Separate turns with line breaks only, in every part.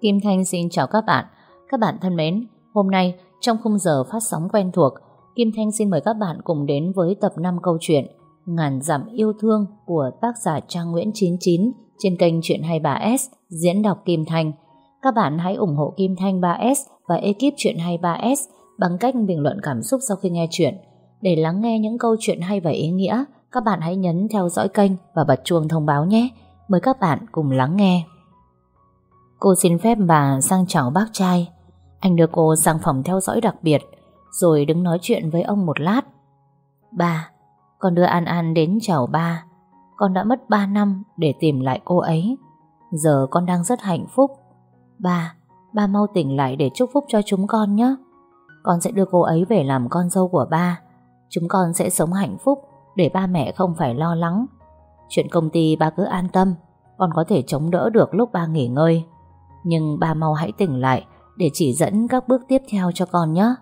Kim Thanh xin chào các bạn. Các bạn thân mến, hôm nay trong khung giờ phát sóng quen thuộc, Kim Thanh xin mời các bạn cùng đến với tập 5 câu chuyện Ngàn dặm yêu thương của tác giả Trang Nguyễn 99 trên kênh Chuyện 23S diễn đọc Kim Thanh. Các bạn hãy ủng hộ Kim Thanh 3S và ekip Chuyện 23S bằng cách bình luận cảm xúc sau khi nghe chuyện. Để lắng nghe những câu chuyện hay và ý nghĩa, các bạn hãy nhấn theo dõi kênh và bật chuông thông báo nhé. Mời các bạn cùng lắng nghe. Cô xin phép bà sang chào bác trai. Anh đưa cô sang phòng theo dõi đặc biệt, rồi đứng nói chuyện với ông một lát. Ba, con đưa An An đến chào ba. Con đã mất ba năm để tìm lại cô ấy. Giờ con đang rất hạnh phúc. Ba, ba mau tỉnh lại để chúc phúc cho chúng con nhé. Con sẽ đưa cô ấy về làm con dâu của ba. Chúng con sẽ sống hạnh phúc để ba mẹ không phải lo lắng. Chuyện công ty ba cứ an tâm, con có thể chống đỡ được lúc ba nghỉ ngơi. Nhưng ba mau hãy tỉnh lại để chỉ dẫn các bước tiếp theo cho con nhé.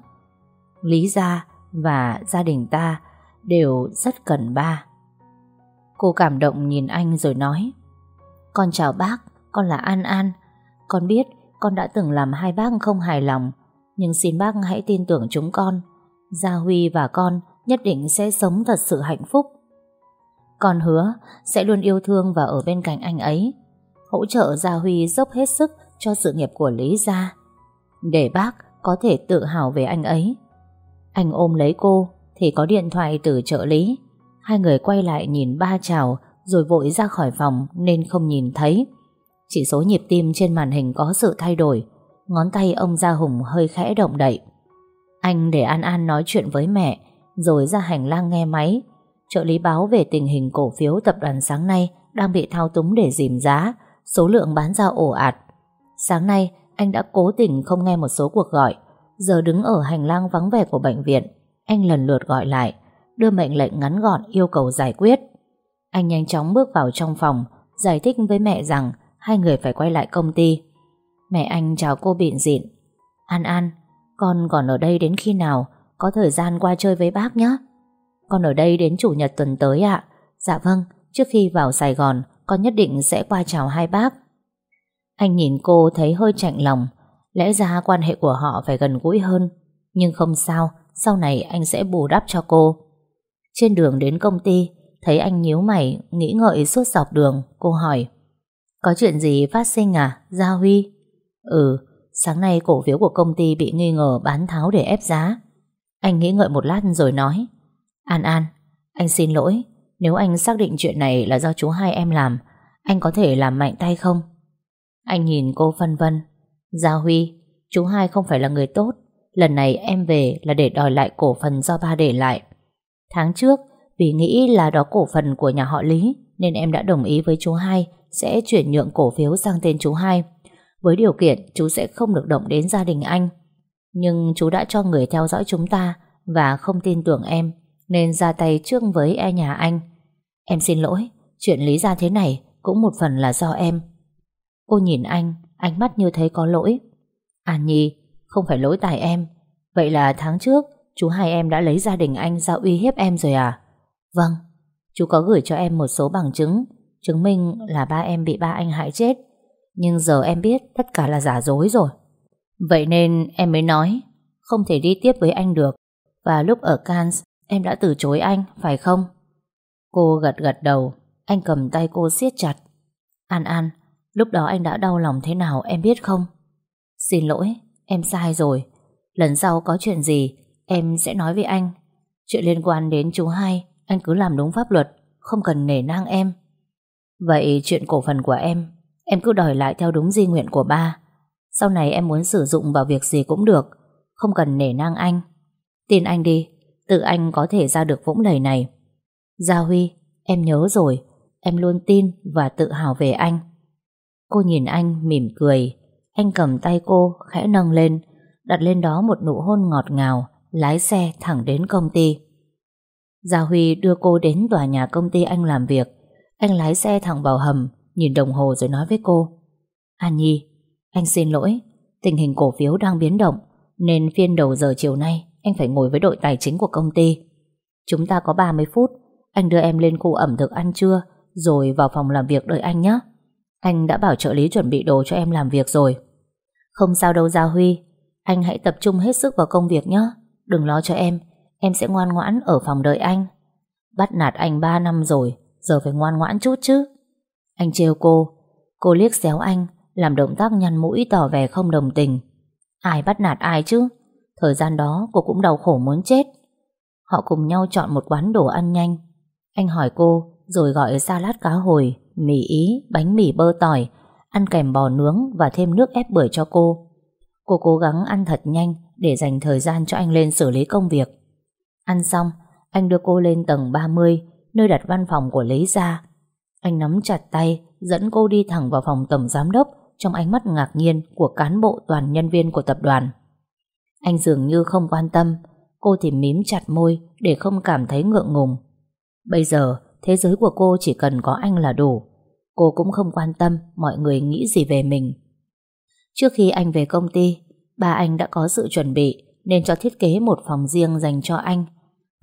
Lý gia và gia đình ta đều rất cần ba. Cô cảm động nhìn anh rồi nói Con chào bác, con là An An. Con biết con đã từng làm hai bác không hài lòng, nhưng xin bác hãy tin tưởng chúng con. Gia Huy và con nhất định sẽ sống thật sự hạnh phúc. Con hứa sẽ luôn yêu thương và ở bên cạnh anh ấy, hỗ trợ Gia Huy dốc hết sức cho sự nghiệp của Lý Gia, để bác có thể tự hào về anh ấy. Anh ôm lấy cô thì có điện thoại từ trợ lý. Hai người quay lại nhìn ba chào rồi vội ra khỏi phòng nên không nhìn thấy. Chỉ số nhịp tim trên màn hình có sự thay đổi, ngón tay ông Gia Hùng hơi khẽ động đậy. Anh để An An nói chuyện với mẹ rồi ra hành lang nghe máy. Trợ lý báo về tình hình cổ phiếu tập đoàn sáng nay đang bị thao túng để dìm giá, số lượng bán ra ổ ạt. Sáng nay, anh đã cố tình không nghe một số cuộc gọi. Giờ đứng ở hành lang vắng vẻ của bệnh viện, anh lần lượt gọi lại, đưa mệnh lệnh ngắn gọn yêu cầu giải quyết. Anh nhanh chóng bước vào trong phòng, giải thích với mẹ rằng hai người phải quay lại công ty. Mẹ anh chào cô bịn dịn. An An, con còn ở đây đến khi nào? Có thời gian qua chơi với bác nhé. Con ở đây đến chủ nhật tuần tới ạ. Dạ vâng, trước khi vào Sài Gòn, con nhất định sẽ qua chào hai bác. Anh nhìn cô thấy hơi chạnh lòng. Lẽ ra quan hệ của họ phải gần gũi hơn. Nhưng không sao, sau này anh sẽ bù đắp cho cô. Trên đường đến công ty, thấy anh nhíu mày, nghĩ ngợi suốt dọc đường, cô hỏi. Có chuyện gì phát sinh à, Gia Huy? Ừ, sáng nay cổ phiếu của công ty bị nghi ngờ bán tháo để ép giá. Anh nghĩ ngợi một lát rồi nói. An An, anh xin lỗi, nếu anh xác định chuyện này là do chú hai em làm, anh có thể làm mạnh tay không? Anh nhìn cô phân vân. Gia Huy, chú hai không phải là người tốt. Lần này em về là để đòi lại cổ phần do ba để lại. Tháng trước, vì nghĩ là đó cổ phần của nhà họ Lý, nên em đã đồng ý với chú hai sẽ chuyển nhượng cổ phiếu sang tên chú hai. Với điều kiện chú sẽ không được động đến gia đình anh. Nhưng chú đã cho người theo dõi chúng ta và không tin tưởng em, nên ra tay trước với e nhà anh. Em xin lỗi, chuyện lý ra thế này cũng một phần là do em. Cô nhìn anh, ánh mắt như thấy có lỗi. An Nhi, không phải lỗi tại em. Vậy là tháng trước, chú hai em đã lấy gia đình anh ra uy hiếp em rồi à? Vâng, chú có gửi cho em một số bằng chứng, chứng minh là ba em bị ba anh hại chết. Nhưng giờ em biết tất cả là giả dối rồi. Vậy nên em mới nói, không thể đi tiếp với anh được. Và lúc ở Cannes, em đã từ chối anh, phải không? Cô gật gật đầu, anh cầm tay cô siết chặt. An An, Lúc đó anh đã đau lòng thế nào em biết không? Xin lỗi, em sai rồi. Lần sau có chuyện gì, em sẽ nói với anh. Chuyện liên quan đến chú hai, anh cứ làm đúng pháp luật, không cần nể nang em. Vậy chuyện cổ phần của em, em cứ đòi lại theo đúng di nguyện của ba. Sau này em muốn sử dụng vào việc gì cũng được, không cần nể nang anh. Tin anh đi, tự anh có thể ra được vũng lầy này. Gia Huy, em nhớ rồi, em luôn tin và tự hào về anh. Cô nhìn anh mỉm cười. Anh cầm tay cô, khẽ nâng lên, Đặt lên đó một nụ hôn ngọt ngào, Lái xe thẳng đến công ty. Gia Huy đưa cô đến tòa nhà công ty anh làm việc. Anh lái xe thẳng vào hầm, Nhìn đồng hồ rồi nói với cô. An Nhi, Anh xin lỗi, Tình hình cổ phiếu đang biến động, Nên phiên đầu giờ chiều nay Anh phải ngồi với đội tài chính của công ty. Chúng ta có 30 phút, Anh đưa em lên khu ẩm thực ăn trưa, Rồi vào phòng làm việc đợi anh nhé anh đã bảo trợ lý chuẩn bị đồ cho em làm việc rồi. Không sao đâu Gia Huy. Anh hãy tập trung hết sức vào công việc nhé. Đừng lo cho em. Em sẽ ngoan ngoãn ở phòng đợi anh. Bắt nạt anh 3 năm rồi, Giờ phải ngoan ngoãn chút chứ. Anh trêu cô. Cô liếc xéo anh, Làm động tác nhăn mũi tỏ vẻ không đồng tình. Ai bắt nạt ai chứ? Thời gian đó cô cũng đau khổ muốn chết. Họ cùng nhau chọn một quán đồ ăn nhanh. Anh hỏi cô, Rồi gọi salad cá hồi. Mì ý, bánh mì bơ tỏi Ăn kèm bò nướng và thêm nước ép bưởi cho cô. Cô cố gắng ăn thật nhanh Để dành thời gian cho anh lên xử lý công việc. Ăn xong Anh đưa cô lên tầng 30 Nơi đặt văn phòng của Lý Gia. Anh nắm chặt tay Dẫn cô đi thẳng vào phòng tổng giám đốc Trong ánh mắt ngạc nhiên Của cán bộ toàn nhân viên của tập đoàn. Anh dường như không quan tâm Cô thì mím chặt môi Để không cảm thấy ngượng ngùng. Bây giờ thế giới của cô chỉ cần có anh là đủ. Cô cũng không quan tâm Mọi người nghĩ gì về mình. Trước khi anh về công ty Ba anh đã có sự chuẩn bị Nên cho thiết kế một phòng riêng dành cho anh.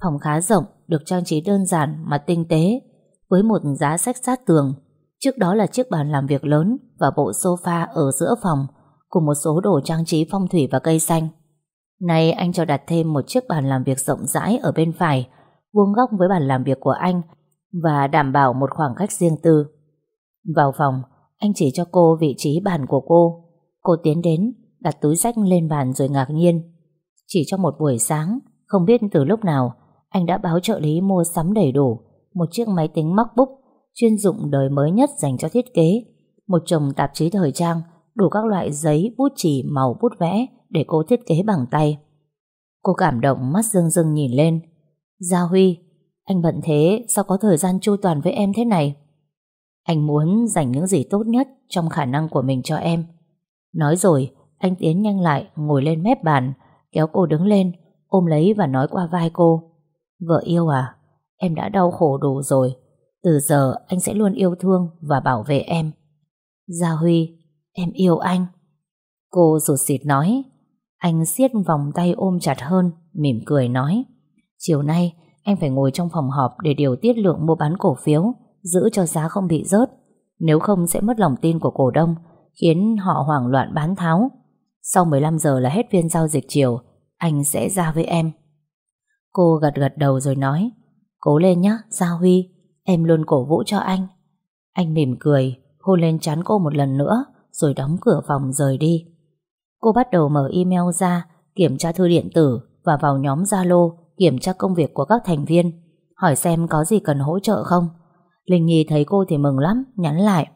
Phòng khá rộng Được trang trí đơn giản mà tinh tế Với một giá sách sát tường. Trước đó là chiếc bàn làm việc lớn Và bộ sofa ở giữa phòng Cùng một số đồ trang trí phong thủy và cây xanh. Nay anh cho đặt thêm một chiếc bàn làm việc rộng rãi ở bên phải, vuông góc với bàn làm việc của anh và đảm bảo một khoảng cách riêng tư. Vào phòng, anh chỉ cho cô vị trí bàn của cô. Cô tiến đến, đặt túi sách lên bàn rồi ngạc nhiên. Chỉ trong một buổi sáng, không biết từ lúc nào, anh đã báo trợ lý mua sắm đầy đủ một chiếc máy tính MacBook chuyên dụng đời mới nhất dành cho thiết kế, một chồng tạp chí thời trang, đủ các loại giấy, bút chì, màu bút vẽ để cô thiết kế bằng tay. Cô cảm động mắt rưng rưng nhìn lên. Gia Huy, anh bận thế sao có thời gian chu toàn với em thế này? Anh muốn dành những gì tốt nhất trong khả năng của mình cho em. Nói rồi, anh tiến nhanh lại, ngồi lên mép bàn, kéo cô đứng lên, ôm lấy và nói qua vai cô. Vợ yêu à, em đã đau khổ đủ rồi. Từ giờ anh sẽ luôn yêu thương và bảo vệ em. Gia Huy, em yêu anh. Cô rụt xịt nói, anh siết vòng tay ôm chặt hơn, mỉm cười nói. Chiều nay, anh phải ngồi trong phòng họp để điều tiết lượng mua bán cổ phiếu, giữ cho giá không bị rớt. Nếu không sẽ mất lòng tin của cổ đông, khiến họ hoảng loạn bán tháo. Sau 15 giờ là hết phiên giao dịch chiều, anh sẽ ra với em. Cô gật gật đầu rồi nói, cố lên nhé, Gia Huy, em luôn cổ vũ cho anh. Anh mỉm cười, hôn lên chán cô một lần nữa, rồi đóng cửa phòng rời đi. Cô bắt đầu mở email ra, kiểm tra thư điện tử và vào nhóm Zalo kiểm tra công việc của các thành viên, hỏi xem có gì cần hỗ trợ không. Linh Nhi thấy cô thì mừng lắm, nhắn lại.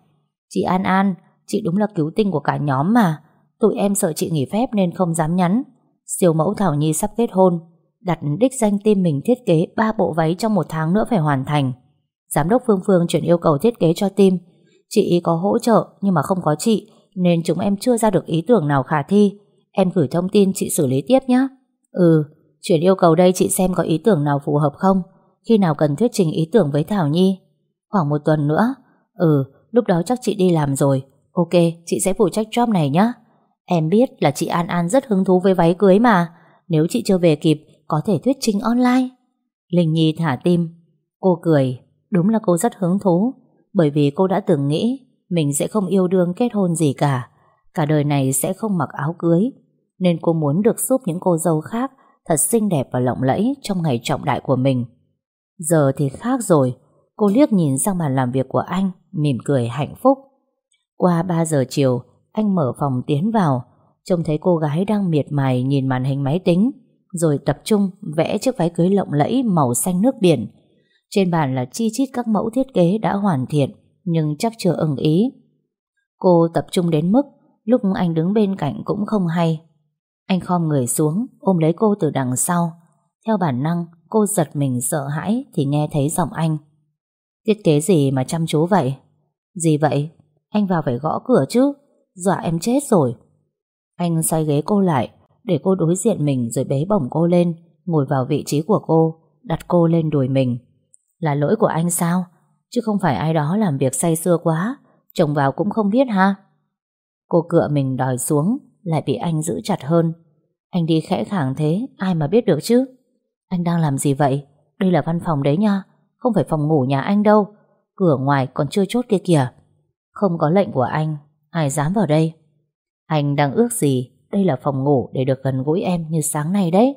Chị An An, chị đúng là cứu tinh của cả nhóm mà. Tụi em sợ chị nghỉ phép nên không dám nhắn. Siêu mẫu Thảo Nhi sắp kết hôn, đặt đích danh team mình thiết kế 3 bộ váy trong một tháng nữa phải hoàn thành. Giám đốc Phương Phương chuyển yêu cầu thiết kế cho team. Chị ý có hỗ trợ nhưng mà không có chị nên chúng em chưa ra được ý tưởng nào khả thi. Em gửi thông tin chị xử lý tiếp nhé. Ừ, chuyển yêu cầu đây chị xem có ý tưởng nào phù hợp không. Khi nào cần thuyết trình ý tưởng với Thảo Nhi. Khoảng một tuần nữa. Ừ, lúc đó chắc chị đi làm rồi. Ok, chị sẽ phụ trách job này nhé. Em biết là chị An An rất hứng thú với váy cưới mà. Nếu chị chưa về kịp, có thể thuyết trình online. Linh Nhi thả tim. Cô cười. Đúng là cô rất hứng thú. Bởi vì cô đã từng nghĩ mình sẽ không yêu đương kết hôn gì cả. Cả đời này sẽ không mặc áo cưới. Nên cô muốn được giúp những cô dâu khác thật xinh đẹp và lộng lẫy trong ngày trọng đại của mình. Giờ thì khác rồi. Cô liếc nhìn sang bàn làm việc của anh, mỉm cười hạnh phúc. Qua 3 giờ chiều, anh mở phòng tiến vào, trông thấy cô gái đang miệt mài nhìn màn hình máy tính, rồi tập trung vẽ chiếc váy cưới lộng lẫy màu xanh nước biển. Trên bàn là chi chít các mẫu thiết kế đã hoàn thiện, nhưng chắc chưa ưng ý. Cô tập trung đến mức lúc anh đứng bên cạnh cũng không hay. Anh khom người xuống, ôm lấy cô từ đằng sau. Theo bản năng, cô giật mình sợ hãi thì nghe thấy giọng anh. Thiết kế gì mà chăm chú vậy? Gì vậy? Anh vào phải gõ cửa chứ, dọa em chết rồi. Anh xoay ghế cô lại, để cô đối diện mình rồi bế bổng cô lên, ngồi vào vị trí của cô, đặt cô lên đùi mình. Là lỗi của anh sao? Chứ không phải ai đó làm việc say sưa quá Chồng vào cũng không biết ha Cô cựa mình đòi xuống lại bị anh giữ chặt hơn. Anh đi khẽ khàng thế, Ai mà biết được chứ? Anh đang làm gì vậy? Đây là văn phòng đấy nha, Không phải phòng ngủ nhà anh đâu. Cửa ngoài còn chưa chốt kia kìa. Không có lệnh của anh, Ai dám vào đây? Anh đang ước gì Đây là phòng ngủ để được gần gũi em như sáng nay đấy?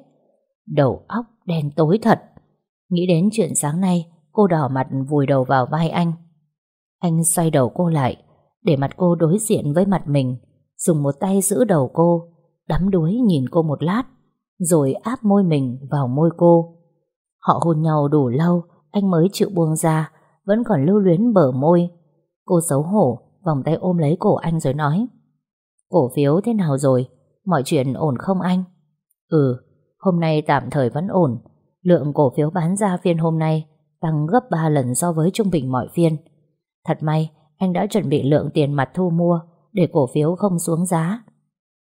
Đầu óc đen tối thật. Nghĩ đến chuyện sáng nay, Cô đỏ mặt vùi đầu vào vai anh. Anh xoay đầu cô lại, Để mặt cô đối diện với mặt mình. Dùng một tay giữ đầu cô, Đắm đuối nhìn cô một lát, Rồi áp môi mình vào môi cô. Họ hôn nhau đủ lâu, Anh mới chịu buông ra, Vẫn còn lưu luyến bờ môi. Cô xấu hổ, Vòng tay ôm lấy cổ anh rồi nói, Cổ phiếu thế nào rồi? Mọi chuyện ổn không anh? Ừ Hôm nay tạm thời vẫn ổn. Lượng cổ phiếu bán ra phiên hôm nay Tăng gấp 3 lần so với trung bình mọi phiên. Thật may, Anh đã chuẩn bị lượng tiền mặt thu mua để cổ phiếu không xuống giá.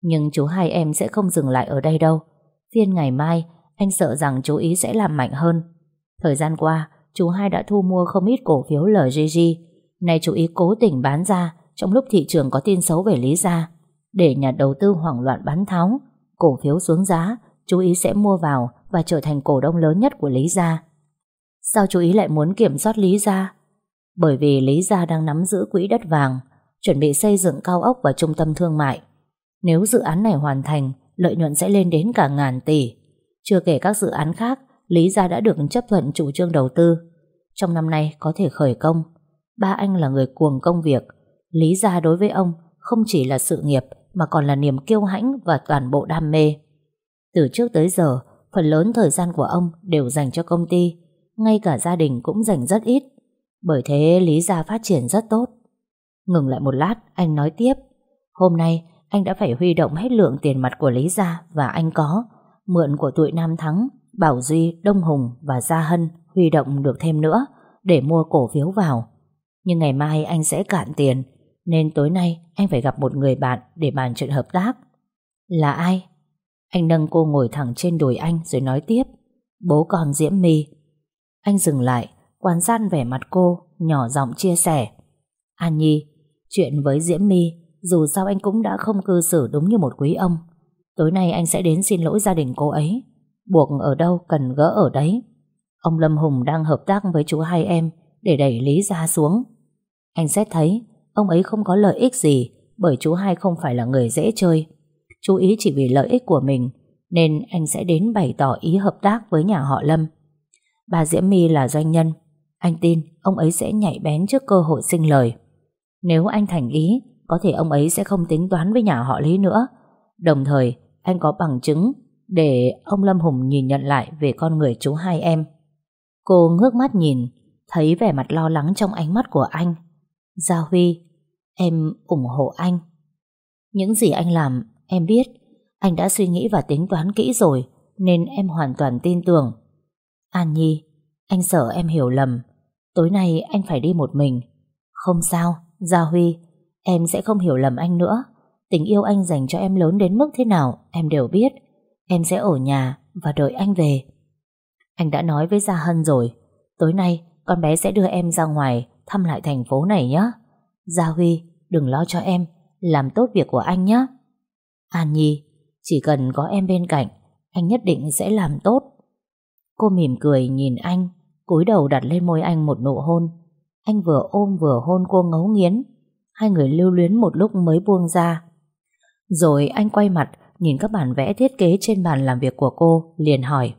Nhưng chú hai em sẽ không dừng lại ở đây đâu. Phiên ngày mai, Anh sợ rằng chú ý sẽ làm mạnh hơn. Thời gian qua, Chú hai đã thu mua không ít cổ phiếu LGG Nay chú ý cố tình bán ra, Trong lúc thị trường có tin xấu về Lý Gia Để nhà đầu tư hoảng loạn bán tháo, Cổ phiếu xuống giá, Chú ý sẽ mua vào Và trở thành cổ đông lớn nhất của Lý Gia Sao chú ý lại muốn kiểm soát Lý Gia Bởi vì Lý Gia đang nắm giữ quỹ đất vàng Chuẩn bị xây dựng cao ốc và trung tâm thương mại. Nếu dự án này hoàn thành, Lợi nhuận sẽ lên đến cả ngàn tỷ. Chưa kể các dự án khác, Lý Gia đã được chấp thuận chủ trương đầu tư. Trong năm nay có thể khởi công. Ba anh là người cuồng công việc. Lý Gia đối với ông Không chỉ là sự nghiệp Mà còn là niềm kiêu hãnh và toàn bộ đam mê. Từ trước tới giờ, Phần lớn thời gian của ông đều dành cho công ty, Ngay cả gia đình cũng dành rất ít. Bởi thế Lý Gia phát triển rất tốt. Ngừng lại một lát Anh nói tiếp. Hôm nay anh đã phải huy động hết lượng tiền mặt của Lý Gia Và anh có. Mượn của tụi Nam Thắng Bảo Duy, Đông Hùng và Gia Hân Huy động được thêm nữa Để mua cổ phiếu vào. Nhưng ngày mai anh sẽ cạn tiền Nên tối nay anh phải gặp một người bạn Để bàn chuyện hợp tác. Là ai? Anh nâng cô ngồi thẳng trên đùi anh rồi nói tiếp. Bố con Diễm My. Anh dừng lại Quan sát vẻ mặt cô Nhỏ giọng chia sẻ. An Nhi Chuyện với Diễm My, Dù sao anh cũng đã không cư xử đúng như một quý ông. Tối nay anh sẽ đến xin lỗi gia đình cô ấy. Buộc ở đâu cần gỡ ở đấy. Ông Lâm Hùng đang hợp tác với chú hai em Để đẩy Lý ra xuống. Anh xét thấy, Ông ấy không có lợi ích gì Bởi chú hai không phải là người dễ chơi. Chú ý chỉ vì lợi ích của mình Nên anh sẽ đến bày tỏ ý hợp tác với nhà họ Lâm. Bà Diễm My là doanh nhân. Anh tin ông ấy sẽ nhảy bén trước cơ hội sinh lời. Nếu anh thành ý, Có thể ông ấy sẽ không tính toán với nhà họ Lý nữa. Đồng thời, anh có bằng chứng Để ông Lâm Hùng nhìn nhận lại Về con người chú hai em. Cô ngước mắt nhìn, Thấy vẻ mặt lo lắng trong ánh mắt của anh. Gia Huy, Em ủng hộ anh. Những gì anh làm, Em biết. Anh đã suy nghĩ và tính toán kỹ rồi, Nên em hoàn toàn tin tưởng. An Nhi, Anh sợ em hiểu lầm. Tối nay anh phải đi một mình. Không sao. Gia Huy, Em sẽ không hiểu lầm anh nữa. Tình yêu anh dành cho em lớn đến mức thế nào, Em đều biết. Em sẽ ở nhà và đợi anh về. Anh đã nói với Gia Hân rồi. Tối nay, con bé sẽ đưa em ra ngoài Thăm lại thành phố này nhé. Gia Huy, đừng lo cho em. Làm tốt việc của anh nhé. An Nhi, Chỉ cần có em bên cạnh, Anh nhất định sẽ làm tốt. Cô mỉm cười nhìn anh, cúi đầu đặt lên môi anh một nụ hôn. Anh vừa ôm vừa hôn cô ngấu nghiến Hai người lưu luyến một lúc mới buông ra Rồi anh quay mặt, Nhìn các bản vẽ thiết kế trên bàn làm việc của cô, Liền hỏi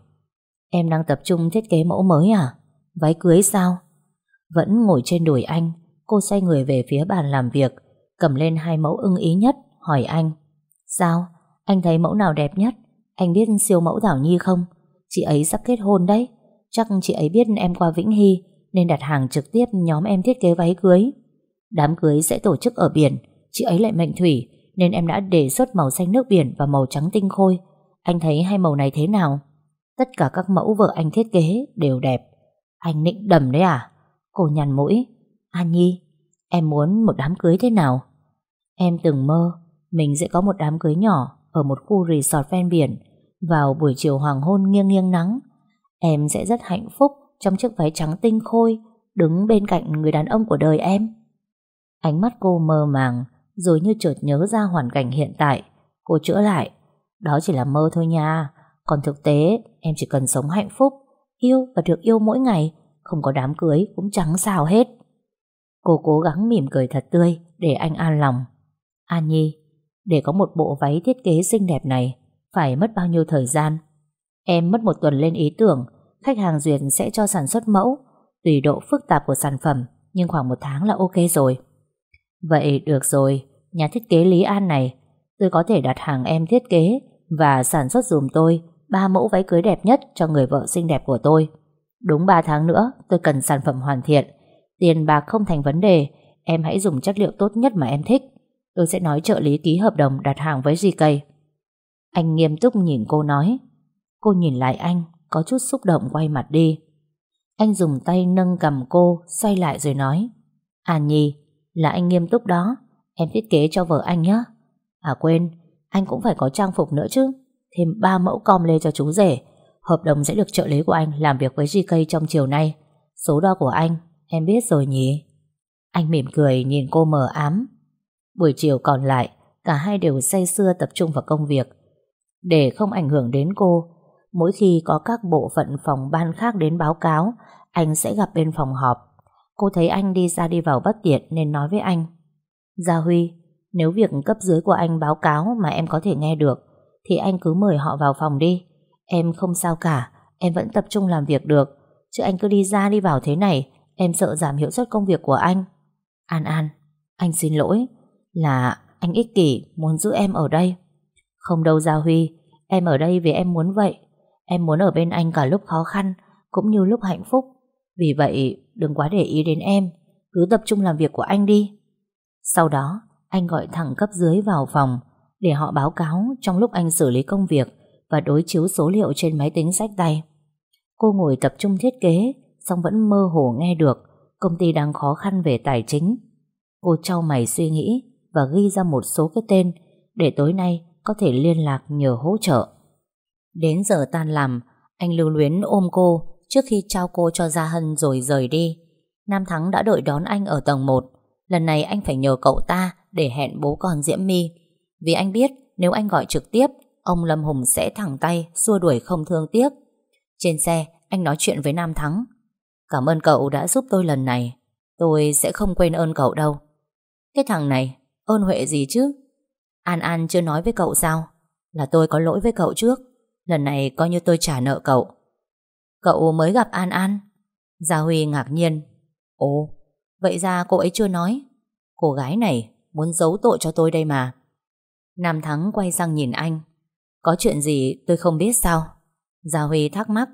Em đang tập trung thiết kế mẫu mới à Váy cưới sao Vẫn ngồi trên đùi anh, Cô xoay người về phía bàn làm việc, Cầm lên hai mẫu ưng ý nhất, Hỏi anh Sao? Anh thấy mẫu nào đẹp nhất? Anh biết siêu mẫu Thảo Nhi không? Chị ấy sắp kết hôn đấy. Chắc chị ấy biết em qua Vĩnh Hy nên đặt hàng trực tiếp nhóm em thiết kế váy cưới. Đám cưới sẽ tổ chức ở biển. Chị ấy lại mệnh thủy nên em đã đề xuất màu xanh nước biển và màu trắng tinh khôi. Anh thấy hai màu này thế nào? Tất cả các mẫu vợ anh thiết kế đều đẹp. Anh nịnh đầm đấy à? Cô nhằn mũi. An Nhi, em muốn một đám cưới thế nào? Em từng mơ mình sẽ có một đám cưới nhỏ ở một khu resort ven biển vào buổi chiều hoàng hôn nghiêng nghiêng nắng. Em sẽ rất hạnh phúc trong chiếc váy trắng tinh khôi đứng bên cạnh người đàn ông của đời em. Ánh mắt cô mơ màng rồi như chợt nhớ ra hoàn cảnh hiện tại. Cô chữa lại. Đó chỉ là mơ thôi nha. Còn thực tế em chỉ cần sống hạnh phúc yêu và được yêu mỗi ngày không có đám cưới cũng chẳng sao hết. Cô cố gắng mỉm cười thật tươi để anh an lòng. An Nhi, Để có một bộ váy thiết kế xinh đẹp này Phải mất bao nhiêu thời gian Em mất một tuần lên ý tưởng Khách hàng duyệt sẽ cho sản xuất mẫu, Tùy độ phức tạp của sản phẩm, Nhưng khoảng một tháng là ok rồi. Vậy được rồi, Nhà thiết kế Lý An này, Tôi có thể đặt hàng em thiết kế Và sản xuất dùm tôi ba mẫu váy cưới đẹp nhất cho người vợ xinh đẹp của tôi. Đúng 3 tháng nữa, tôi cần sản phẩm hoàn thiện. Tiền bạc không thành vấn đề, Em hãy dùng chất liệu tốt nhất mà em thích. Tôi sẽ nói trợ lý ký hợp đồng đặt hàng với GK Anh nghiêm túc nhìn cô nói. Cô nhìn lại anh. Có chút xúc động quay mặt đi. Anh dùng tay nâng cầm cô, Xoay lại rồi nói À Nhi Là anh nghiêm túc đó, Em thiết kế cho vợ anh nhé À quên, Anh cũng phải có trang phục nữa chứ, Thêm 3 mẫu com lê cho chú rể, Hợp đồng sẽ được trợ lý của anh làm việc với GK trong chiều nay. Số đo của anh, Em biết rồi nhỉ Anh mỉm cười nhìn cô mờ ám. Buổi chiều còn lại, Cả hai đều say sưa tập trung vào công việc. Để không ảnh hưởng đến cô Mỗi khi có các bộ phận phòng ban khác đến báo cáo, Anh sẽ gặp bên phòng họp. Cô thấy anh đi ra đi vào bất tiện Nên nói với anh. Gia Huy, Nếu việc cấp dưới của anh báo cáo Mà em có thể nghe được, Thì anh cứ mời họ vào phòng đi. Em không sao cả, Em vẫn tập trung làm việc được. Chứ anh cứ đi ra đi vào thế này, Em sợ giảm hiệu suất công việc của anh. An An, Anh xin lỗi, Là anh ích kỷ muốn giữ em ở đây. Không đâu Gia Huy, Em ở đây vì em muốn vậy. Em muốn ở bên anh cả lúc khó khăn, Cũng như lúc hạnh phúc. Vì vậy, đừng quá để ý đến em, Cứ tập trung làm việc của anh đi. Sau đó, anh gọi thẳng cấp dưới vào phòng, Để họ báo cáo Trong lúc anh xử lý công việc Và đối chiếu số liệu trên máy tính sách tay. Cô ngồi tập trung thiết kế, Xong vẫn mơ hồ nghe được Công ty đang khó khăn về tài chính. Cô trao mày suy nghĩ Và ghi ra một số cái tên Để tối nay có thể liên lạc nhờ hỗ trợ. Đến giờ tan làm, Anh lưu luyến ôm cô Trước khi trao cô cho Gia Hân rồi rời đi. Nam Thắng đã đợi đón anh ở tầng 1 Lần này anh phải nhờ cậu ta Để hẹn bố con Diễm My. Vì anh biết nếu anh gọi trực tiếp, Ông Lâm Hùng sẽ thẳng tay, Xua đuổi không thương tiếc. Trên xe, anh nói chuyện với Nam Thắng. Cảm ơn cậu đã giúp tôi lần này. Tôi sẽ không quên ơn cậu đâu. Cái thằng này, Ơn huệ gì chứ? An An chưa nói với cậu sao? Là tôi có lỗi với cậu trước. Lần này coi như tôi trả nợ cậu. Cậu mới gặp An An. Gia Huy ngạc nhiên. Ồ, Vậy ra cô ấy chưa nói. Cô gái này muốn giấu tội cho tôi đây mà. Nam Thắng quay sang nhìn anh. Có chuyện gì tôi không biết sao? Gia Huy thắc mắc.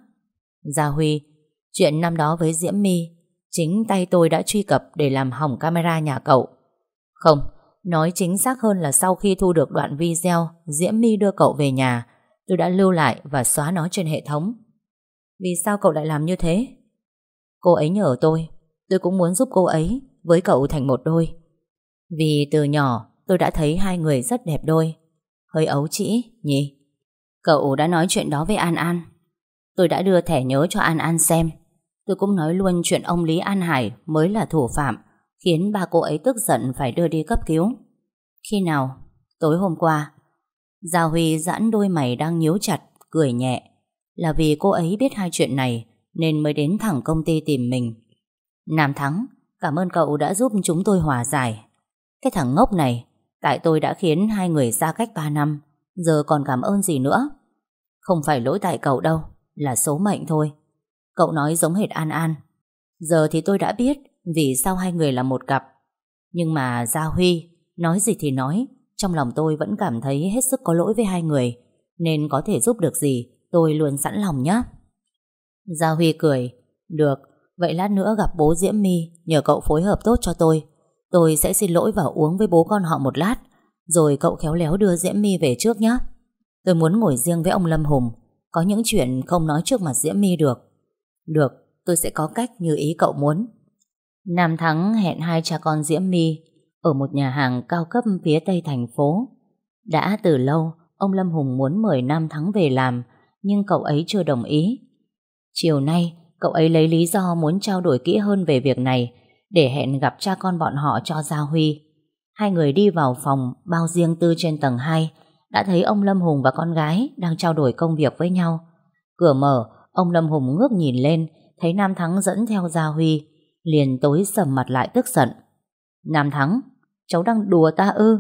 Gia Huy, Chuyện năm đó với Diễm My, Chính tay tôi đã truy cập để làm hỏng camera nhà cậu. Không, Nói chính xác hơn là sau khi thu được đoạn video Diễm My đưa cậu về nhà Tôi đã lưu lại và xóa nó trên hệ thống. Vì sao cậu lại làm như thế? Cô ấy nhờ tôi. Tôi cũng muốn giúp cô ấy Với cậu thành một đôi. Vì từ nhỏ, tôi đã thấy hai người rất đẹp đôi. Hơi ấu trĩ, nhỉ? Cậu đã nói chuyện đó với An An. Tôi đã đưa thẻ nhớ cho An An xem. Tôi cũng nói luôn chuyện ông Lý An Hải Mới là thủ phạm, Khiến ba cô ấy tức giận phải đưa đi cấp cứu. Khi nào? Tối hôm qua. Gia Huy giãn đôi mày đang nhíu chặt, Cười nhẹ. Là vì cô ấy biết hai chuyện này, Nên mới đến thẳng công ty tìm mình. Nam Thắng, Cảm ơn cậu đã giúp chúng tôi hòa giải. Cái thằng ngốc này, Tại tôi đã khiến hai người xa cách ba năm, Giờ còn cảm ơn gì nữa? Không phải lỗi tại cậu đâu, Là số mệnh thôi. Cậu nói giống hệt An An. Giờ thì tôi đã biết Vì sao hai người là một cặp. Nhưng mà Gia Huy, Nói gì thì nói trong lòng tôi vẫn cảm thấy hết sức có lỗi với hai người. Nên có thể giúp được gì Tôi luôn sẵn lòng nhé. Gia Huy cười. Được, vậy lát nữa gặp bố Diễm My Nhờ cậu phối hợp tốt cho tôi. Tôi sẽ xin lỗi và uống với bố con họ một lát. Rồi cậu khéo léo đưa Diễm My về trước nhé. Tôi muốn ngồi riêng với ông Lâm Hùng. Có những chuyện không nói trước mặt Diễm My được. Được, tôi sẽ có cách như ý cậu muốn. Nam Thắng hẹn hai cha con Diễm My. Ở một nhà hàng cao cấp phía tây thành phố. Đã từ lâu, Ông Lâm Hùng muốn mời Nam Thắng về làm, Nhưng cậu ấy chưa đồng ý. Chiều nay, Cậu ấy lấy lý do muốn trao đổi kỹ hơn về việc này, Để hẹn gặp cha con bọn họ cho Gia Huy. Hai người đi vào phòng, Bao riêng tư trên tầng 2 Đã thấy ông Lâm Hùng và con gái Đang trao đổi công việc với nhau. Cửa mở, Ông Lâm Hùng ngước nhìn lên, Thấy Nam Thắng dẫn theo Gia Huy, Liền tối sầm mặt lại tức giận. Nam Thắng Cháu đang đùa ta ư?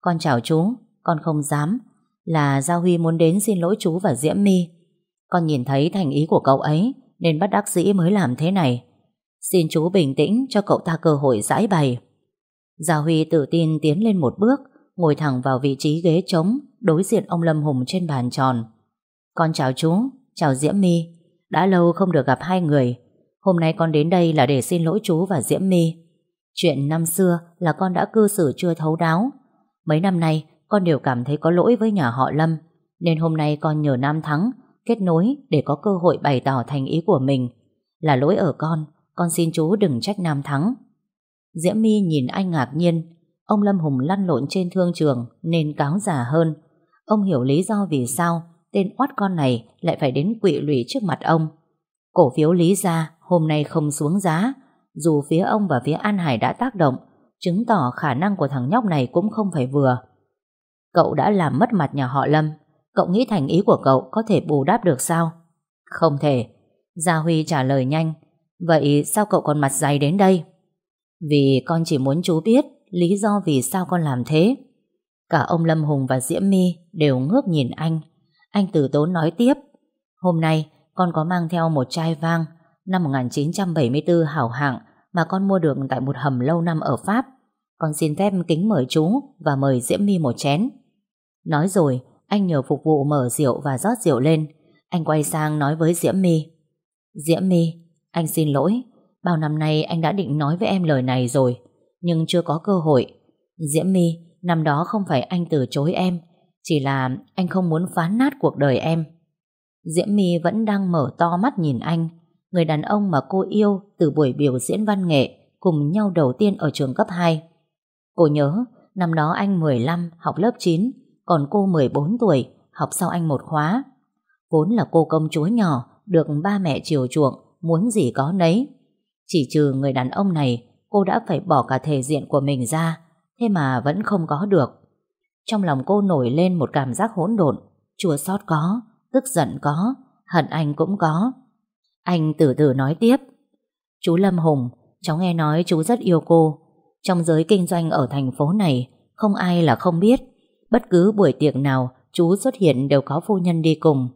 Con chào chú, Con không dám. Là Giao Huy muốn đến xin lỗi chú và Diễm My. Con nhìn thấy thành ý của cậu ấy, Nên bắt đắc dĩ mới làm thế này. Xin chú bình tĩnh cho cậu ta cơ hội giải bày. Giao Huy tự tin tiến lên một bước, Ngồi thẳng vào vị trí ghế trống, Đối diện ông Lâm Hùng trên bàn tròn. Con chào chú, Chào Diễm My. Đã lâu không được gặp hai người. Hôm nay con đến đây là để xin lỗi chú và Diễm My. Chuyện năm xưa là con đã cư xử chưa thấu đáo. Mấy năm nay, con đều cảm thấy có lỗi với nhà họ Lâm, Nên hôm nay con nhờ Nam Thắng Kết nối để có cơ hội bày tỏ thành ý của mình. Là lỗi ở con Con xin chú đừng trách Nam Thắng. Diễm My nhìn anh ngạc nhiên. Ông Lâm Hùng lăn lộn trên thương trường Nên cáo già hơn. Ông hiểu lý do vì sao Tên oát con này lại phải đến quỵ lụy trước mặt ông. Cổ phiếu Lý Gia hôm nay không xuống giá dù phía ông và phía An Hải đã tác động, chứng tỏ khả năng của thằng nhóc này cũng không phải vừa. Cậu đã làm mất mặt nhà họ Lâm, cậu nghĩ thành ý của cậu có thể bù đắp được sao? Không thể. Gia Huy trả lời nhanh, vậy sao cậu còn mặt dày đến đây? Vì con chỉ muốn chú biết lý do vì sao con làm thế. Cả ông Lâm Hùng và Diễm My đều ngước nhìn anh. Anh từ tốn nói tiếp, hôm nay con có mang theo một chai vang năm 1974 hảo hạng mà con mua được tại một hầm lâu năm ở Pháp. Con xin phép kính mời chú và mời Diễm My một chén. Nói rồi, anh nhờ phục vụ mở rượu và rót rượu lên. Anh quay sang nói với Diễm My. Diễm My, anh xin lỗi. Bao năm nay anh đã định nói với em lời này rồi, nhưng chưa có cơ hội. Diễm My, năm đó không phải anh từ chối em, chỉ là anh không muốn phán nát cuộc đời em. Diễm My vẫn đang mở to mắt nhìn anh, người đàn ông mà cô yêu từ buổi biểu diễn văn nghệ cùng nhau đầu tiên ở trường cấp 2. Cô nhớ, năm đó anh 15, học lớp 9, còn cô 14 tuổi, học sau anh một khóa. Vốn là cô công chúa nhỏ, được ba mẹ chiều chuộng, muốn gì có nấy. Chỉ trừ người đàn ông này, cô đã phải bỏ cả thể diện của mình ra, thế mà vẫn không có được. Trong lòng cô nổi lên một cảm giác hỗn độn, chua xót có, tức giận có, hận anh cũng có. Anh từ từ nói tiếp. Chú Lâm Hùng, Cháu nghe nói chú rất yêu cô. Trong giới kinh doanh ở thành phố này, Không ai là không biết. Bất cứ buổi tiệc nào, Chú xuất hiện đều có phu nhân đi cùng.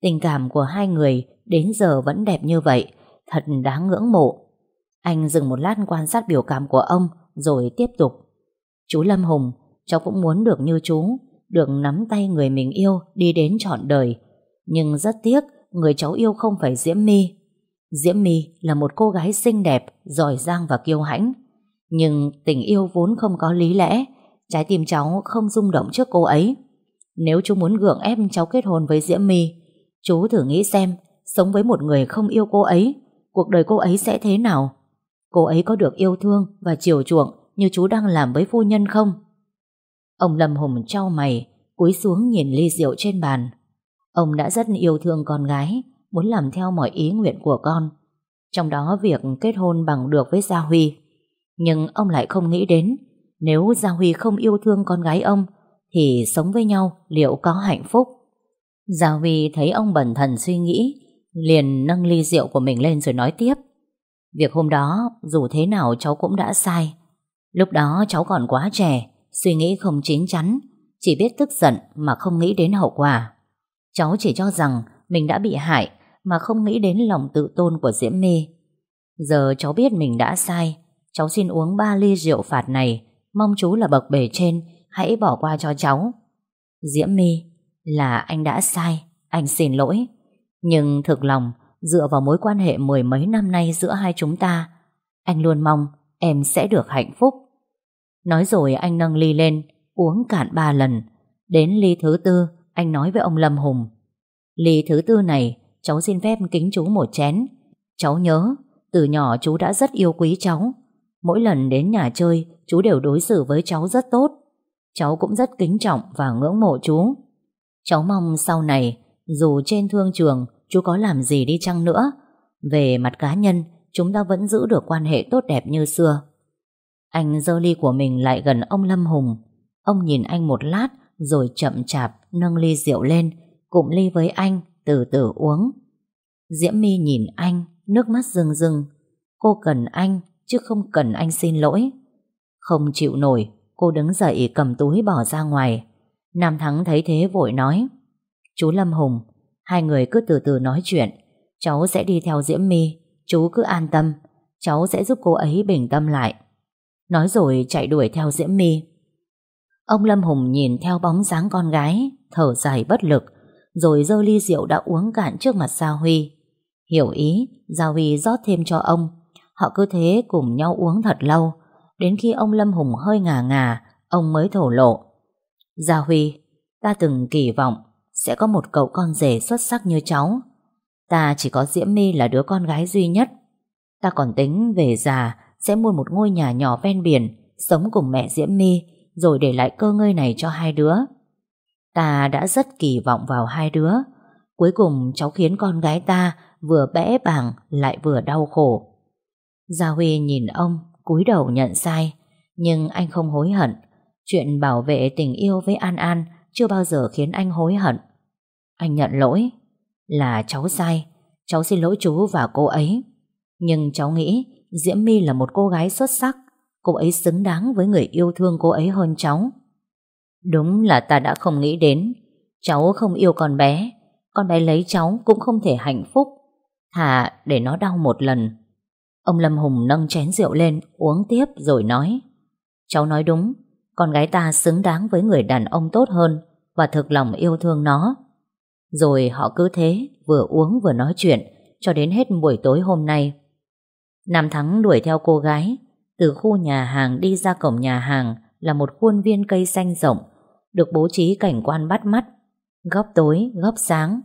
Tình cảm của hai người Đến giờ vẫn đẹp như vậy, Thật đáng ngưỡng mộ. Anh dừng một lát quan sát biểu cảm của ông, Rồi tiếp tục. Chú Lâm Hùng, Cháu cũng muốn được như chú, Được nắm tay người mình yêu Đi đến trọn đời. Nhưng rất tiếc người cháu yêu không phải Diễm My. Diễm My là một cô gái xinh đẹp, giỏi giang và kiêu hãnh. Nhưng tình yêu vốn không có lý lẽ, trái tim cháu không rung động trước cô ấy. Nếu chú muốn gượng ép cháu kết hôn với Diễm My, chú thử nghĩ xem, sống với một người không yêu cô ấy, cuộc đời cô ấy sẽ thế nào? Cô ấy có được yêu thương và chiều chuộng như chú đang làm với phu nhân không? Ông Lâm Hùng trao mày, cúi xuống nhìn ly rượu trên bàn. Ông đã rất yêu thương con gái, muốn làm theo mọi ý nguyện của con. Trong đó việc kết hôn bằng được với Gia Huy. Nhưng ông lại không nghĩ đến, nếu Gia Huy không yêu thương con gái ông, thì sống với nhau liệu có hạnh phúc? Gia Huy thấy ông bẩn thần suy nghĩ, liền nâng ly rượu của mình lên rồi nói tiếp. Việc hôm đó, dù thế nào cháu cũng đã sai. Lúc đó cháu còn quá trẻ, suy nghĩ không chín chắn, chỉ biết tức giận mà không nghĩ đến hậu quả. Cháu chỉ cho rằng mình đã bị hại mà không nghĩ đến lòng tự tôn của Diễm My. Giờ cháu biết mình đã sai, cháu xin uống ba ly rượu phạt này, mong chú là bậc bề trên, hãy bỏ qua cho cháu. Diễm My, là anh đã sai, anh xin lỗi. Nhưng thực lòng, dựa vào mối quan hệ mười mấy năm nay giữa hai chúng ta, anh luôn mong em sẽ được hạnh phúc. Nói rồi anh nâng ly lên, uống cạn ba lần. Đến ly thứ tư, anh nói với ông Lâm Hùng. Ly thứ tư này, Cháu xin phép kính chú một chén. Cháu nhớ, Từ nhỏ chú đã rất yêu quý cháu. Mỗi lần đến nhà chơi, Chú đều đối xử với cháu rất tốt. Cháu cũng rất kính trọng và ngưỡng mộ chú. Cháu mong sau này, Dù trên thương trường, Chú có làm gì đi chăng nữa, Về mặt cá nhân, Chúng ta vẫn giữ được quan hệ tốt đẹp như xưa. Anh dơ ly của mình lại gần ông Lâm Hùng. Ông nhìn anh một lát rồi chậm chạp nâng ly rượu lên, cụm ly với anh, từ từ uống. Diễm My nhìn anh, nước mắt rưng rưng. Cô cần anh, chứ không cần anh xin lỗi. Không chịu nổi, cô đứng dậy cầm túi bỏ ra ngoài. Nam Thắng thấy thế vội nói Chú Lâm Hùng Hai người cứ từ từ nói chuyện Cháu sẽ đi theo Diễm My Chú cứ an tâm Cháu sẽ giúp cô ấy bình tâm lại Nói rồi chạy đuổi theo Diễm My Ông Lâm Hùng nhìn theo bóng dáng con gái, Thở dài bất lực, Rồi dơ ly rượu đã uống cạn trước mặt Gia Huy. Hiểu ý Gia Huy rót thêm cho ông. Họ cứ thế cùng nhau uống thật lâu. Đến khi ông Lâm Hùng hơi ngà ngà Ông mới thổ lộ. Gia Huy, Ta từng kỳ vọng Sẽ có một cậu con rể xuất sắc như cháu. Ta chỉ có Diễm My là đứa con gái duy nhất. Ta còn tính về già Sẽ mua một ngôi nhà nhỏ ven biển, Sống cùng mẹ Diễm My rồi để lại cơ ngơi này cho hai đứa. Ta đã rất kỳ vọng vào hai đứa. Cuối cùng cháu khiến con gái ta Vừa bẽ bàng lại vừa đau khổ. Gia Huy nhìn ông, cúi đầu nhận sai, Nhưng anh không hối hận. Chuyện bảo vệ tình yêu với An An Chưa bao giờ khiến anh hối hận. Anh nhận lỗi, Là cháu sai, Cháu xin lỗi chú và cô ấy. Nhưng cháu nghĩ Diễm My là một cô gái xuất sắc Cô ấy xứng đáng với người yêu thương cô ấy hơn cháu. Đúng là ta đã không nghĩ đến, Cháu không yêu con bé Con bé lấy cháu cũng không thể hạnh phúc. Thà để nó đau một lần. Ông Lâm Hùng nâng chén rượu lên, Uống tiếp rồi nói, Cháu nói đúng, Con gái ta xứng đáng với người đàn ông tốt hơn Và thực lòng yêu thương nó. Rồi họ cứ thế, Vừa uống vừa nói chuyện Cho đến hết buổi tối hôm nay. Nam Thắng đuổi theo cô gái từ khu nhà hàng đi ra cổng nhà hàng Là một khuôn viên cây xanh rộng Được bố trí cảnh quan bắt mắt Góc tối, góc sáng.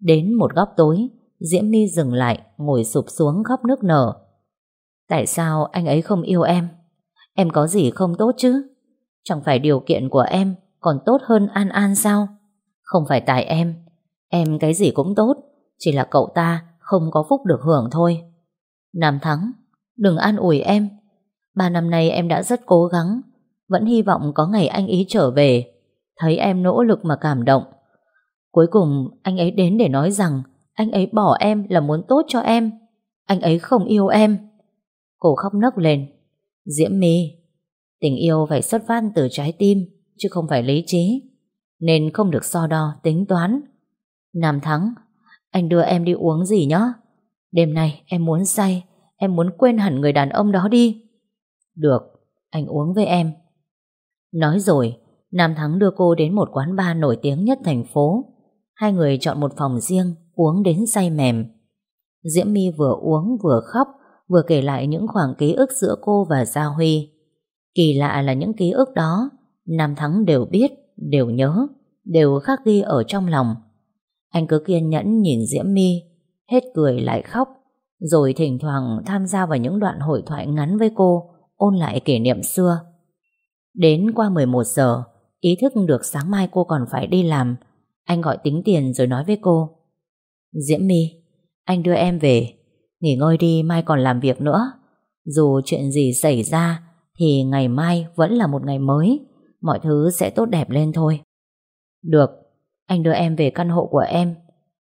Đến một góc tối Diễm My dừng lại Ngồi sụp xuống khóc nước nở. Tại sao anh ấy không yêu em? Em có gì không tốt chứ? Chẳng phải điều kiện của em Còn tốt hơn An An sao? Không phải tại em Em cái gì cũng tốt Chỉ là cậu ta không có phúc được hưởng thôi. Nam Thắng Đừng an ủi em Ba năm nay em đã rất cố gắng, Vẫn hy vọng có ngày anh ý trở về. Thấy em nỗ lực mà cảm động. Cuối cùng, anh ấy đến để nói rằng Anh ấy bỏ em là muốn tốt cho em. Anh ấy không yêu em. Cô khóc nấc lên. Diễm My, Tình yêu phải xuất phát từ trái tim, Chứ không phải lý trí, Nên không được so đo tính toán. Nam Thắng, Anh đưa em đi uống gì nhá? Đêm nay em muốn say, Em muốn quên hẳn người đàn ông đó đi. Được Anh uống với em Nói rồi Nam Thắng đưa cô đến một quán bar nổi tiếng nhất thành phố Hai người chọn một phòng riêng Uống đến say mềm Diễm My vừa uống vừa khóc vừa kể lại những khoảng ký ức giữa cô và Gia Huy. Kỳ lạ là những ký ức đó, Nam Thắng đều biết, đều nhớ, đều khắc ghi ở trong lòng. Anh cứ kiên nhẫn nhìn Diễm My, hết cười lại khóc, rồi thỉnh thoảng tham gia vào những đoạn hội thoại ngắn với cô, ôn lại kỷ niệm xưa. Đến qua 11 giờ, ý thức được sáng mai cô còn phải đi làm, anh gọi tính tiền rồi nói với cô. Diễm My, anh đưa em về, Nghỉ ngơi đi mai còn làm việc nữa Dù chuyện gì xảy ra Thì ngày mai vẫn là một ngày mới Mọi thứ sẽ tốt đẹp lên thôi Được Anh đưa em về căn hộ của em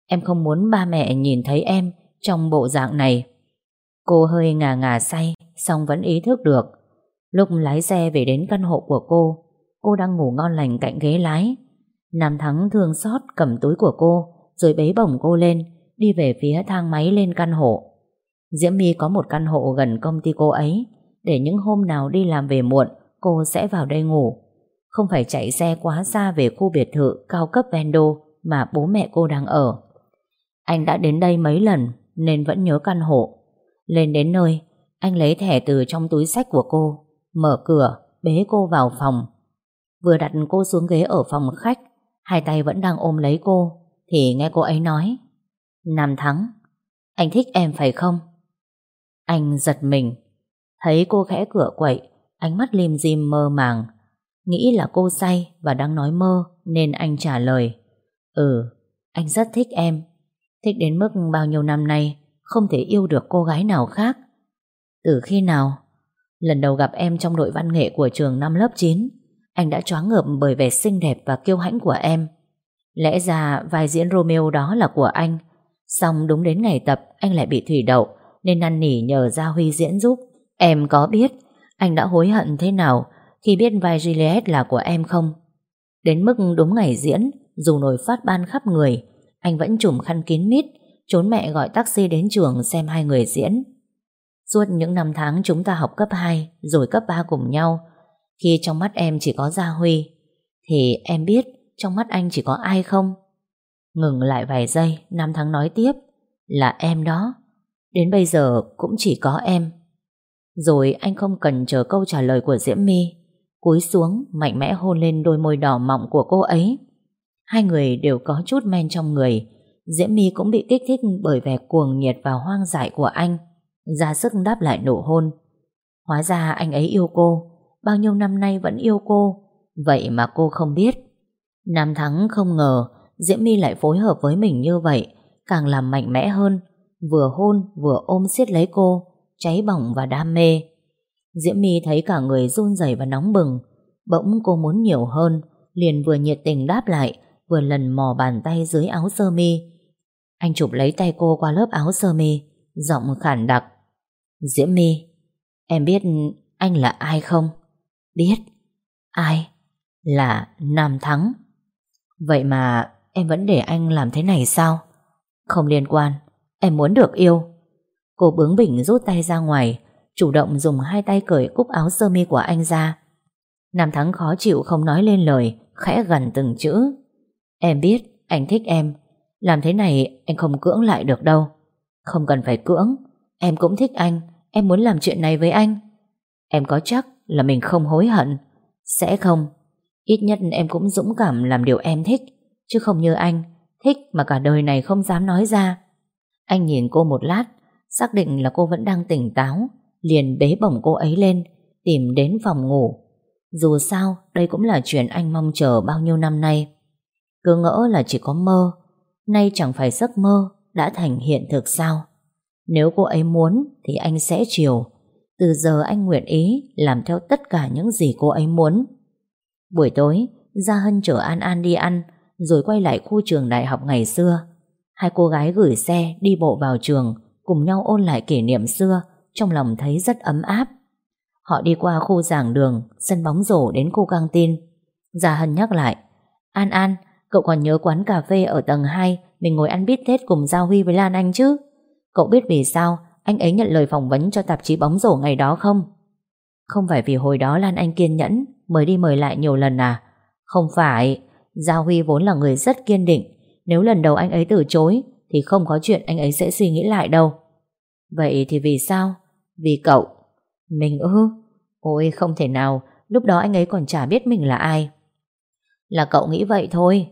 Em không muốn ba mẹ nhìn thấy em Trong bộ dạng này Cô hơi ngà ngà say Xong vẫn ý thức được Lúc lái xe về đến căn hộ của cô Cô đang ngủ ngon lành cạnh ghế lái Nam Thắng thương xót cầm túi của cô, Rồi bế bổng cô lên, Đi về phía thang máy lên căn hộ Diễm My có một căn hộ gần công ty cô ấy, để những hôm nào đi làm về muộn, cô sẽ vào đây ngủ. Không phải chạy xe quá xa về khu biệt thự cao cấp Vendo mà bố mẹ cô đang ở. Anh đã đến đây mấy lần nên vẫn nhớ căn hộ. Lên đến nơi, anh lấy thẻ từ trong túi sách của cô, mở cửa, bế cô vào phòng. Vừa đặt cô xuống ghế ở phòng khách, hai tay vẫn đang ôm lấy cô, thì nghe cô ấy nói Nam Thắng, anh thích em phải không? Anh giật mình Thấy cô khẽ cửa quậy Ánh mắt lim dim mơ màng Nghĩ là cô say và đang nói mơ Nên anh trả lời Ừ, anh rất thích em Thích đến mức bao nhiêu năm nay không thể yêu được cô gái nào khác Từ khi nào Lần đầu gặp em trong đội văn nghệ của trường năm lớp 9 Anh đã choáng ngợp bởi vẻ xinh đẹp và kiêu hãnh của em Lẽ ra vai diễn Romeo đó là của anh Xong đúng đến ngày tập Anh lại bị thủy đậu nên năn nỉ nhờ Gia Huy diễn giúp. Em có biết anh đã hối hận thế nào khi biết vai Juliet là của em không? Đến mức đúng ngày diễn, dù nổi phát ban khắp người, anh vẫn trùm khăn kín mít, trốn mẹ gọi taxi đến trường xem hai người diễn. Suốt những năm tháng chúng ta học cấp 2 rồi cấp 3 cùng nhau, khi trong mắt em chỉ có Gia Huy, thì em biết trong mắt anh chỉ có ai không? Ngừng lại vài giây, Nam Thắng nói tiếp, là em đó. Đến bây giờ cũng chỉ có em. Rồi anh không cần chờ câu trả lời của Diễm My, cúi xuống mạnh mẽ hôn lên đôi môi đỏ mọng của cô ấy. Hai người đều có chút men trong người, Diễm My cũng bị kích thích bởi vẻ cuồng nhiệt và hoang dại của anh, ra sức đáp lại nụ hôn. Hóa ra anh ấy yêu cô, bao nhiêu năm nay vẫn yêu cô, vậy mà cô không biết. Nam Thắng không ngờ Diễm My lại phối hợp với mình như vậy, càng làm mạnh mẽ hơn, vừa hôn vừa ôm siết lấy cô, cháy bỏng và đam mê. Diễm My thấy cả người run rẩy và nóng bừng, bỗng cô muốn nhiều hơn, liền vừa nhiệt tình đáp lại, vừa lần mò bàn tay dưới áo sơ mi. Anh chụp lấy tay cô qua lớp áo sơ mi, giọng khản đặc. Diễm My, em biết anh là ai không? Biết. Ai? Là Nam Thắng. Vậy mà em vẫn để anh làm thế này sao? Không liên quan, em muốn được yêu. Cô bướng bỉnh rút tay ra ngoài, chủ động dùng hai tay cởi cúc áo sơ mi của anh ra. Nam Thắng khó chịu không nói lên lời, khẽ gần từng chữ. Em biết anh thích em, làm thế này anh không cưỡng lại được đâu. Không cần phải cưỡng, em cũng thích anh, em muốn làm chuyện này với anh. Em có chắc là mình không hối hận? Sẽ không. Ít nhất em cũng dũng cảm làm điều em thích, chứ không như anh, thích mà cả đời này không dám nói ra. Anh nhìn cô một lát, xác định là cô vẫn đang tỉnh táo, liền bế bổng cô ấy lên, tìm đến phòng ngủ. Dù sao, đây cũng là chuyện anh mong chờ bao nhiêu năm nay. Cứ ngỡ là chỉ có mơ, nay chẳng phải giấc mơ đã thành hiện thực sao. Nếu cô ấy muốn thì anh sẽ chiều. Từ giờ anh nguyện ý làm theo tất cả những gì cô ấy muốn. Buổi tối, Gia Hân chở An An đi ăn, rồi quay lại khu trường đại học ngày xưa. Hai cô gái gửi xe đi bộ vào trường, cùng nhau ôn lại kỷ niệm xưa, trong lòng thấy rất ấm áp. Họ đi qua khu giảng đường, sân bóng rổ đến khu căng tin. Gia Hân nhắc lại, An An, cậu còn nhớ quán cà phê ở tầng 2 mình ngồi ăn bít tết cùng Giao Huy với Lan Anh chứ? Cậu biết vì sao anh ấy nhận lời phỏng vấn cho tạp chí bóng rổ ngày đó không? Không phải vì hồi đó Lan Anh kiên nhẫn mới đi mời lại nhiều lần à? Không phải, Giao Huy vốn là người rất kiên định. Nếu lần đầu anh ấy từ chối thì không có chuyện anh ấy sẽ suy nghĩ lại đâu. Vậy thì vì sao? Vì cậu. Mình ư? Ôi không thể nào, lúc đó anh ấy còn chả biết mình là ai. Là cậu nghĩ vậy thôi.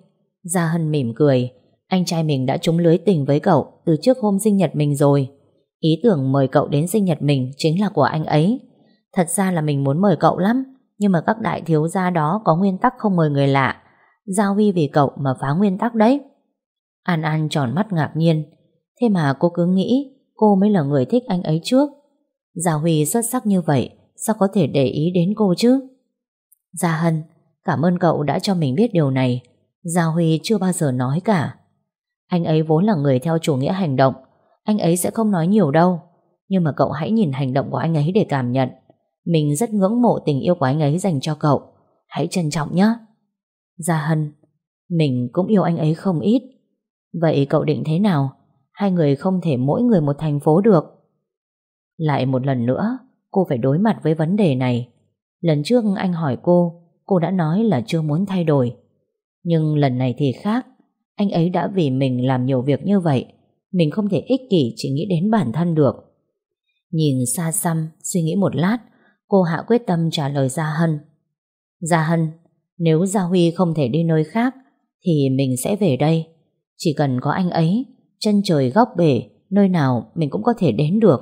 Gia Hân mỉm cười. Anh trai mình đã trúng lưới tình với cậu từ trước hôm sinh nhật mình rồi. Ý tưởng mời cậu đến sinh nhật mình chính là của anh ấy. Thật ra là mình muốn mời cậu lắm, nhưng mà các đại thiếu gia đó có nguyên tắc không mời người lạ. Giao vi vì cậu mà phá nguyên tắc đấy. An An tròn mắt ngạc nhiên. Thế mà cô cứ nghĩ cô mới là người thích anh ấy trước. Giao Huy xuất sắc như vậy, sao có thể để ý đến cô chứ? Gia Hân, cảm ơn cậu đã cho mình biết điều này. Giao Huy chưa bao giờ nói cả. Anh ấy vốn là người theo chủ nghĩa hành động, anh ấy sẽ không nói nhiều đâu. Nhưng mà cậu hãy nhìn hành động của anh ấy để cảm nhận. Mình rất ngưỡng mộ tình yêu của anh ấy dành cho cậu. Hãy trân trọng nhé. Gia Hân, mình cũng yêu anh ấy không ít. Vậy cậu định thế nào? Hai người không thể mỗi người một thành phố được. Lại một lần nữa, cô phải đối mặt với vấn đề này. Lần trước anh hỏi cô, cô đã nói là chưa muốn thay đổi. Nhưng lần này thì khác. Anh ấy đã vì mình làm nhiều việc như vậy. Mình không thể ích kỷ chỉ nghĩ đến bản thân được. Nhìn xa xăm, suy nghĩ một lát, cô hạ quyết tâm trả lời Gia Hân. Gia Hân, nếu Gia Huy không thể đi nơi khác, thì mình sẽ về đây. Chỉ cần có anh ấy, chân trời góc bể, nơi nào mình cũng có thể đến được.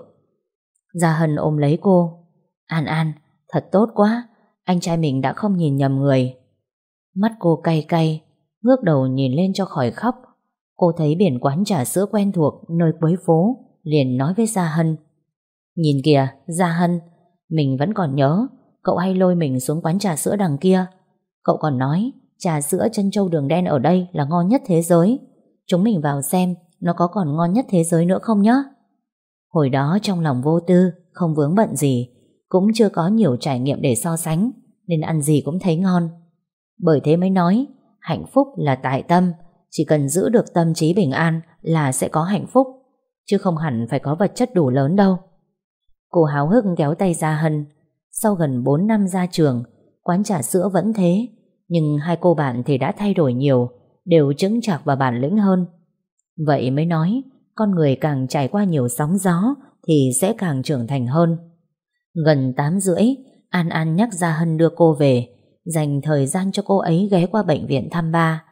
Gia Hân ôm lấy cô. An An, thật tốt quá, anh trai mình đã không nhìn nhầm người. Mắt cô cay cay, ngước đầu nhìn lên cho khỏi khóc. Cô thấy biển quán trà sữa quen thuộc nơi cuối phố, liền nói với Gia Hân. Nhìn kìa, Gia Hân, mình vẫn còn nhớ, cậu hay lôi mình xuống quán trà sữa đằng kia. Cậu còn nói, trà sữa chân châu đường đen ở đây là ngon nhất thế giới. Chúng mình vào xem, nó có còn ngon nhất thế giới nữa không nhé? Hồi đó trong lòng vô tư, không vướng bận gì, cũng chưa có nhiều trải nghiệm để so sánh, nên ăn gì cũng thấy ngon. Bởi thế mới nói, hạnh phúc là tại tâm, chỉ cần giữ được tâm trí bình an là sẽ có hạnh phúc, chứ không hẳn phải có vật chất đủ lớn đâu. Cô háo hức kéo tay ra Hân, sau gần 4 năm ra trường, quán trà sữa vẫn thế, nhưng hai cô bạn thì đã thay đổi nhiều, đều chứng chạc và bản lĩnh hơn. Vậy mới nói, con người càng trải qua nhiều sóng gió thì sẽ càng trưởng thành hơn. Gần 8 rưỡi, An An nhắc ra Hân đưa cô về, dành thời gian cho cô ấy ghé qua bệnh viện thăm ba.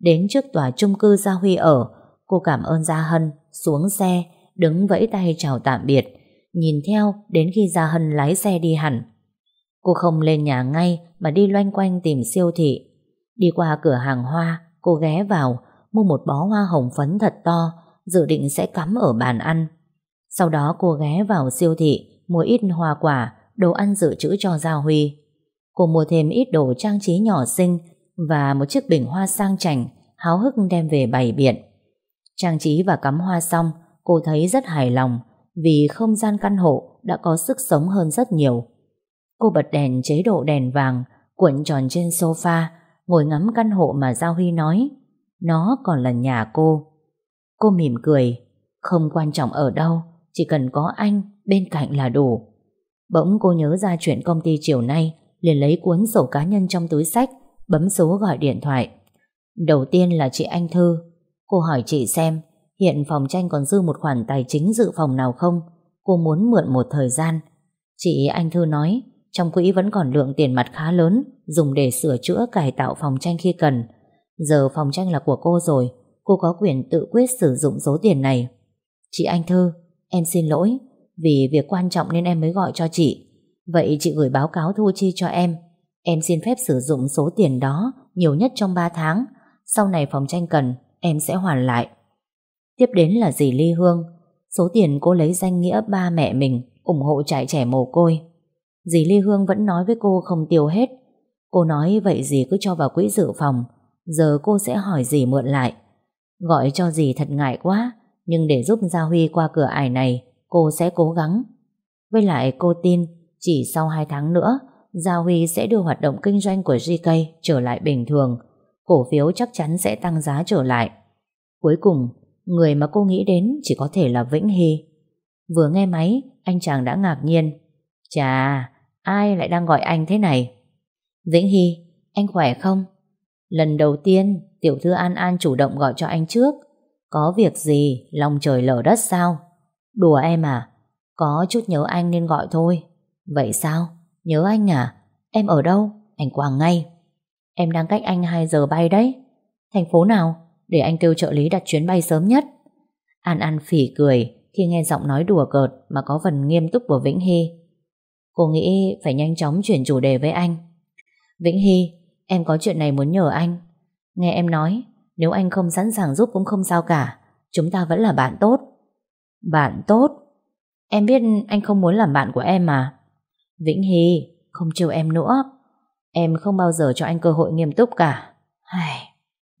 Đến trước tòa chung cư Gia Huy ở, cô cảm ơn Gia Hân, xuống xe, đứng vẫy tay chào tạm biệt, nhìn theo đến khi Gia Hân lái xe đi hẳn. Cô không lên nhà ngay mà đi loanh quanh tìm siêu thị. Đi qua cửa hàng hoa, cô ghé vào, mua một bó hoa hồng phấn thật to, dự định sẽ cắm ở bàn ăn. Sau đó cô ghé vào siêu thị, mua ít hoa quả, đồ ăn dự trữ cho Gia Huy. Cô mua thêm ít đồ trang trí nhỏ xinh và một chiếc bình hoa sang chảnh, háo hức đem về bày biện. Trang trí và cắm hoa xong, cô thấy rất hài lòng vì không gian căn hộ đã có sức sống hơn rất nhiều. Cô bật đèn chế độ đèn vàng, cuộn tròn trên sofa, ngồi ngắm căn hộ mà Giao Huy nói. Nó còn là nhà cô. Cô mỉm cười, không quan trọng ở đâu, chỉ cần có anh bên cạnh là đủ. Bỗng cô nhớ ra chuyện công ty chiều nay, liền lấy cuốn sổ cá nhân trong túi sách, bấm số gọi điện thoại. Đầu tiên là chị Anh Thư. Cô hỏi chị xem, hiện phòng tranh còn dư một khoản tài chính dự phòng nào không? Cô muốn mượn một thời gian. Chị Anh Thư nói, trong quỹ vẫn còn lượng tiền mặt khá lớn, dùng để sửa chữa cải tạo phòng tranh khi cần. Giờ phòng tranh là của cô rồi, cô có quyền tự quyết sử dụng số tiền này. Chị Anh Thư, em xin lỗi, vì việc quan trọng nên em mới gọi cho chị. Vậy chị gửi báo cáo thu chi cho em. Em xin phép sử dụng số tiền đó nhiều nhất trong 3 tháng. Sau này phòng tranh cần, em sẽ hoàn lại. Tiếp đến là dì Ly Hương. Số tiền cô lấy danh nghĩa ba mẹ mình ủng hộ trại trẻ mồ côi. Dì Ly Hương vẫn nói với cô không tiêu hết. Cô nói vậy dì cứ cho vào quỹ dự phòng. Giờ cô sẽ hỏi dì mượn lại. Gọi cho dì thật ngại quá. Nhưng để giúp Gia Huy qua cửa ải này, cô sẽ cố gắng. Với lại cô tin chỉ sau 2 tháng nữa, Gia Huy sẽ đưa hoạt động kinh doanh của GK trở lại bình thường. Cổ phiếu chắc chắn sẽ tăng giá trở lại. Cuối cùng, người mà cô nghĩ đến chỉ có thể là Vĩnh Hy. Vừa nghe máy, anh chàng đã ngạc nhiên. Chà, ai lại đang gọi anh thế này? Vĩnh Hy, anh khỏe không? Lần đầu tiên, tiểu thư An An chủ động gọi cho anh trước. Có việc gì, lòng trời lở đất sao? Đùa em à? Có chút nhớ anh nên gọi thôi. Vậy sao? Nhớ anh à? Em ở đâu? Anh qua ngay. Em đang cách anh 2 giờ bay đấy. Thành phố nào? Để anh kêu trợ lý đặt chuyến bay sớm nhất. An An phỉ cười khi nghe giọng nói đùa cợt mà có phần nghiêm túc của Vĩnh Hy. Cô nghĩ phải nhanh chóng chuyển chủ đề với anh. Vĩnh Hy, em có chuyện này muốn nhờ anh. Nghe em nói, nếu anh không sẵn sàng giúp cũng không sao cả. Chúng ta vẫn là bạn tốt. Bạn tốt? Em biết anh không muốn làm bạn của em mà. Vĩnh Hy, không chiều em nữa. Em không bao giờ cho anh cơ hội nghiêm túc cả. Ai...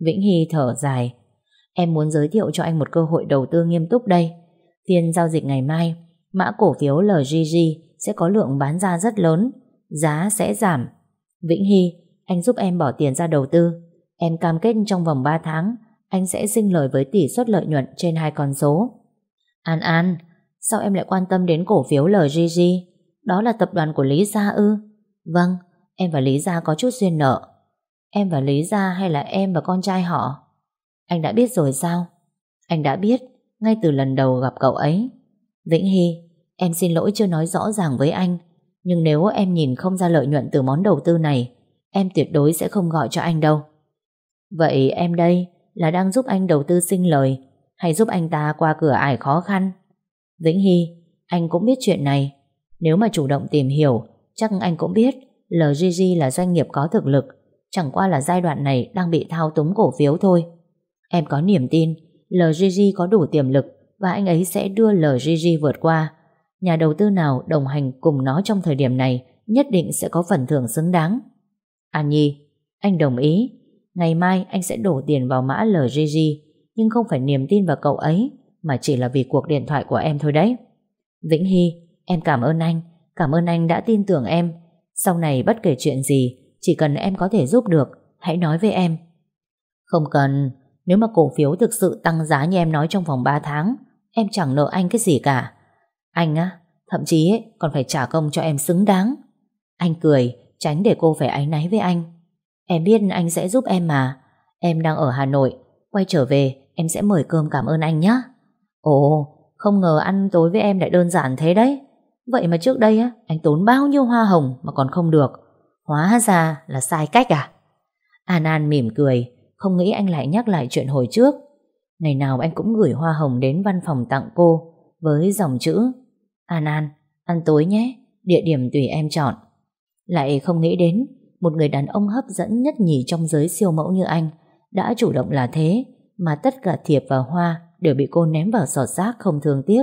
Vĩnh Hy thở dài. Em muốn giới thiệu cho anh một cơ hội đầu tư nghiêm túc đây. Phiên giao dịch ngày mai, mã cổ phiếu LGG sẽ có lượng bán ra rất lớn, giá sẽ giảm. Vĩnh Hy, anh giúp em bỏ tiền ra đầu tư. Em cam kết trong vòng 3 tháng, anh sẽ sinh lời với tỷ suất lợi nhuận trên hai con số. An An, sao em lại quan tâm đến cổ phiếu LGG? Đó là tập đoàn của Lý Gia ư? Vâng, em và Lý Gia có chút duyên nợ. Em và Lý Gia hay là em và con trai họ? Anh đã biết rồi sao? Anh đã biết, ngay từ lần đầu gặp cậu ấy. Vĩnh Hy, em xin lỗi chưa nói rõ ràng với anh, nhưng nếu em nhìn không ra lợi nhuận từ món đầu tư này, em tuyệt đối sẽ không gọi cho anh đâu. Vậy em đây là đang giúp anh đầu tư sinh lời hay giúp anh ta qua cửa ải khó khăn? Vĩnh Hy, anh cũng biết chuyện này. Nếu mà chủ động tìm hiểu, chắc anh cũng biết LGG là doanh nghiệp có thực lực, chẳng qua là giai đoạn này đang bị thao túng cổ phiếu thôi. Em có niềm tin LGG có đủ tiềm lực và anh ấy sẽ đưa LGG vượt qua. Nhà đầu tư nào đồng hành cùng nó trong thời điểm này nhất định sẽ có phần thưởng xứng đáng. An Nhi, anh đồng ý. Ngày mai anh sẽ đổ tiền vào mã LGG nhưng không phải niềm tin vào cậu ấy mà chỉ là vì cuộc điện thoại của em thôi đấy. Vĩnh Hy, em cảm ơn anh, cảm ơn anh đã tin tưởng em. Sau này bất kể chuyện gì, chỉ cần em có thể giúp được, hãy nói với em. Không cần, nếu mà cổ phiếu thực sự tăng giá như em nói trong vòng 3 tháng, em chẳng nợ anh cái gì cả. Anh á, thậm chí ấy, còn phải trả công cho em xứng đáng. Anh cười, tránh để cô phải áy náy với anh. Em biết anh sẽ giúp em mà. Em đang ở Hà Nội, quay trở về em sẽ mời cơm cảm ơn anh nhé. Ồ, không ngờ ăn tối với em lại đơn giản thế đấy. Vậy mà trước đây á, anh tốn bao nhiêu hoa hồng mà còn không được. Hóa ra là sai cách à? An An mỉm cười, không nghĩ anh lại nhắc lại chuyện hồi trước. Ngày nào anh cũng gửi hoa hồng đến văn phòng tặng cô với dòng chữ An An, ăn tối nhé, địa điểm tùy em chọn. Lại không nghĩ đến một người đàn ông hấp dẫn nhất nhì trong giới siêu mẫu như anh đã chủ động là thế mà tất cả thiệp và hoa đều bị cô ném vào sọt rác không thương tiếc.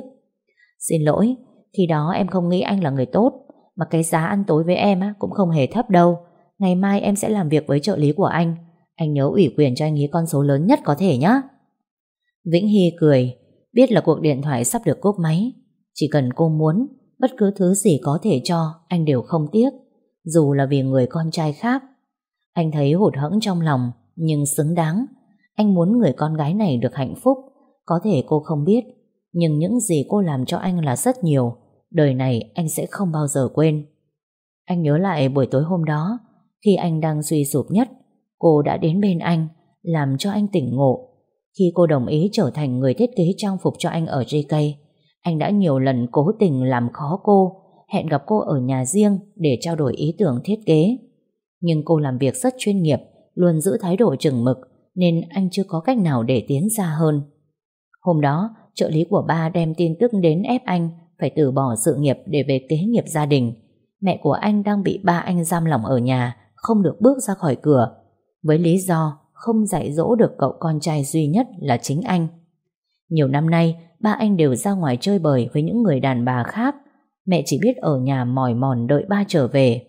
Xin lỗi, khi đó em không nghĩ anh là người tốt mà cái giá ăn tối với em cũng không hề thấp đâu. Ngày mai em sẽ làm việc với trợ lý của anh. Anh nhớ ủy quyền cho anh ý con số lớn nhất có thể nhé. Vĩnh Hy cười, biết là cuộc điện thoại sắp được cúp máy. Chỉ cần cô muốn, bất cứ thứ gì có thể cho, anh đều không tiếc. Dù là vì người con trai khác. Anh thấy hụt hẫng trong lòng, nhưng xứng đáng. Anh muốn người con gái này được hạnh phúc. Có thể cô không biết, nhưng những gì cô làm cho anh là rất nhiều. Đời này anh sẽ không bao giờ quên. Anh nhớ lại buổi tối hôm đó, khi anh đang suy sụp nhất, cô đã đến bên anh, làm cho anh tỉnh ngộ. Khi cô đồng ý trở thành người thiết kế trang phục cho anh ở JK, anh đã nhiều lần cố tình làm khó cô, hẹn gặp cô ở nhà riêng để trao đổi ý tưởng thiết kế. Nhưng cô làm việc rất chuyên nghiệp, luôn giữ thái độ chừng mực, nên anh chưa có cách nào để tiến xa hơn. Hôm đó, trợ lý của ba đem tin tức đến ép anh phải từ bỏ sự nghiệp để về kế nghiệp gia đình. Mẹ của anh đang bị ba anh giam lỏng ở nhà, không được bước ra khỏi cửa, với lý do không dạy dỗ được cậu con trai duy nhất là chính anh. Nhiều năm nay, ba anh đều ra ngoài chơi bời với những người đàn bà khác. Mẹ chỉ biết ở nhà mỏi mòn đợi ba trở về.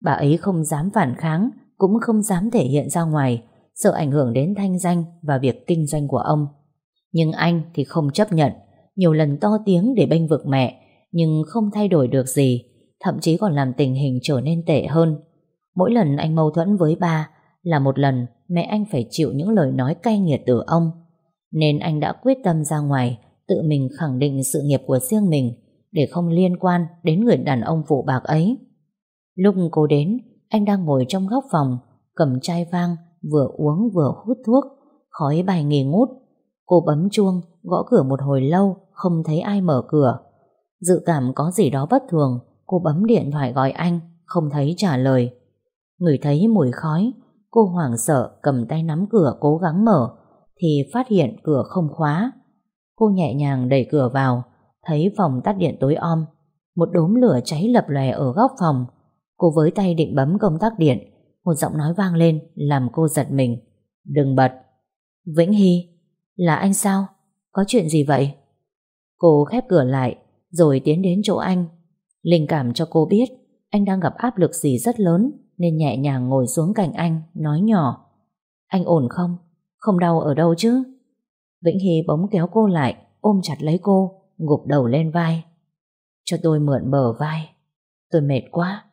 Bà ấy không dám phản kháng, cũng không dám thể hiện ra ngoài, sợ ảnh hưởng đến thanh danh và việc kinh doanh của ông. Nhưng anh thì không chấp nhận, nhiều lần to tiếng để bênh vực mẹ, nhưng không thay đổi được gì, thậm chí còn làm tình hình trở nên tệ hơn. Mỗi lần anh mâu thuẫn với ba là một lần mẹ anh phải chịu những lời nói cay nghiệt từ ông. Nên anh đã quyết tâm ra ngoài, tự mình khẳng định sự nghiệp của riêng mình để không liên quan đến người đàn ông phụ bạc ấy. Lúc cô đến, anh đang ngồi trong góc phòng, cầm chai vang, vừa uống vừa hút thuốc, khói bài nghỉ ngút. Cô bấm chuông, gõ cửa một hồi lâu, không thấy ai mở cửa. Dự cảm có gì đó bất thường, cô bấm điện thoại gọi anh, không thấy trả lời. Người thấy mùi khói, cô hoảng sợ cầm tay nắm cửa cố gắng mở, thì phát hiện cửa không khóa. Cô nhẹ nhàng đẩy cửa vào, thấy phòng tắt điện tối om. Một đốm lửa cháy lập lòe ở góc phòng. Cô với tay định bấm công tắc điện, một giọng nói vang lên làm cô giật mình. Đừng bật. Vĩnh Hy, là anh sao? Có chuyện gì vậy? Cô khép cửa lại, rồi tiến đến chỗ anh. Linh cảm cho cô biết anh đang gặp áp lực gì rất lớn, nên nhẹ nhàng ngồi xuống cạnh anh, nói nhỏ. Anh ổn không? Không đau ở đâu chứ? Vĩnh Hy bóng kéo cô lại, ôm chặt lấy cô, gục đầu lên vai. Cho tôi mượn bờ vai. Tôi mệt quá.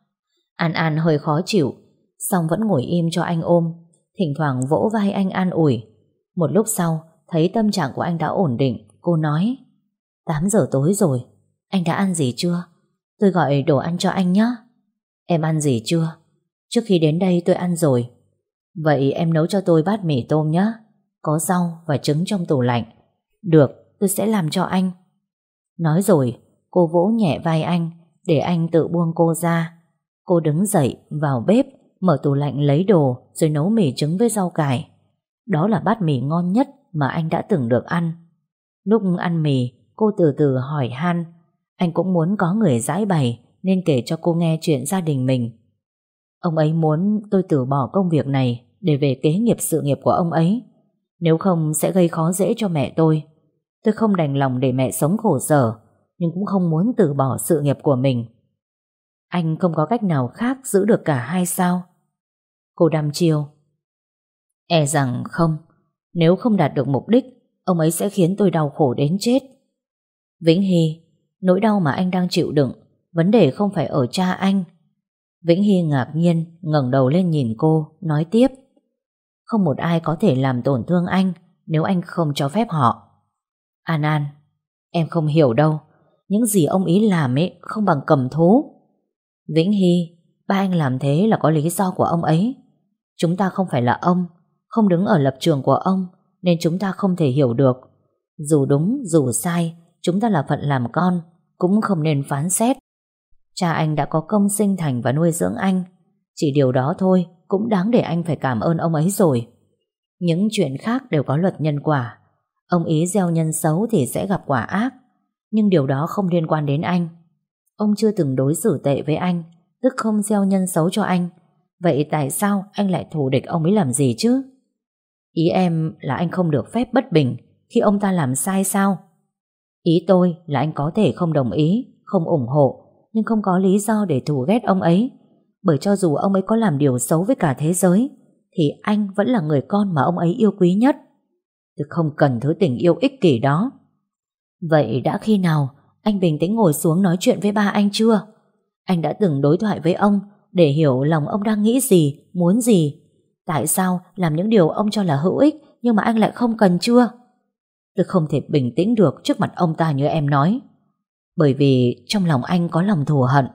An An hơi khó chịu, xong vẫn ngồi im cho anh ôm, thỉnh thoảng vỗ vai anh an ủi. Một lúc sau, thấy tâm trạng của anh đã ổn định, cô nói 8 giờ tối rồi, anh đã ăn gì chưa? Tôi gọi đồ ăn cho anh nhé. Em ăn gì chưa? Trước khi đến đây tôi ăn rồi. Vậy em nấu cho tôi bát mì tôm nhé. Có rau và trứng trong tủ lạnh. Được, tôi sẽ làm cho anh. Nói rồi, cô vỗ nhẹ vai anh để anh tự buông cô ra. Cô đứng dậy vào bếp mở tủ lạnh lấy đồ rồi nấu mì trứng với rau cải. Đó là bát mì ngon nhất mà anh đã từng được ăn. Lúc ăn mì, cô từ từ hỏi han. Anh cũng muốn có người giải bày nên kể cho cô nghe chuyện gia đình mình. Ông ấy muốn tôi từ bỏ công việc này để về kế nghiệp sự nghiệp của ông ấy. Nếu không sẽ gây khó dễ cho mẹ tôi. Tôi không đành lòng để mẹ sống khổ sở, nhưng cũng không muốn từ bỏ sự nghiệp của mình. Anh không có cách nào khác giữ được cả hai sao? Cô đăm chiêu. E rằng không, nếu không đạt được mục đích, ông ấy sẽ khiến tôi đau khổ đến chết. Vĩnh Hy, nỗi đau mà anh đang chịu đựng, vấn đề không phải ở cha anh. Vĩnh Hy ngạc nhiên ngẩng đầu lên nhìn cô Nói tiếp. Không một ai có thể làm tổn thương anh Nếu anh không cho phép họ. An An Em không hiểu đâu Những gì ông ý làm ấy không bằng cầm thú. Vĩnh Hy Ba anh làm thế là có lý do của ông ấy. Chúng ta không phải là ông Không đứng ở lập trường của ông Nên chúng ta không thể hiểu được. Dù đúng dù sai Chúng ta là phận làm con, Cũng không nên phán xét. Cha anh đã có công sinh thành và nuôi dưỡng anh. Chỉ điều đó thôi Cũng đáng để anh phải cảm ơn ông ấy rồi. Những chuyện khác đều có luật nhân quả. Ông ý gieo nhân xấu Thì sẽ gặp quả ác, Nhưng điều đó không liên quan đến anh. Ông chưa từng đối xử tệ với anh, Tức không gieo nhân xấu cho anh. Vậy tại sao anh lại thù địch ông ấy làm gì chứ? Ý em là anh không được phép bất bình Khi ông ta làm sai sao? Ý tôi là anh có thể không đồng ý, Không ủng hộ, Nhưng không có lý do để thù ghét ông ấy. Bởi cho dù ông ấy có làm điều xấu với cả thế giới, Thì anh vẫn là người con mà ông ấy yêu quý nhất. Tôi không cần thứ tình yêu ích kỷ đó. Vậy đã khi nào Anh bình tĩnh ngồi xuống nói chuyện với ba anh chưa? Anh đã từng đối thoại với ông Để hiểu lòng ông đang nghĩ gì, Muốn gì. Tại sao làm những điều ông cho là hữu ích Nhưng mà anh lại không cần chưa? Tôi không thể bình tĩnh được trước mặt ông ta như em nói. Bởi vì trong lòng anh có lòng thù hận.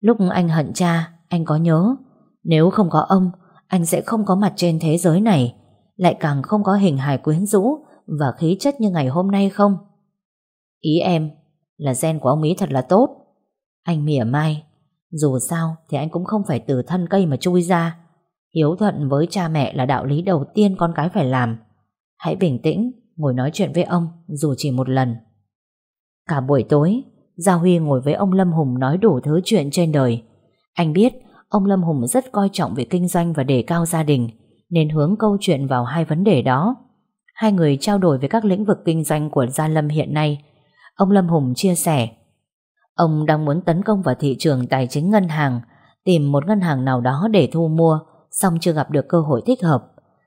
Lúc anh hận cha, anh có nhớ. Nếu không có ông, anh sẽ không có mặt trên thế giới này. Lại càng không có hình hài quyến rũ và khí chất như ngày hôm nay không? Ý em là gen của ông ý thật là tốt. Anh mỉa mai. Dù sao thì anh cũng không phải từ thân cây mà chui ra. Hiếu thuận với cha mẹ là đạo lý đầu tiên con cái phải làm. Hãy bình tĩnh ngồi nói chuyện với ông dù chỉ một lần. Cả buổi tối, Gia Huy ngồi với ông Lâm Hùng nói đủ thứ chuyện trên đời. Anh biết ông Lâm Hùng rất coi trọng về kinh doanh và đề cao gia đình, nên hướng câu chuyện vào hai vấn đề đó. Hai người trao đổi về các lĩnh vực kinh doanh của Gia Lâm hiện nay. Ông Lâm Hùng chia sẻ, ông đang muốn tấn công vào thị trường tài chính ngân hàng, tìm một ngân hàng nào đó để thu mua, song chưa gặp được cơ hội thích hợp.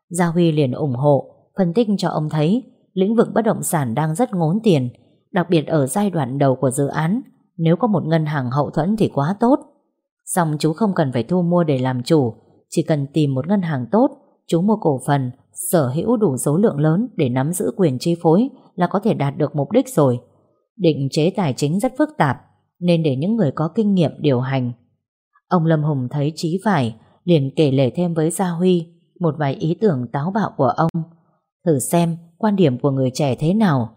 Gia Huy liền ủng hộ, phân tích cho ông thấy lĩnh vực bất động sản đang rất ngốn tiền, đặc biệt ở giai đoạn đầu của dự án. Nếu có một ngân hàng hậu thuẫn thì quá tốt. Xong chú không cần phải thu mua để làm chủ, chỉ cần tìm một ngân hàng tốt, chú mua cổ phần, sở hữu đủ số lượng lớn để nắm giữ quyền chi phối là có thể đạt được mục đích rồi. Định chế tài chính rất phức tạp, nên để những người có kinh nghiệm điều hành. Ông Lâm Hùng thấy chí phải, liền kể lể thêm với Gia Huy một vài ý tưởng táo bạo của ông. Thử xem quan điểm của người trẻ thế nào.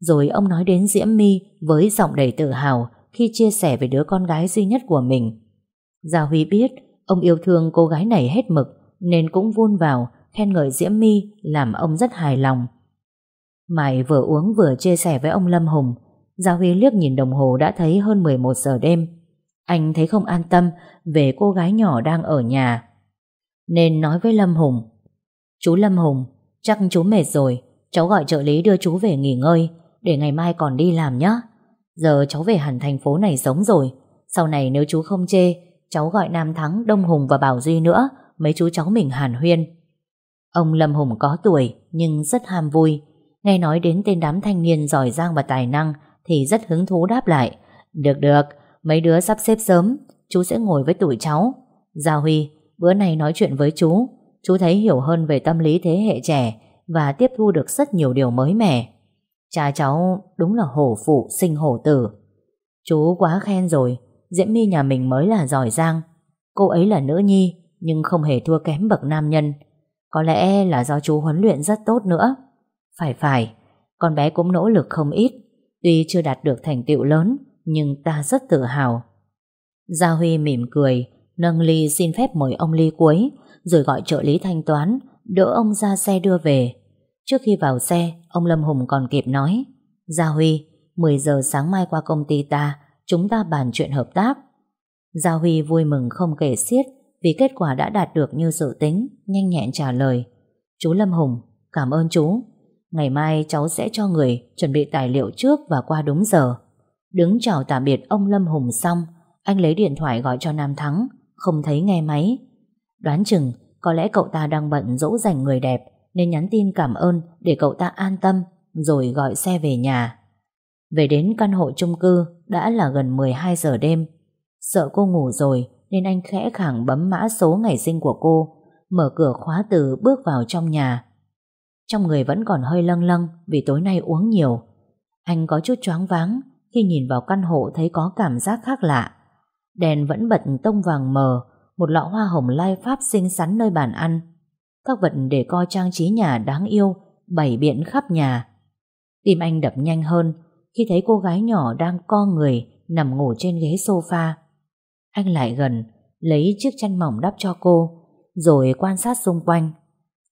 Rồi ông nói đến Diễm My với giọng đầy tự hào khi chia sẻ về đứa con gái duy nhất của mình. Gia Huy biết ông yêu thương cô gái này hết mực, nên cũng vun vào khen ngợi Diễm My làm ông rất hài lòng. Mày vừa uống vừa chia sẻ với ông Lâm Hùng, Gia Huy liếc nhìn đồng hồ đã thấy hơn 11 giờ đêm Anh thấy không an tâm về cô gái nhỏ đang ở nhà Nên nói với Lâm Hùng, Chú Lâm Hùng, Chắc chú mệt rồi Cháu gọi trợ lý đưa chú về nghỉ ngơi Để ngày mai còn đi làm nhé Giờ cháu về hẳn thành phố này sống rồi. Sau này nếu chú không chê Cháu gọi Nam Thắng, Đông Hùng và Bảo Duy nữa Mấy chú cháu mình hàn huyên. Ông Lâm Hùng có tuổi Nhưng rất ham vui. Nghe nói đến tên đám thanh niên giỏi giang và tài năng Thì rất hứng thú đáp lại. Được được, mấy đứa sắp xếp sớm Chú sẽ ngồi với tụi cháu. Gia Huy, bữa nay nói chuyện với chú. Chú thấy hiểu hơn về tâm lý thế hệ trẻ và tiếp thu được rất nhiều điều mới mẻ. Cha cháu đúng là hổ phụ sinh hổ tử. Chú quá khen rồi, Diễm My nhà mình mới là giỏi giang. Cô ấy là nữ nhi, nhưng không hề thua kém bậc nam nhân. Có lẽ là do chú huấn luyện rất tốt nữa. Phải phải, con bé cũng nỗ lực không ít. Tuy chưa đạt được thành tựu lớn, nhưng ta rất tự hào. Gia Huy mỉm cười, nâng ly xin phép mời ông ly cuối, rồi gọi trợ lý thanh toán, đỡ ông ra xe đưa về. Trước khi vào xe, ông Lâm Hùng còn kịp nói Gia Huy, 10 giờ sáng mai qua công ty ta, chúng ta bàn chuyện hợp tác. Gia Huy vui mừng không kể xiết vì kết quả đã đạt được như dự tính, nhanh nhẹn trả lời. Chú Lâm Hùng, cảm ơn chú. Ngày mai cháu sẽ cho người chuẩn bị tài liệu trước và qua đúng giờ. Đứng chào tạm biệt ông Lâm Hùng xong, anh lấy điện thoại gọi cho Nam Thắng, không thấy nghe máy. Đoán chừng, có lẽ cậu ta đang bận dỗ dành người đẹp nên nhắn tin cảm ơn để cậu ta an tâm rồi gọi xe về nhà. Về đến căn hộ chung cư đã là gần 12 giờ đêm. Sợ cô ngủ rồi nên anh khẽ khàng bấm mã số ngày sinh của cô, mở cửa khóa từ bước vào trong nhà. Trong người vẫn còn hơi lâng lâng vì tối nay uống nhiều. Anh có chút choáng váng khi nhìn vào căn hộ thấy có cảm giác khác lạ. Đèn vẫn bật tông vàng mờ, một lọ hoa hồng lai pháp xinh xắn nơi bàn ăn. Các vật để coi trang trí nhà đáng yêu bày biện khắp nhà. Tim anh đập nhanh hơn khi thấy cô gái nhỏ đang co người nằm ngủ trên ghế sofa. Anh lại gần, lấy chiếc chăn mỏng đắp cho cô, rồi quan sát xung quanh.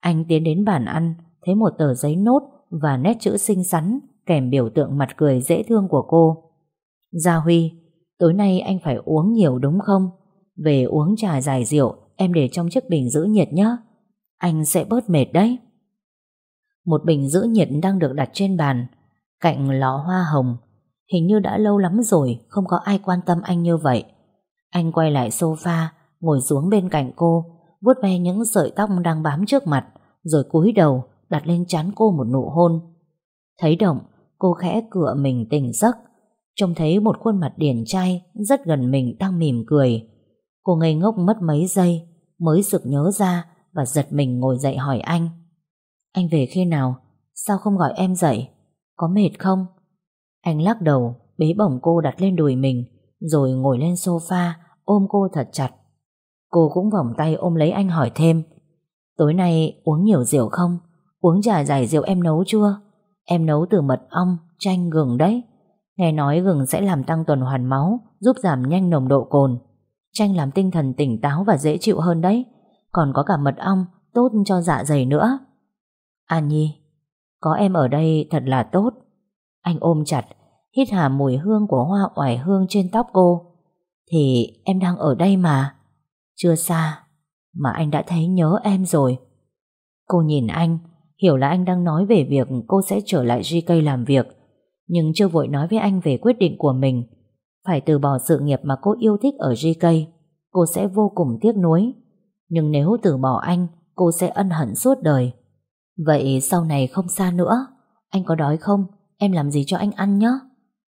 Anh tiến đến bàn ăn, thấy một tờ giấy nốt và nét chữ xinh xắn kèm biểu tượng mặt cười dễ thương của cô. Gia Huy, tối nay anh phải uống nhiều đúng không? Về uống trà giải rượu, em để trong chiếc bình giữ nhiệt nhé. Anh sẽ bớt mệt đấy. Một bình giữ nhiệt đang được đặt trên bàn, cạnh lọ hoa hồng. Hình như đã lâu lắm rồi không có ai quan tâm anh như vậy. Anh quay lại sofa, ngồi xuống bên cạnh cô, vuốt ve những sợi tóc đang bám trước mặt, rồi cúi đầu đặt lên trán cô một nụ hôn. Thấy động, cô khẽ cựa mình tỉnh giấc, trông thấy một khuôn mặt điển trai rất gần mình đang mỉm cười. Cô ngây ngốc mất mấy giây, mới sực nhớ ra và giật mình ngồi dậy hỏi anh. Anh về khi nào? Sao không gọi em dậy? Có mệt không? Anh lắc đầu, bế bổng cô đặt lên đùi mình, rồi ngồi lên sofa, ôm cô thật chặt. Cô cũng vòng tay ôm lấy anh hỏi thêm. Tối nay uống nhiều rượu không? Uống trà giải rượu em nấu chưa? Em nấu từ mật ong, chanh, gừng đấy. Nghe nói gừng sẽ làm tăng tuần hoàn máu, giúp giảm nhanh nồng độ cồn. Chanh làm tinh thần tỉnh táo và dễ chịu hơn đấy. Còn có cả mật ong, tốt cho dạ dày nữa. An Nhi, có em ở đây thật là tốt. Anh ôm chặt, hít hà mùi hương của hoa oải hương trên tóc cô. Thì em đang ở đây mà. Chưa xa, mà anh đã thấy nhớ em rồi. Cô nhìn anh, hiểu là anh đang nói về việc cô sẽ trở lại GK làm việc, nhưng chưa vội nói với anh về quyết định của mình. Phải từ bỏ sự nghiệp mà cô yêu thích ở GK, cô sẽ vô cùng tiếc nuối. Nhưng nếu từ bỏ anh, cô sẽ ân hận suốt đời. Vậy sau này không xa nữa, anh có đói không? Em làm gì cho anh ăn nhé.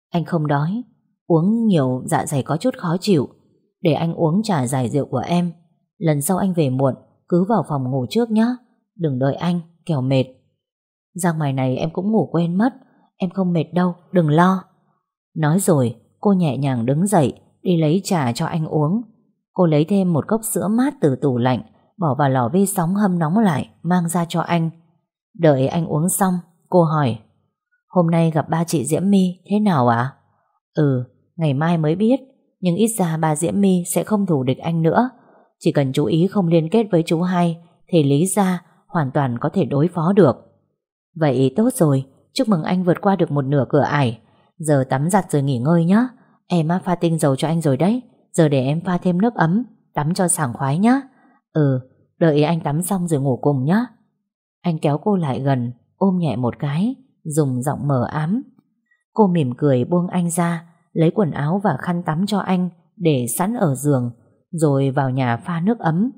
Anh không đói, uống nhiều dạ dày có chút khó chịu. Để anh uống trà giải rượu của em. Lần sau anh về muộn, cứ vào phòng ngủ trước nhé. Đừng đợi anh, kẻo mệt. giang mày này em cũng ngủ quên mất. Em không mệt đâu, đừng lo. Nói rồi, cô nhẹ nhàng đứng dậy, đi lấy trà cho anh uống. Cô lấy thêm một cốc sữa mát từ tủ lạnh, bỏ vào lò vi sóng hâm nóng lại, mang ra cho anh. Đợi anh uống xong, cô hỏi. Hôm nay gặp ba chị Diễm My, thế nào ạ? Ừ, ngày mai mới biết, nhưng ít ra ba Diễm My sẽ không thủ địch anh nữa. Chỉ cần chú ý không liên kết với chú hai, thì lý ra hoàn toàn có thể đối phó được. Vậy tốt rồi, chúc mừng anh vượt qua được một nửa cửa ải. Giờ tắm giặt rồi nghỉ ngơi nhé. Em á pha tinh dầu cho anh rồi đấy. Giờ để em pha thêm nước ấm, tắm cho sảng khoái nhé. Ừ, đợi anh tắm xong rồi ngủ cùng nhé. Anh kéo cô lại gần, ôm nhẹ một cái, dùng giọng mờ ám. Cô mỉm cười buông anh ra, lấy quần áo và khăn tắm cho anh để sẵn ở giường, rồi vào nhà pha nước ấm.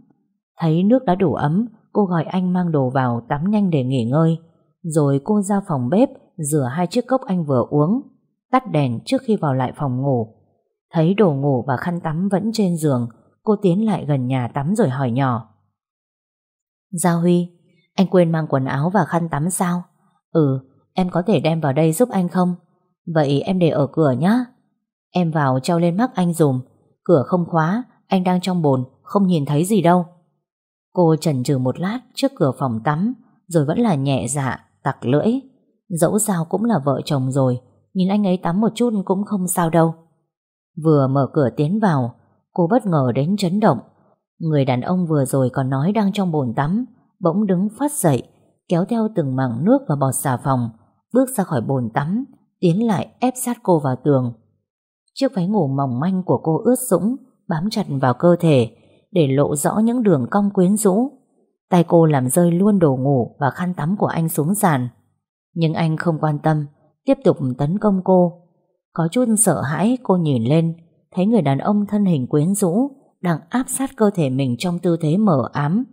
Thấy nước đã đủ ấm, cô gọi anh mang đồ vào tắm nhanh để nghỉ ngơi. Rồi cô ra phòng bếp, rửa hai chiếc cốc anh vừa uống, tắt đèn trước khi vào lại phòng ngủ. Thấy đồ ngủ và khăn tắm vẫn trên giường, cô tiến lại gần nhà tắm rồi hỏi nhỏ. Gia Huy, anh quên mang quần áo và khăn tắm sao? Ừ, em có thể đem vào đây giúp anh không? Vậy em để ở cửa nhé. Em vào treo lên mắt anh dùm. Cửa không khóa, anh đang trong bồn, không nhìn thấy gì đâu. Cô chần chừ một lát trước cửa phòng tắm, rồi vẫn là nhẹ dạ, tặc lưỡi. Dẫu sao cũng là vợ chồng rồi, nhìn anh ấy tắm một chút cũng không sao đâu. Vừa mở cửa tiến vào, cô bất ngờ đến chấn động. Người đàn ông vừa rồi còn nói đang trong bồn tắm, bỗng đứng phát dậy, kéo theo từng mảng nước và bọt xà phòng, bước ra khỏi bồn tắm, tiến lại ép sát cô vào tường. Chiếc váy ngủ mỏng manh của cô ướt sũng, bám chặt vào cơ thể, để lộ rõ những đường cong quyến rũ. Tay cô làm rơi luôn đồ ngủ và khăn tắm của anh xuống sàn. Nhưng anh không quan tâm, tiếp tục tấn công cô. Có chút sợ hãi cô nhìn lên, thấy người đàn ông thân hình quyến rũ đang áp sát cơ thể mình trong tư thế mở ám.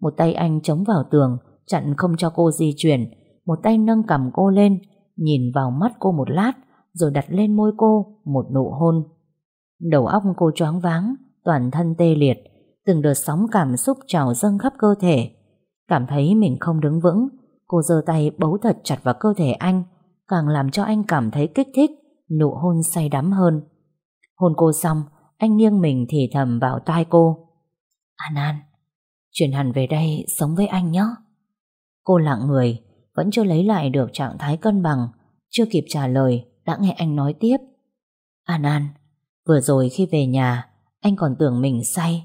Một tay anh chống vào tường, chặn không cho cô di chuyển, một tay nâng cầm cô lên, nhìn vào mắt cô một lát, rồi đặt lên môi cô một nụ hôn. Đầu óc cô choáng váng, toàn thân tê liệt, từng đợt sóng cảm xúc trào dâng khắp cơ thể. Cảm thấy mình không đứng vững, cô giơ tay bấu thật chặt vào cơ thể anh, càng làm cho anh cảm thấy kích thích, nụ hôn say đắm hơn. Hôn cô xong, anh nghiêng mình thì thầm vào tai cô. An An, chuyển hẳn về đây sống với anh nhé. Cô lặng người, vẫn chưa lấy lại được trạng thái cân bằng, chưa kịp trả lời, đã nghe anh nói tiếp. An An, vừa rồi khi về nhà, anh còn tưởng mình say.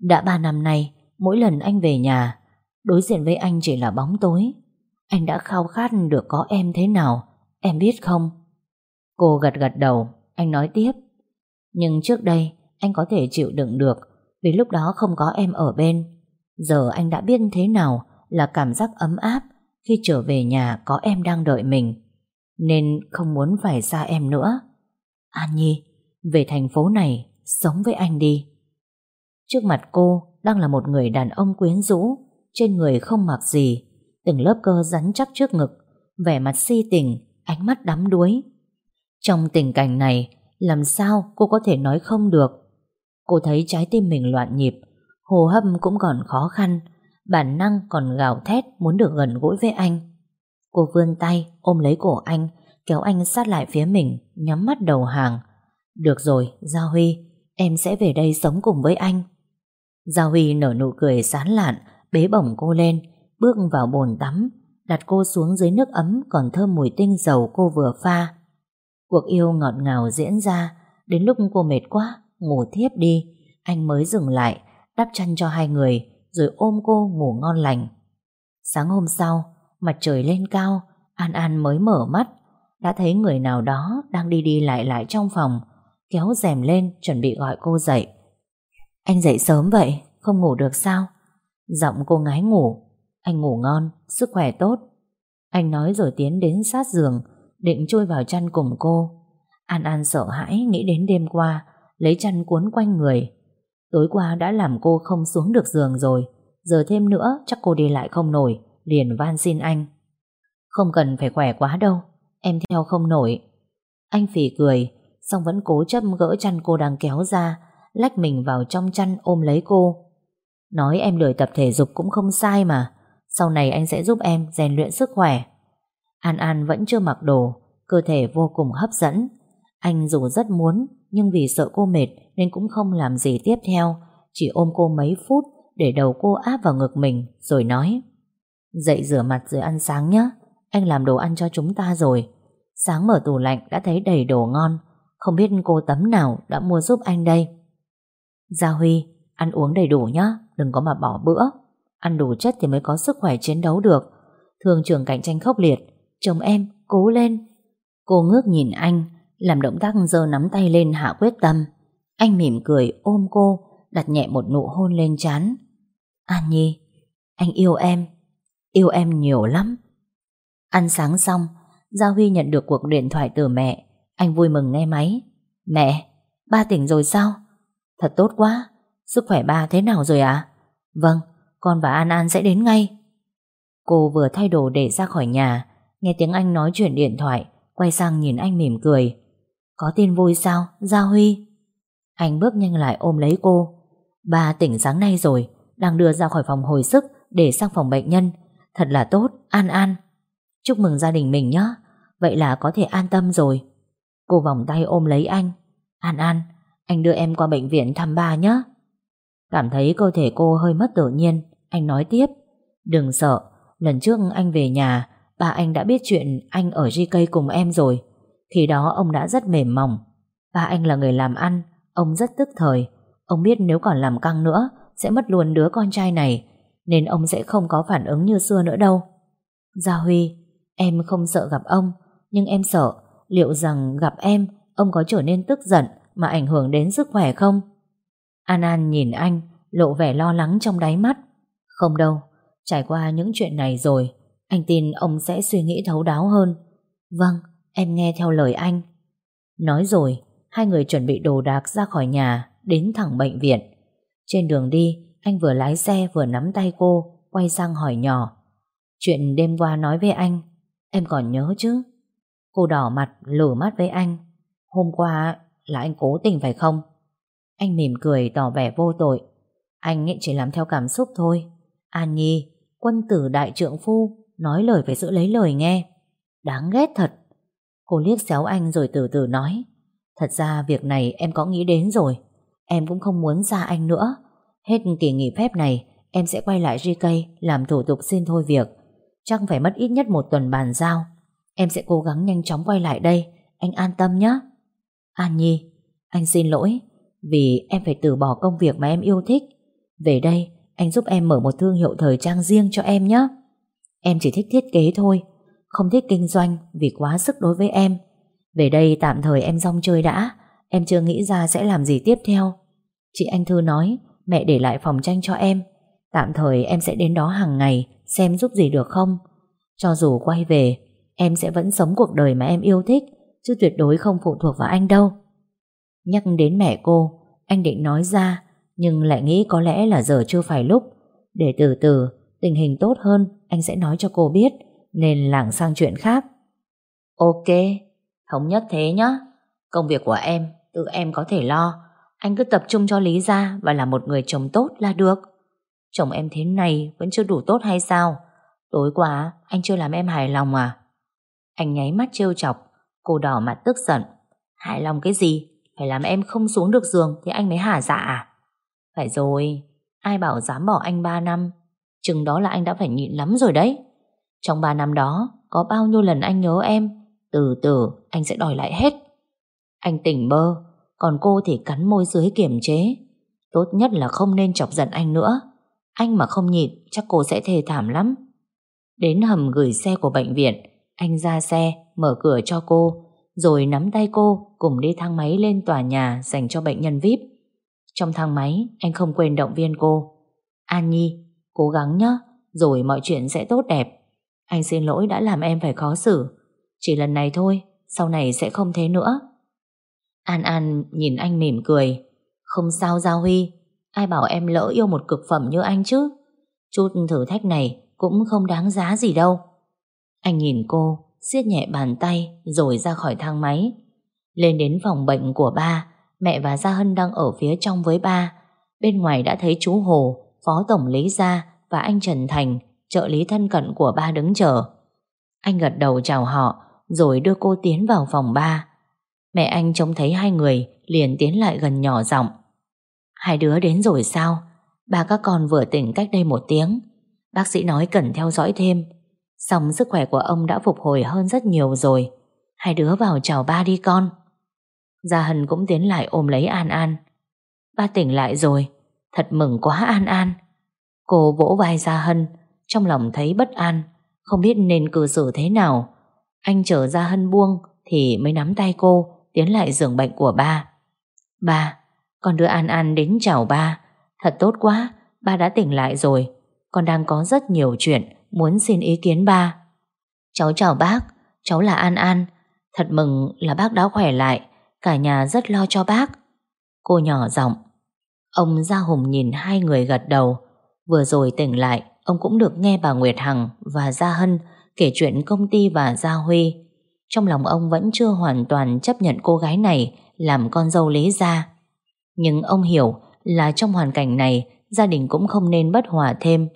Đã ba năm nay, mỗi lần anh về nhà, đối diện với anh chỉ là bóng tối. Anh đã khao khát được có em thế nào, em biết không? Cô gật gật đầu, anh nói tiếp. Nhưng trước đây, anh có thể chịu đựng được, vì lúc đó không có em ở bên. Giờ anh đã biết thế nào là cảm giác ấm áp khi trở về nhà có em đang đợi mình. Nên không muốn phải xa em nữa. An Nhi, về thành phố này, sống với anh đi. Trước mặt cô đang là một người đàn ông quyến rũ, trên người không mặc gì, từng lớp cơ rắn chắc trước ngực, vẻ mặt si tình, ánh mắt đắm đuối. Trong tình cảnh này, làm sao cô có thể nói không được? Cô thấy trái tim mình loạn nhịp, hồ hấp cũng còn khó khăn, bản năng còn gào thét muốn được gần gũi với anh. Cô vươn tay ôm lấy cổ anh, kéo anh sát lại phía mình, nhắm mắt đầu hàng. Được rồi, Gia Huy, em sẽ về đây sống cùng với anh. Gia Huy nở nụ cười sán lạn, bế bổng cô lên, bước vào bồn tắm, đặt cô xuống dưới nước ấm còn thơm mùi tinh dầu cô vừa pha. Cuộc yêu ngọt ngào diễn ra, đến lúc cô mệt quá, ngủ thiếp đi, anh mới dừng lại, đắp chăn cho hai người, rồi ôm cô ngủ ngon lành. Sáng hôm sau, mặt trời lên cao, An An mới mở mắt, đã thấy người nào đó đang đi đi lại lại trong phòng, kéo rèm lên chuẩn bị gọi cô dậy. Anh dậy sớm vậy, không ngủ được sao? Giọng cô ngái ngủ, anh ngủ ngon, sức khỏe tốt. Anh nói rồi tiến đến sát giường, định chui vào chăn cùng cô. An An sợ hãi nghĩ đến đêm qua, lấy chăn cuốn quanh người. Tối qua đã làm cô không xuống được giường rồi, giờ thêm nữa chắc cô đi lại không nổi, liền van xin anh. Không cần phải khỏe quá đâu, em theo không nổi. Anh phì cười, xong vẫn cố chấp gỡ chăn cô đang kéo ra, lách mình vào trong chăn ôm lấy cô. Nói em lười tập thể dục cũng không sai mà, sau này anh sẽ giúp em rèn luyện sức khỏe. An An vẫn chưa mặc đồ, cơ thể vô cùng hấp dẫn. Anh dù rất muốn, nhưng vì sợ cô mệt nên cũng không làm gì tiếp theo, chỉ ôm cô mấy phút để đầu cô áp vào ngực mình rồi nói Dậy rửa mặt rồi ăn sáng nhé, anh làm đồ ăn cho chúng ta rồi. Sáng mở tủ lạnh đã thấy đầy đồ ngon, không biết cô tấm nào đã mua giúp anh đây. Gia Huy, ăn uống đầy đủ nhé, đừng có mà bỏ bữa. Ăn đủ chất thì mới có sức khỏe chiến đấu được. Thường trường cạnh tranh khốc liệt, chồng em, cố lên. Cô ngước nhìn anh, làm động tác giơ nắm tay lên hạ quyết tâm. Anh mỉm cười ôm cô, đặt nhẹ một nụ hôn lên trán. An Nhi, anh yêu em, yêu em nhiều lắm. Ăn sáng xong, Gia Huy nhận được cuộc điện thoại từ mẹ. Anh vui mừng nghe máy. Mẹ, ba tỉnh rồi sao? Thật tốt quá, sức khỏe ba thế nào rồi ạ? À? Vâng, con và An An sẽ đến ngay. Cô vừa thay đồ để ra khỏi nhà, nghe tiếng anh nói chuyện điện thoại, quay sang nhìn anh mỉm cười. Có tin vui sao, Gia Huy? Anh bước nhanh lại ôm lấy cô. Ba tỉnh sáng nay rồi, đang đưa ra khỏi phòng hồi sức để sang phòng bệnh nhân. Thật là tốt, An An. Chúc mừng gia đình mình nhé. Vậy là có thể an tâm rồi. Cô vòng tay ôm lấy anh. An An, anh đưa em qua bệnh viện thăm ba nhé. Cảm thấy cơ thể cô hơi mất tự nhiên, anh nói tiếp. Đừng sợ, lần trước anh về nhà, ba anh đã biết chuyện anh ở GK cùng em rồi. Khi đó ông đã rất mềm mỏng. Ba anh là người làm ăn, ông rất tức thời. Ông biết nếu còn làm căng nữa, sẽ mất luôn đứa con trai này, nên ông sẽ không có phản ứng như xưa nữa đâu. Gia Huy, em không sợ gặp ông, nhưng em sợ liệu rằng gặp em, ông có trở nên tức giận mà ảnh hưởng đến sức khỏe không? An An nhìn anh, lộ vẻ lo lắng trong đáy mắt. Không đâu, trải qua những chuyện này rồi, anh tin ông sẽ suy nghĩ thấu đáo hơn. Vâng, em nghe theo lời anh. Nói rồi, hai người chuẩn bị đồ đạc ra khỏi nhà, đến thẳng bệnh viện. Trên đường đi, anh vừa lái xe vừa nắm tay cô, quay sang hỏi nhỏ. Chuyện đêm qua nói với anh, em còn nhớ chứ? Cô đỏ mặt, lửa mắt với anh. Hôm qua là anh cố tình phải không? Anh mỉm cười tỏ vẻ vô tội. Anh chỉ làm theo cảm xúc thôi. An Nhi, quân tử đại trượng phu, nói lời phải giữ lấy lời nghe. Đáng ghét thật. Cô liếc xéo anh rồi từ từ nói. Thật ra việc này em có nghĩ đến rồi. Em cũng không muốn xa anh nữa. Hết kỳ nghỉ phép này, em sẽ quay lại GK làm thủ tục xin thôi việc. Chắc phải mất ít nhất một tuần bàn giao. Em sẽ cố gắng nhanh chóng quay lại đây. Anh an tâm nhé. An Nhi, anh xin lỗi vì em phải từ bỏ công việc mà em yêu thích. Về đây, anh giúp em mở một thương hiệu thời trang riêng cho em nhé. Em chỉ thích thiết kế thôi, không thích kinh doanh vì quá sức đối với em. Về đây tạm thời em rong chơi đã, em chưa nghĩ ra sẽ làm gì tiếp theo. Chị Anh Thư nói, mẹ để lại phòng tranh cho em. Tạm thời em sẽ đến đó hàng ngày, xem giúp gì được không. Cho dù quay về, em sẽ vẫn sống cuộc đời mà em yêu thích, chứ tuyệt đối không phụ thuộc vào anh đâu. Nhắc đến mẹ cô, anh định nói ra, nhưng lại nghĩ có lẽ là giờ chưa phải lúc. Để từ từ, tình hình tốt hơn, anh sẽ nói cho cô biết, nên lảng sang chuyện khác. Ok, thống nhất thế nhá. Công việc của em, tự em có thể lo. Anh cứ tập trung cho Lý ra và là một người chồng tốt là được. Chồng em thế này vẫn chưa đủ tốt hay sao? Tối qua, anh chưa làm em hài lòng à? Anh nháy mắt trêu chọc, cô đỏ mặt tức giận. Hài lòng cái gì? Phải làm em không xuống được giường thì anh mới hả dạ à? Phải rồi, ai bảo dám bỏ anh 3 năm, chừng đó là anh đã phải nhịn lắm rồi đấy. Trong 3 năm đó, có bao nhiêu lần anh nhớ em, từ từ anh sẽ đòi lại hết. Anh tỉnh bơ, còn cô thì cắn môi dưới kiềm chế. Tốt nhất là không nên chọc giận anh nữa. Anh mà không nhịn, chắc cô sẽ thề thảm lắm. Đến hầm gửi xe của bệnh viện, anh ra xe, mở cửa cho cô, rồi nắm tay cô cùng đi thang máy lên tòa nhà dành cho bệnh nhân VIP. Trong thang máy, anh không quên động viên cô. An Nhi, cố gắng nhé, rồi mọi chuyện sẽ tốt đẹp. Anh xin lỗi đã làm em phải khó xử. Chỉ lần này thôi, sau này sẽ không thế nữa. An An nhìn anh mỉm cười. Không sao Giao Huy, ai bảo em lỡ yêu một cực phẩm như anh chứ. Chút thử thách này cũng không đáng giá gì đâu. Anh nhìn cô, siết nhẹ bàn tay rồi ra khỏi thang máy. Lên đến phòng bệnh của ba, mẹ và Gia Hân đang ở phía trong với ba. Bên ngoài đã thấy chú Hồ, phó tổng lý gia và anh Trần Thành, trợ lý thân cận của ba đứng chờ. Anh gật đầu chào họ, rồi đưa cô tiến vào phòng ba. Mẹ anh trông thấy hai người, liền tiến lại gần nhỏ giọng. Hai đứa đến rồi sao? Ba các con vừa tỉnh cách đây một tiếng. Bác sĩ nói cần theo dõi thêm. Xong sức khỏe của ông đã phục hồi hơn rất nhiều rồi. Hai đứa vào chào ba đi con. Gia Hân cũng tiến lại ôm lấy An An. Ba tỉnh lại rồi, thật mừng quá An An. Cô vỗ vai Gia Hân, trong lòng thấy bất an, không biết nên cư xử thế nào. Anh chở Gia Hân buông thì mới nắm tay cô tiến lại giường bệnh của ba. Ba, con đưa An An đến chào ba. Thật tốt quá, ba đã tỉnh lại rồi. Con đang có rất nhiều chuyện muốn xin ý kiến ba. Cháu chào bác, cháu là An An. Thật mừng là bác đã khỏe lại. Cả nhà rất lo cho bác. Cô nhỏ giọng. Ông Gia Hùng nhìn hai người gật đầu. Vừa rồi tỉnh lại, Ông cũng được nghe bà Nguyệt Hằng và Gia Hân Kể chuyện công ty và Gia Huy. Trong lòng ông vẫn chưa hoàn toàn Chấp nhận cô gái này Làm con dâu Lý Gia. Nhưng ông hiểu là trong hoàn cảnh này, Gia đình cũng không nên bất hòa thêm.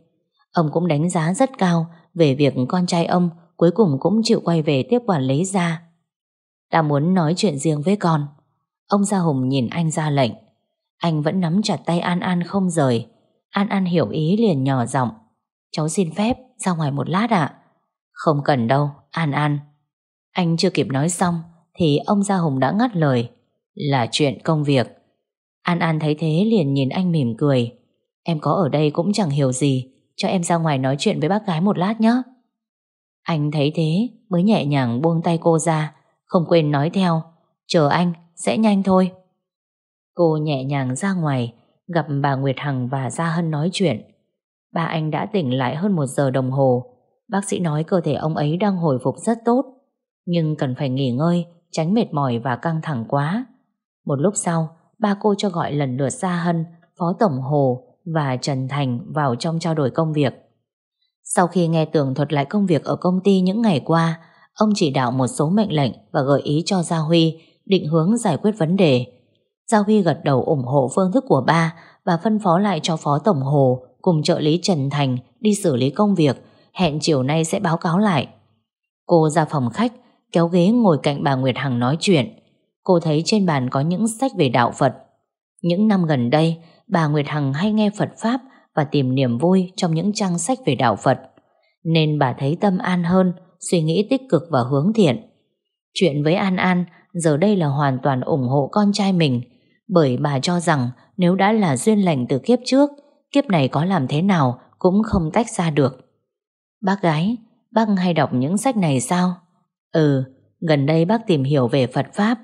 Ông cũng đánh giá rất cao Về việc con trai ông Cuối cùng cũng chịu quay về tiếp quản Lý Gia. Ta muốn nói chuyện riêng với con. Ông Gia Hùng nhìn anh ra lệnh. Anh vẫn nắm chặt tay An An không rời. An An hiểu ý liền nhỏ giọng. Cháu xin phép, ra ngoài một lát ạ. Không cần đâu, An An. Anh chưa kịp nói xong, Thì ông Gia Hùng đã ngắt lời. Là chuyện công việc. An An thấy thế liền nhìn anh mỉm cười. Em có ở đây cũng chẳng hiểu gì, Cho em ra ngoài nói chuyện với bác gái một lát nhé. Anh thấy thế, Mới nhẹ nhàng buông tay cô ra không quên nói theo Chờ anh, sẽ nhanh thôi. Cô nhẹ nhàng ra ngoài Gặp bà Nguyệt Hằng và Gia Hân nói chuyện. Ba anh đã tỉnh lại hơn một giờ đồng hồ. Bác sĩ nói cơ thể ông ấy đang hồi phục rất tốt. Nhưng cần phải nghỉ ngơi Tránh mệt mỏi và căng thẳng quá. Một lúc sau Ba cô cho gọi lần lượt Gia Hân Phó Tổng Hồ và Trần Thành vào trong trao đổi công việc. Sau khi nghe tường thuật lại công việc ở công ty những ngày qua Ông chỉ đạo một số mệnh lệnh và gợi ý cho Gia Huy định hướng giải quyết vấn đề. Gia Huy gật đầu ủng hộ phương thức của ba và phân phó lại cho Phó Tổng Hồ cùng trợ lý Trần Thành đi xử lý công việc, hẹn chiều nay sẽ báo cáo lại. Cô ra phòng khách, kéo ghế ngồi cạnh bà Nguyệt Hằng nói chuyện. Cô thấy trên bàn có những sách về đạo Phật. Những năm gần đây, bà Nguyệt Hằng hay nghe Phật Pháp và tìm niềm vui trong những trang sách về đạo Phật. Nên bà thấy tâm an hơn, suy nghĩ tích cực và hướng thiện. Chuyện với An An giờ đây là hoàn toàn ủng hộ con trai mình bởi bà cho rằng nếu đã là duyên lành từ kiếp trước, kiếp này có làm thế nào cũng không tách ra được. Bác gái, bác hay đọc những sách này sao? Ừ, gần đây bác tìm hiểu về Phật Pháp.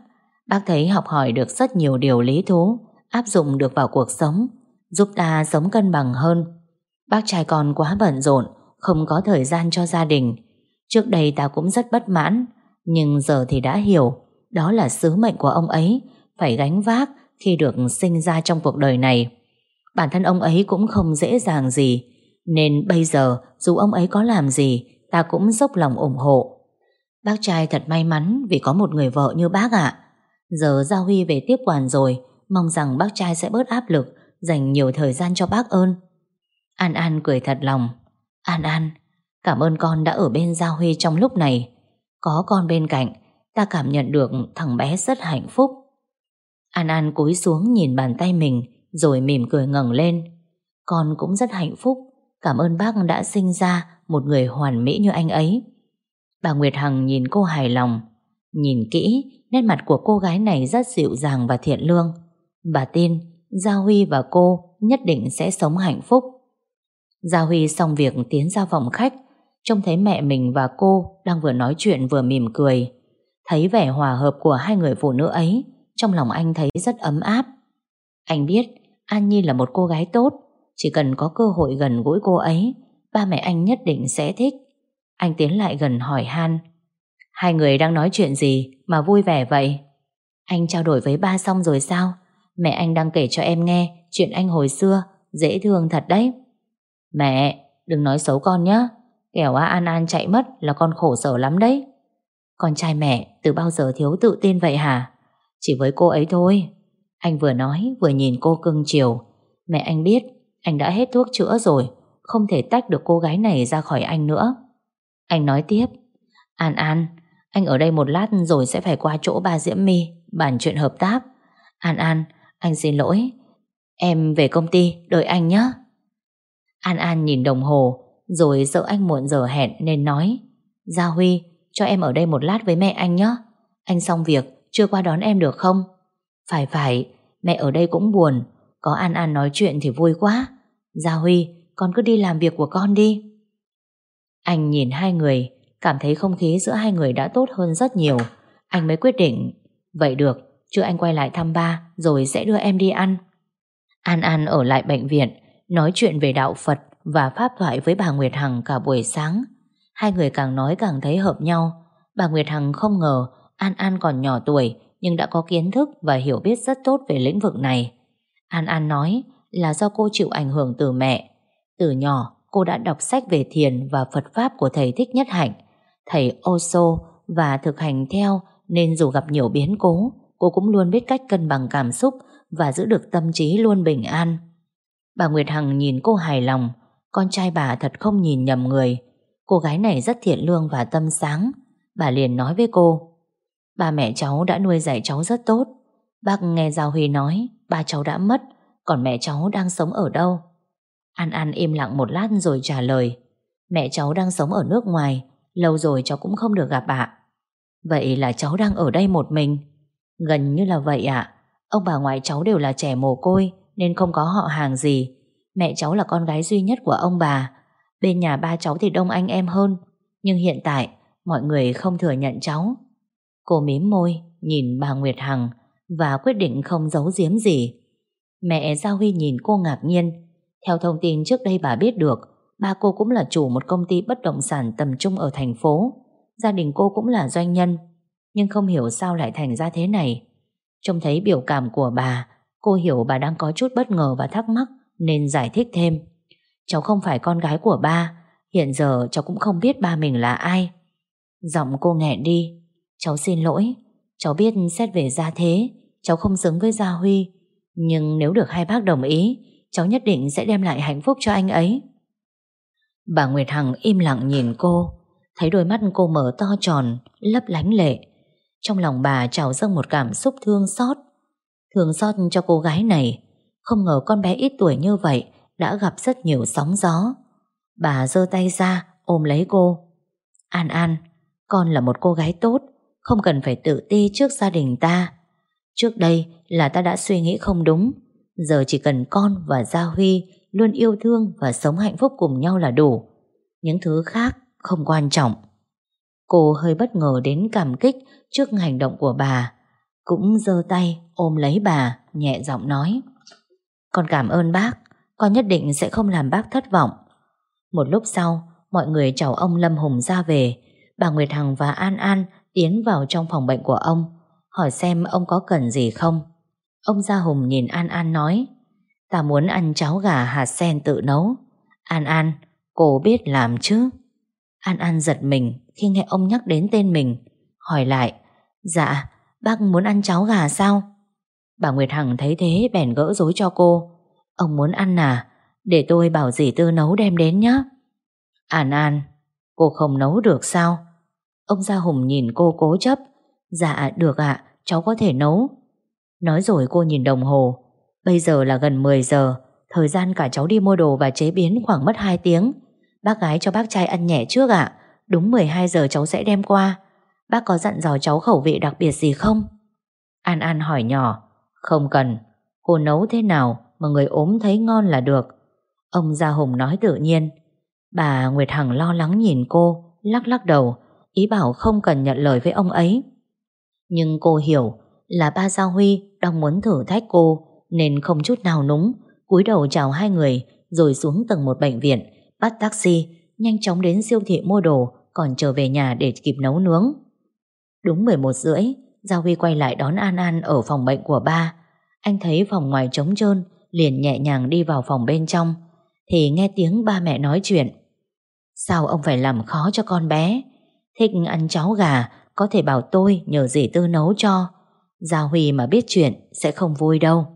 Bác thấy học hỏi được rất nhiều điều lý thú, áp dụng được vào cuộc sống, giúp ta sống cân bằng hơn. Bác trai con quá bận rộn, không có thời gian cho gia đình. Trước đây ta cũng rất bất mãn, nhưng giờ thì đã hiểu, đó là sứ mệnh của ông ấy, phải gánh vác khi được sinh ra trong cuộc đời này. Bản thân ông ấy cũng không dễ dàng gì, nên bây giờ dù ông ấy có làm gì, ta cũng dốc lòng ủng hộ. Bác trai thật may mắn vì có một người vợ như bác ạ. Giờ Gia Huy về tiếp quản rồi, mong rằng bác trai sẽ bớt áp lực, dành nhiều thời gian cho bác ơn. An An cười thật lòng. An An, cảm ơn con đã ở bên Gia Huy trong lúc này. Có con bên cạnh, ta cảm nhận được thằng bé rất hạnh phúc. An An cúi xuống nhìn bàn tay mình rồi mỉm cười ngẩng lên. Con cũng rất hạnh phúc, cảm ơn bác đã sinh ra một người hoàn mỹ như anh ấy. Bà Nguyệt Hằng nhìn cô hài lòng. Nhìn kỹ, nét mặt của cô gái này rất dịu dàng và thiện lương. Bà tin Gia Huy và cô nhất định sẽ sống hạnh phúc. Gia Huy xong việc tiến ra phòng khách, trông thấy mẹ mình và cô đang vừa nói chuyện vừa mỉm cười. Thấy vẻ hòa hợp của hai người phụ nữ ấy, trong lòng anh thấy rất ấm áp. Anh biết An Nhi là một cô gái tốt, chỉ cần có cơ hội gần gũi cô ấy, ba mẹ anh nhất định sẽ thích. Anh tiến lại gần hỏi Han. Hai người đang nói chuyện gì mà vui vẻ vậy? Anh trao đổi với ba xong rồi sao? Mẹ anh đang kể cho em nghe chuyện anh hồi xưa, dễ thương thật đấy. Mẹ, đừng nói xấu con nhé. Kẻo An An chạy mất là con khổ sở lắm đấy. Con trai mẹ từ bao giờ thiếu tự tin vậy hả? Chỉ với cô ấy thôi. Anh vừa nói vừa nhìn cô cưng chiều. Mẹ anh biết anh đã hết thuốc chữa rồi, không thể tách được cô gái này ra khỏi anh nữa. Anh nói tiếp. An An, anh ở đây một lát rồi sẽ phải qua chỗ ba Diễm My bàn chuyện hợp tác. An An, anh xin lỗi. Em về công ty, đợi anh nhé. An An nhìn đồng hồ, rồi sợ anh muộn giờ hẹn nên nói. Gia Huy, cho em ở đây một lát với mẹ anh nhé. Anh xong việc, chưa qua đón em được không? Phải phải, mẹ ở đây cũng buồn. Có An An nói chuyện thì vui quá. Gia Huy, con cứ đi làm việc của con đi. Anh nhìn hai người, cảm thấy không khí giữa hai người đã tốt hơn rất nhiều. Anh mới quyết định, vậy được, chưa anh quay lại thăm ba, rồi sẽ đưa em đi ăn. An An ở lại bệnh viện, nói chuyện về đạo Phật và pháp thoại với bà Nguyệt Hằng cả buổi sáng. Hai người càng nói càng thấy hợp nhau. Bà Nguyệt Hằng không ngờ An An còn nhỏ tuổi nhưng đã có kiến thức và hiểu biết rất tốt về lĩnh vực này. An An nói là do cô chịu ảnh hưởng từ mẹ. Từ nhỏ, cô đã đọc sách về thiền và Phật Pháp của thầy Thích Nhất Hạnh, thầy Osho và thực hành theo nên dù gặp nhiều biến cố, cô cũng luôn biết cách cân bằng cảm xúc và giữ được tâm trí luôn bình an. Bà Nguyệt Hằng nhìn cô hài lòng, con trai bà thật không nhìn nhầm người. Cô gái này rất thiện lương và tâm sáng. Bà liền nói với cô, ba mẹ cháu đã nuôi dạy cháu rất tốt. Bác nghe Giao Huy nói, ba cháu đã mất, còn mẹ cháu đang sống ở đâu? An An im lặng một lát rồi trả lời, mẹ cháu đang sống ở nước ngoài, lâu rồi cháu cũng không được gặp ạ. Vậy là cháu đang ở đây một mình? Gần như là vậy ạ. Ông bà ngoại cháu đều là trẻ mồ côi nên không có họ hàng gì. Mẹ cháu là con gái duy nhất của ông bà. Bên nhà ba cháu thì đông anh em hơn. Nhưng hiện tại mọi người không thừa nhận cháu. Cô mím môi nhìn bà Nguyệt Hằng và quyết định không giấu giếm gì. Mẹ Giao Huy nhìn cô ngạc nhiên. Theo thông tin trước đây bà biết được, ba cô cũng là chủ một công ty bất động sản tầm trung ở thành phố. Gia đình cô cũng là doanh nhân, nhưng không hiểu sao lại thành ra thế này. Trông thấy biểu cảm của bà, cô hiểu bà đang có chút bất ngờ và thắc mắc nên giải thích thêm. Cháu không phải con gái của ba, hiện giờ cháu cũng không biết ba mình là ai. Giọng cô nghẹn đi. Cháu xin lỗi, cháu biết xét về gia thế, cháu không xứng với Gia Huy. Nhưng nếu được hai bác đồng ý, cháu nhất định sẽ đem lại hạnh phúc cho anh ấy. Bà Nguyệt Hằng im lặng nhìn cô, thấy đôi mắt cô mở to tròn, lấp lánh lệ. Trong lòng bà trào dâng một cảm xúc thương xót. Thương xót cho cô gái này, không ngờ con bé ít tuổi như vậy đã gặp rất nhiều sóng gió. Bà giơ tay ra, ôm lấy cô. An An, con là một cô gái tốt, không cần phải tự ti trước gia đình ta. Trước đây là ta đã suy nghĩ không đúng, giờ chỉ cần con và Gia Huy luôn yêu thương và sống hạnh phúc cùng nhau là đủ. Những thứ khác không quan trọng. Cô hơi bất ngờ đến cảm kích trước hành động của bà. Cũng giơ tay ôm lấy bà, nhẹ giọng nói. Con cảm ơn bác, con nhất định sẽ không làm bác thất vọng. Một lúc sau, mọi người chào ông Lâm Hùng ra về. Bà Nguyệt Hằng và An An tiến vào trong phòng bệnh của ông, hỏi xem ông có cần gì không. Ông Gia Hùng nhìn An An nói, ta muốn ăn cháo gà hạt sen tự nấu. An An, cô biết làm chứ? An An giật mình khi nghe ông nhắc đến tên mình, hỏi lại, dạ, bác muốn ăn cháo gà sao? Bà Nguyệt Hằng thấy thế bèn gỡ rối cho cô. Ông muốn ăn à? Để tôi bảo dì Tư nấu đem đến nhé. An An, cô không nấu được sao? Ông Gia Hùng nhìn cô cố chấp. Dạ được ạ, cháu có thể nấu. Nói rồi cô nhìn đồng hồ. Bây giờ là gần 10 giờ, thời gian cả cháu đi mua đồ và chế biến khoảng mất 2 tiếng. Bác gái cho bác trai ăn nhẹ trước ạ. Đúng 12 giờ cháu sẽ đem qua. Bác có dặn dò cháu khẩu vị đặc biệt gì không? An An hỏi nhỏ. Không cần. Cô nấu thế nào mà người ốm thấy ngon là được. Ông Gia Hùng nói tự nhiên. Bà Nguyệt Hằng lo lắng nhìn cô, lắc lắc đầu, ý bảo không cần nhận lời với ông ấy. Nhưng cô hiểu là ba Gia Huy đang muốn thử thách cô nên không chút nào núng, cúi đầu chào hai người rồi xuống tầng một bệnh viện, bắt taxi, nhanh chóng đến siêu thị mua đồ còn trở về nhà để kịp nấu nướng. Đúng 11 rưỡi, Giao Huy quay lại đón An An ở phòng bệnh của ba. Anh thấy phòng ngoài trống trơn, liền nhẹ nhàng đi vào phòng bên trong, thì nghe tiếng ba mẹ nói chuyện. Sao ông phải làm khó cho con bé? Thích ăn cháo gà, có thể bảo tôi nhờ dì Tư nấu cho. Giao Huy mà biết chuyện sẽ không vui đâu.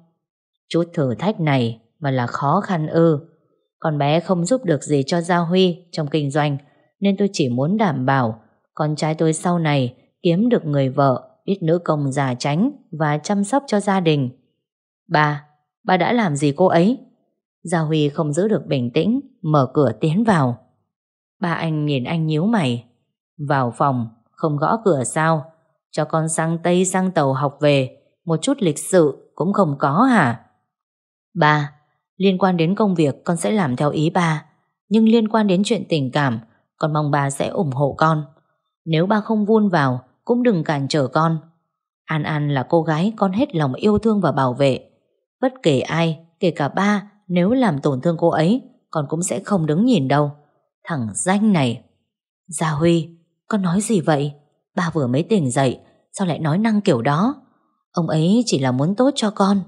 Chút thử thách này mà là khó khăn ư. Con bé không giúp được gì cho Giao Huy trong kinh doanh, nên tôi chỉ muốn đảm bảo con trai tôi sau này kiếm được người vợ biết nữ công già tránh và chăm sóc cho gia đình. Ba, ba đã làm gì cô ấy? Gia Huy không giữ được bình tĩnh, mở cửa tiến vào. Ba anh nhìn anh nhíu mày. Vào phòng, không gõ cửa sao? Cho con sang Tây sang tàu học về, một chút lịch sự cũng không có hả? Ba, liên quan đến công việc con sẽ làm theo ý ba, nhưng liên quan đến chuyện tình cảm, con mong ba sẽ ủng hộ con. Nếu ba không vun vào, cũng đừng cản trở con. An An là cô gái con hết lòng yêu thương và bảo vệ. Bất kể ai, kể cả ba, nếu làm tổn thương cô ấy, con cũng sẽ không đứng nhìn đâu. Thằng danh này. Gia Huy, con nói gì vậy? Ba vừa mới tỉnh dậy, sao lại nói năng kiểu đó? Ông ấy chỉ là muốn tốt cho con.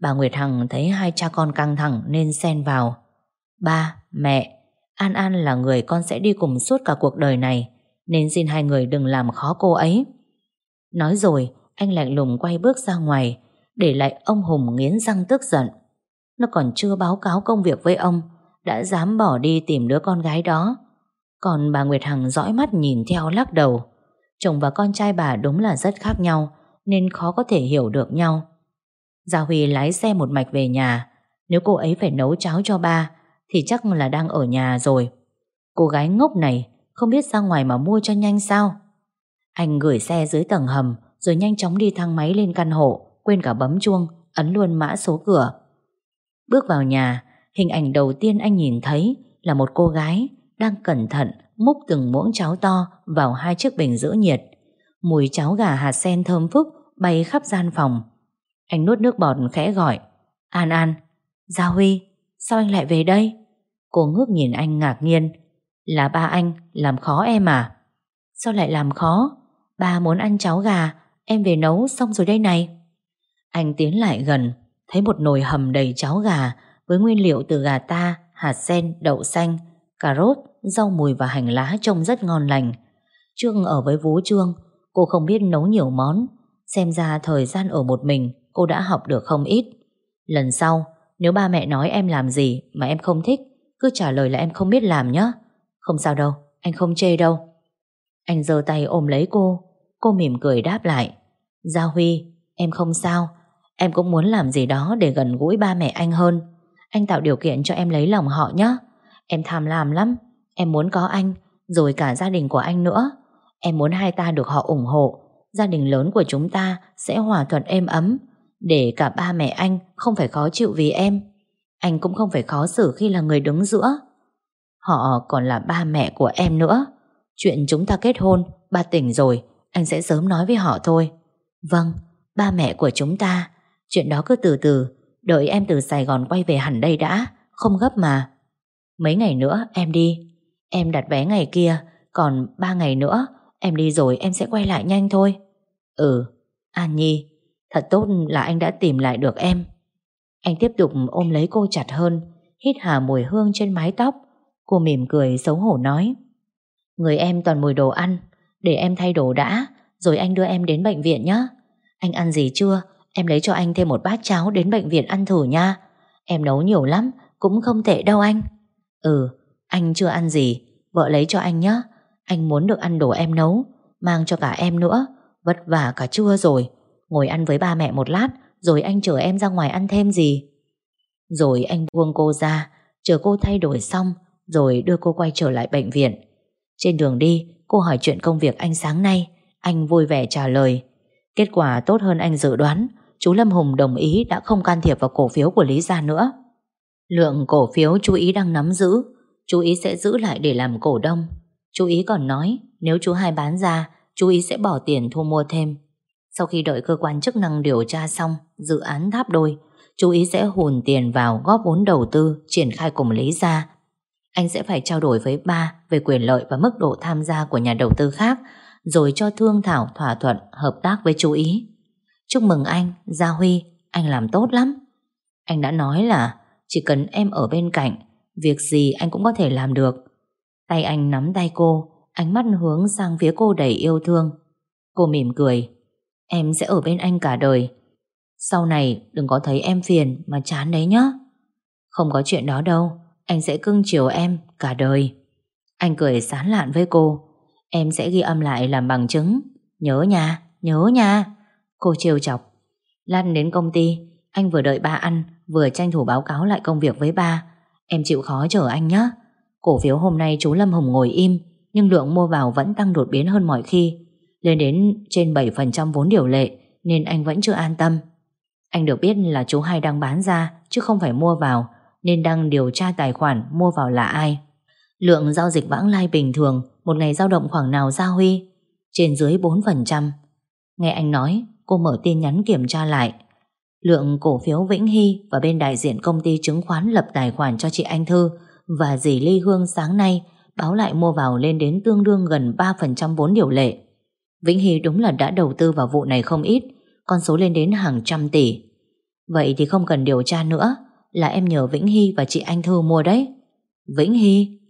Bà Nguyệt Hằng thấy hai cha con căng thẳng nên xen vào. Ba, mẹ, An An là người con sẽ đi cùng suốt cả cuộc đời này, nên xin hai người đừng làm khó cô ấy. Nói rồi, anh lạnh lùng quay bước ra ngoài, để lại ông Hùng nghiến răng tức giận. Nó còn chưa báo cáo công việc với ông, đã dám bỏ đi tìm đứa con gái đó. Còn bà Nguyệt Hằng dõi mắt nhìn theo lắc đầu. Chồng và con trai bà đúng là rất khác nhau, nên khó có thể hiểu được nhau. Gia Huy lái xe một mạch về nhà. Nếu cô ấy phải nấu cháo cho ba, thì chắc là đang ở nhà rồi. Cô gái ngốc này không biết ra ngoài mà mua cho nhanh sao. Anh gửi xe dưới tầng hầm rồi nhanh chóng đi thang máy lên căn hộ, quên cả bấm chuông, ấn luôn mã số cửa. Bước vào nhà, hình ảnh đầu tiên anh nhìn thấy là một cô gái đang cẩn thận múc từng muỗng cháo to vào hai chiếc bình giữ nhiệt. Mùi cháo gà hạt sen thơm phức bay khắp gian phòng. Anh nuốt nước bọt khẽ gọi. An An, Gia Huy, sao anh lại về đây? Cô ngước nhìn anh ngạc nhiên. Là ba anh làm khó em à? Sao lại làm khó? Ba muốn ăn cháo gà, em về nấu xong rồi đây này. Anh tiến lại gần, thấy một nồi hầm đầy cháo gà với nguyên liệu từ gà ta, hạt sen, đậu xanh, cà rốt, rau mùi và hành lá trông rất ngon lành. Trương ở với vú Trương, cô không biết nấu nhiều món. Xem ra thời gian ở một mình cô đã học được không ít. Lần sau, nếu ba mẹ nói em làm gì mà em không thích, cứ trả lời là em không biết làm nhé. Không sao đâu, anh không chê đâu. Anh giơ tay ôm lấy cô, cô mỉm cười đáp lại. Gia Huy, em không sao, em cũng muốn làm gì đó để gần gũi ba mẹ anh hơn. Anh tạo điều kiện cho em lấy lòng họ nhé. Em tham lam lắm, em muốn có anh, rồi cả gia đình của anh nữa. Em muốn hai ta được họ ủng hộ, gia đình lớn của chúng ta sẽ hòa thuận êm ấm, để cả ba mẹ anh không phải khó chịu vì em. Anh cũng không phải khó xử khi là người đứng giữa. Họ còn là ba mẹ của em nữa. Chuyện chúng ta kết hôn, ba tỉnh rồi, anh sẽ sớm nói với họ thôi. Vâng, ba mẹ của chúng ta. Chuyện đó cứ từ từ, đợi em từ Sài Gòn quay về hẳn đây đã, không gấp mà. Mấy ngày nữa em đi. Em đặt vé ngày kia, còn ba ngày nữa em đi rồi em sẽ quay lại nhanh thôi. Ừ, An Nhi, thật tốt là anh đã tìm lại được em. Anh tiếp tục ôm lấy cô chặt hơn, hít hà mùi hương trên mái tóc. Cô mỉm cười xấu hổ nói. Người em toàn mùi đồ ăn, để em thay đồ đã, rồi anh đưa em đến bệnh viện nhé. Anh ăn gì chưa? Em lấy cho anh thêm một bát cháo đến bệnh viện ăn thử nha. Em nấu nhiều lắm, cũng không tệ đâu anh. Ừ, anh chưa ăn gì, vợ lấy cho anh nhé. Anh muốn được ăn đồ em nấu, mang cho cả em nữa. Vất vả cả trưa rồi. Ngồi ăn với ba mẹ một lát, rồi anh chở em ra ngoài ăn thêm gì. Rồi anh buông cô ra, chờ cô thay đổi xong, rồi đưa cô quay trở lại bệnh viện. Trên đường đi, cô hỏi chuyện công việc anh sáng nay, anh vui vẻ trả lời. Kết quả tốt hơn anh dự đoán, chú Lâm Hùng đồng ý đã không can thiệp vào cổ phiếu của Lý Gia nữa. Lượng cổ phiếu chú ý đang nắm giữ, chú ý sẽ giữ lại để làm cổ đông. Chú ý còn nói, nếu chú hai bán ra, chú ý sẽ bỏ tiền thu mua thêm. Sau khi đợi cơ quan chức năng điều tra xong, dự án tháp đôi, chú ý sẽ hùn tiền vào góp vốn đầu tư, triển khai cùng Lý Gia. Anh sẽ phải trao đổi với ba về quyền lợi và mức độ tham gia của nhà đầu tư khác, rồi cho thương thảo thỏa thuận hợp tác với chú ý. Chúc mừng anh, Gia Huy, anh làm tốt lắm. Anh đã nói là chỉ cần em ở bên cạnh, việc gì anh cũng có thể làm được. Tay anh nắm tay cô, ánh mắt hướng sang phía cô đầy yêu thương. Cô mỉm cười, em sẽ ở bên anh cả đời. Sau này đừng có thấy em phiền mà chán đấy nhá. Không có chuyện đó đâu, anh sẽ cưng chiều em cả đời. Anh cười sán lạn với cô. Em sẽ ghi âm lại làm bằng chứng. Nhớ nha, nhớ nha. Cô trêu chọc. Lăn đến công ty, anh vừa đợi ba ăn, vừa tranh thủ báo cáo lại công việc với ba. Em chịu khó chờ anh nhé. Cổ phiếu hôm nay chú Lâm hồng ngồi im, nhưng lượng mua vào vẫn tăng đột biến hơn mọi khi. Lên đến trên 7% vốn điều lệ, nên anh vẫn chưa an tâm. Anh được biết là chú hai đang bán ra, chứ không phải mua vào, nên đang điều tra tài khoản mua vào là ai. Lượng giao dịch vãng lai bình thường một ngày dao động khoảng nào Gia Huy? Trên dưới 4%. Nghe anh nói, cô mở tin nhắn kiểm tra lại. Lượng cổ phiếu Vĩnh Hy và bên đại diện công ty chứng khoán lập tài khoản cho chị Anh Thư và dì Ly Hương sáng nay báo lại mua vào lên đến tương đương gần 3% vốn điều lệ. Vĩnh Hy đúng là đã đầu tư vào vụ này không ít, con số lên đến hàng trăm tỷ. Vậy thì không cần điều tra nữa, là em nhờ Vĩnh Hy và chị Anh Thư mua đấy. Vĩnh Hy?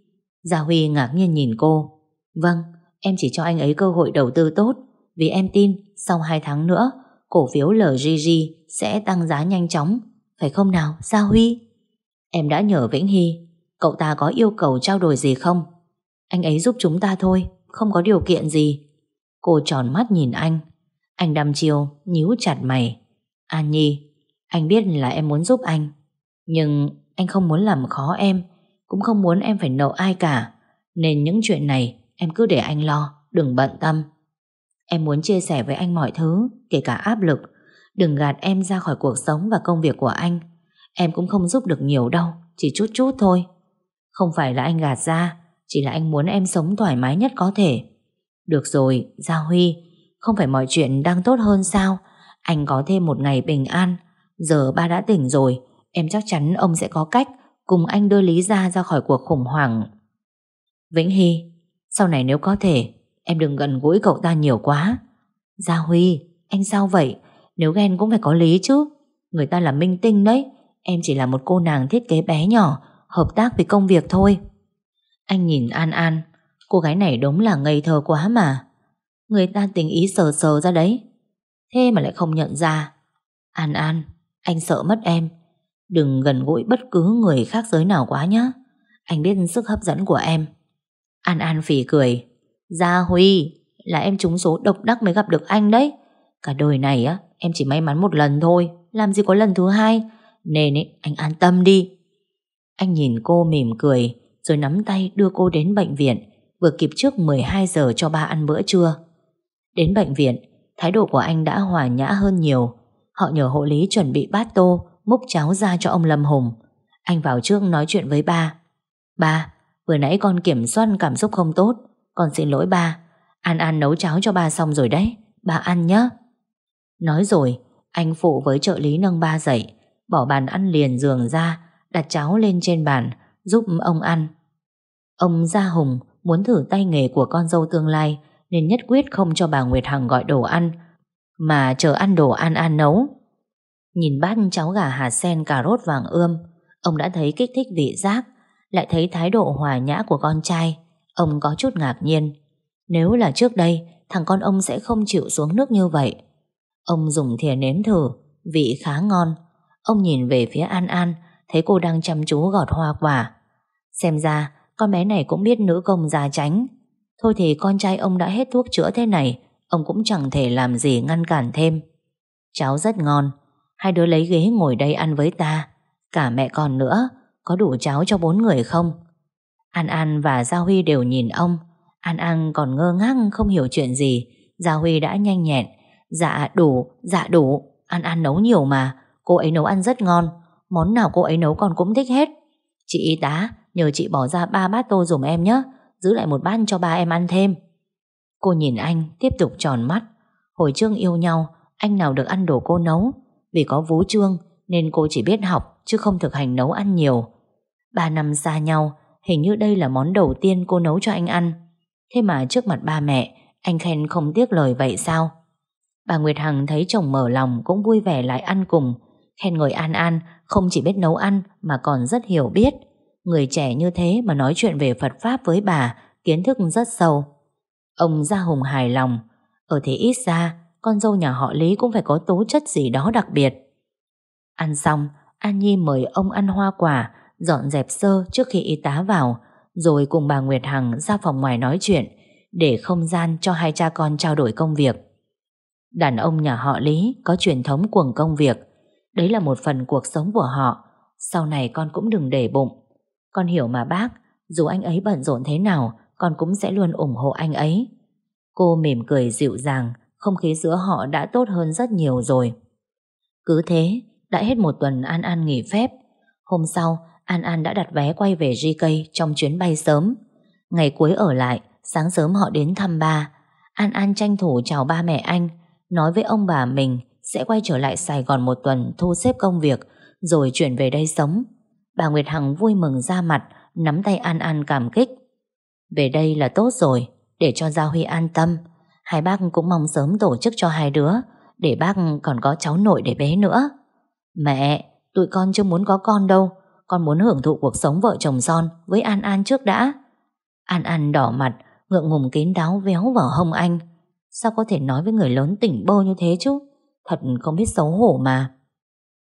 Gia Huy ngạc nhiên nhìn cô. Vâng, em chỉ cho anh ấy cơ hội đầu tư tốt, vì em tin sau 2 tháng nữa, cổ phiếu LGG sẽ tăng giá nhanh chóng. Phải không nào, Gia Huy? Em đã nhờ Vĩnh Hy, cậu ta có yêu cầu trao đổi gì không? Anh ấy giúp chúng ta thôi, không có điều kiện gì. Cô tròn mắt nhìn anh. Anh đăm chiều, nhíu chặt mày. An Nhi, anh biết là em muốn giúp anh. Nhưng anh không muốn làm khó em, cũng không muốn em phải nợ ai cả. Nên những chuyện này em cứ để anh lo, đừng bận tâm. Em muốn chia sẻ với anh mọi thứ, kể cả áp lực. Đừng gạt em ra khỏi cuộc sống và công việc của anh. Em cũng không giúp được nhiều đâu, chỉ chút chút thôi. Không phải là anh gạt ra, chỉ là anh muốn em sống thoải mái nhất có thể. Được rồi, Gia Huy, không phải mọi chuyện đang tốt hơn sao? Anh có thêm một ngày bình an. Giờ ba đã tỉnh rồi, em chắc chắn ông sẽ có cách cùng anh đưa Lý ra ra khỏi cuộc khủng hoảng. Vĩnh Hy, sau này nếu có thể, em đừng gần gũi cậu ta nhiều quá. Gia Huy, anh sao vậy? Nếu ghen cũng phải có lý chứ. Người ta là minh tinh đấy, em chỉ là một cô nàng thiết kế bé nhỏ, hợp tác với công việc thôi. Anh nhìn An An, cô gái này đúng là ngây thơ quá mà. Người ta tình ý sờ sờ ra đấy. Thế mà lại không nhận ra An An Anh sợ mất em Đừng gần gũi bất cứ người khác giới nào quá nhé Anh biết sức hấp dẫn của em. An An phỉ cười. Gia Huy Là em trúng số độc đắc mới gặp được anh đấy. Cả đời này á Em chỉ may mắn một lần thôi. Làm gì có lần thứ hai. Nên ấy, anh an tâm đi. Anh nhìn cô mỉm cười Rồi nắm tay đưa cô đến bệnh viện. Vừa kịp trước 12 giờ cho ba ăn bữa trưa. Đến bệnh viện Thái độ của anh đã hòa nhã hơn nhiều. Họ nhờ hộ lý chuẩn bị bát tô Múc cháo ra cho ông Lâm Hùng. Anh vào trước nói chuyện với ba. Ba, vừa nãy con kiểm soát cảm xúc không tốt Con xin lỗi ba. An An nấu cháo cho ba xong rồi đấy Ba ăn nhé Nói rồi Anh phụ với trợ lý nâng ba dậy Bỏ bàn ăn liền giường ra Đặt cháo lên trên bàn Giúp ông ăn. Ông Gia Hùng muốn thử tay nghề của con dâu tương lai Nên nhất quyết không cho bà Nguyệt Hằng gọi đồ ăn Mà chờ ăn đồ An An nấu. Nhìn bát cháo gà hạt sen cà rốt vàng ươm, Ông đã thấy kích thích vị giác, Lại thấy thái độ hòa nhã của con trai. Ông có chút ngạc nhiên. Nếu là trước đây, Thằng con ông sẽ không chịu xuống nước như vậy. Ông dùng thìa nếm thử, Vị khá ngon. Ông nhìn về phía An An, Thấy cô đang chăm chú gọt hoa quả. Xem ra, con bé này cũng biết nữ công già tránh Thôi thì con trai ông đã hết thuốc chữa thế này, Ông cũng chẳng thể làm gì ngăn cản thêm. Cháu rất ngon. Hai đứa lấy ghế ngồi đây ăn với ta. Cả mẹ con nữa Có đủ cháo cho bốn người không? An An và Gia Huy đều nhìn ông. An An còn ngơ ngác không hiểu chuyện gì. Gia Huy đã nhanh nhẹn. Dạ đủ, dạ đủ. An An nấu nhiều mà. Cô ấy nấu ăn rất ngon. Món nào cô ấy nấu con cũng thích hết. Chị y tá nhờ chị bỏ ra ba bát tô dùm em nhé. Giữ lại một bát cho ba em ăn thêm. Cô nhìn anh tiếp tục tròn mắt. Hồi trước yêu nhau Anh nào được ăn đồ cô nấu? Vì có vú trương, Nên cô chỉ biết học, Chứ không thực hành nấu ăn nhiều. Ba năm xa nhau, Hình như đây là món đầu tiên cô nấu cho anh ăn. Thế mà trước mặt ba mẹ, Anh khen không tiếc lời vậy sao? Bà Nguyệt Hằng thấy chồng mở lòng Cũng vui vẻ lại ăn cùng, Khen người An An, không chỉ biết nấu ăn Mà còn rất hiểu biết. Người trẻ như thế mà nói chuyện về Phật Pháp với bà, Kiến thức rất sâu. Ông Gia Hùng hài lòng, Ở thế ít ra con dâu nhà họ Lý cũng phải có tố chất gì đó đặc biệt. Ăn xong, An Nhi mời ông ăn hoa quả, Dọn dẹp sơ trước khi y tá vào, Rồi cùng bà Nguyệt Hằng ra phòng ngoài nói chuyện, Để không gian cho hai cha con trao đổi công việc. Đàn ông nhà họ Lý Có truyền thống cuồng công việc. Đấy là một phần cuộc sống của họ. Sau này con cũng đừng để bụng. Con hiểu mà bác, Dù anh ấy bận rộn thế nào, Con cũng sẽ luôn ủng hộ anh ấy. Cô mỉm cười dịu dàng không khí giữa họ đã tốt hơn rất nhiều rồi. Cứ thế, Đã hết một tuần An An nghỉ phép. Hôm sau, An An đã đặt vé quay về GK Trong chuyến bay sớm. Ngày cuối ở lại, Sáng sớm họ đến thăm ba. An An tranh thủ chào ba mẹ anh, Nói với ông bà mình Sẽ quay trở lại Sài Gòn một tuần Thu xếp công việc, Rồi chuyển về đây sống. Bà Nguyệt Hằng vui mừng ra mặt, Nắm tay An An cảm kích. Về đây là tốt rồi, Để cho Gia Huy an tâm. Hai bác cũng mong sớm tổ chức cho hai đứa, Để bác còn có cháu nội để bé nữa. Mẹ, Tụi con chưa muốn có con đâu. Con muốn hưởng thụ cuộc sống vợ chồng son Với An An trước đã. An An đỏ mặt, Ngượng ngùng kín đáo véo vào hông anh. Sao có thể nói với người lớn tỉnh bơ như thế chứ? Thật không biết xấu hổ mà.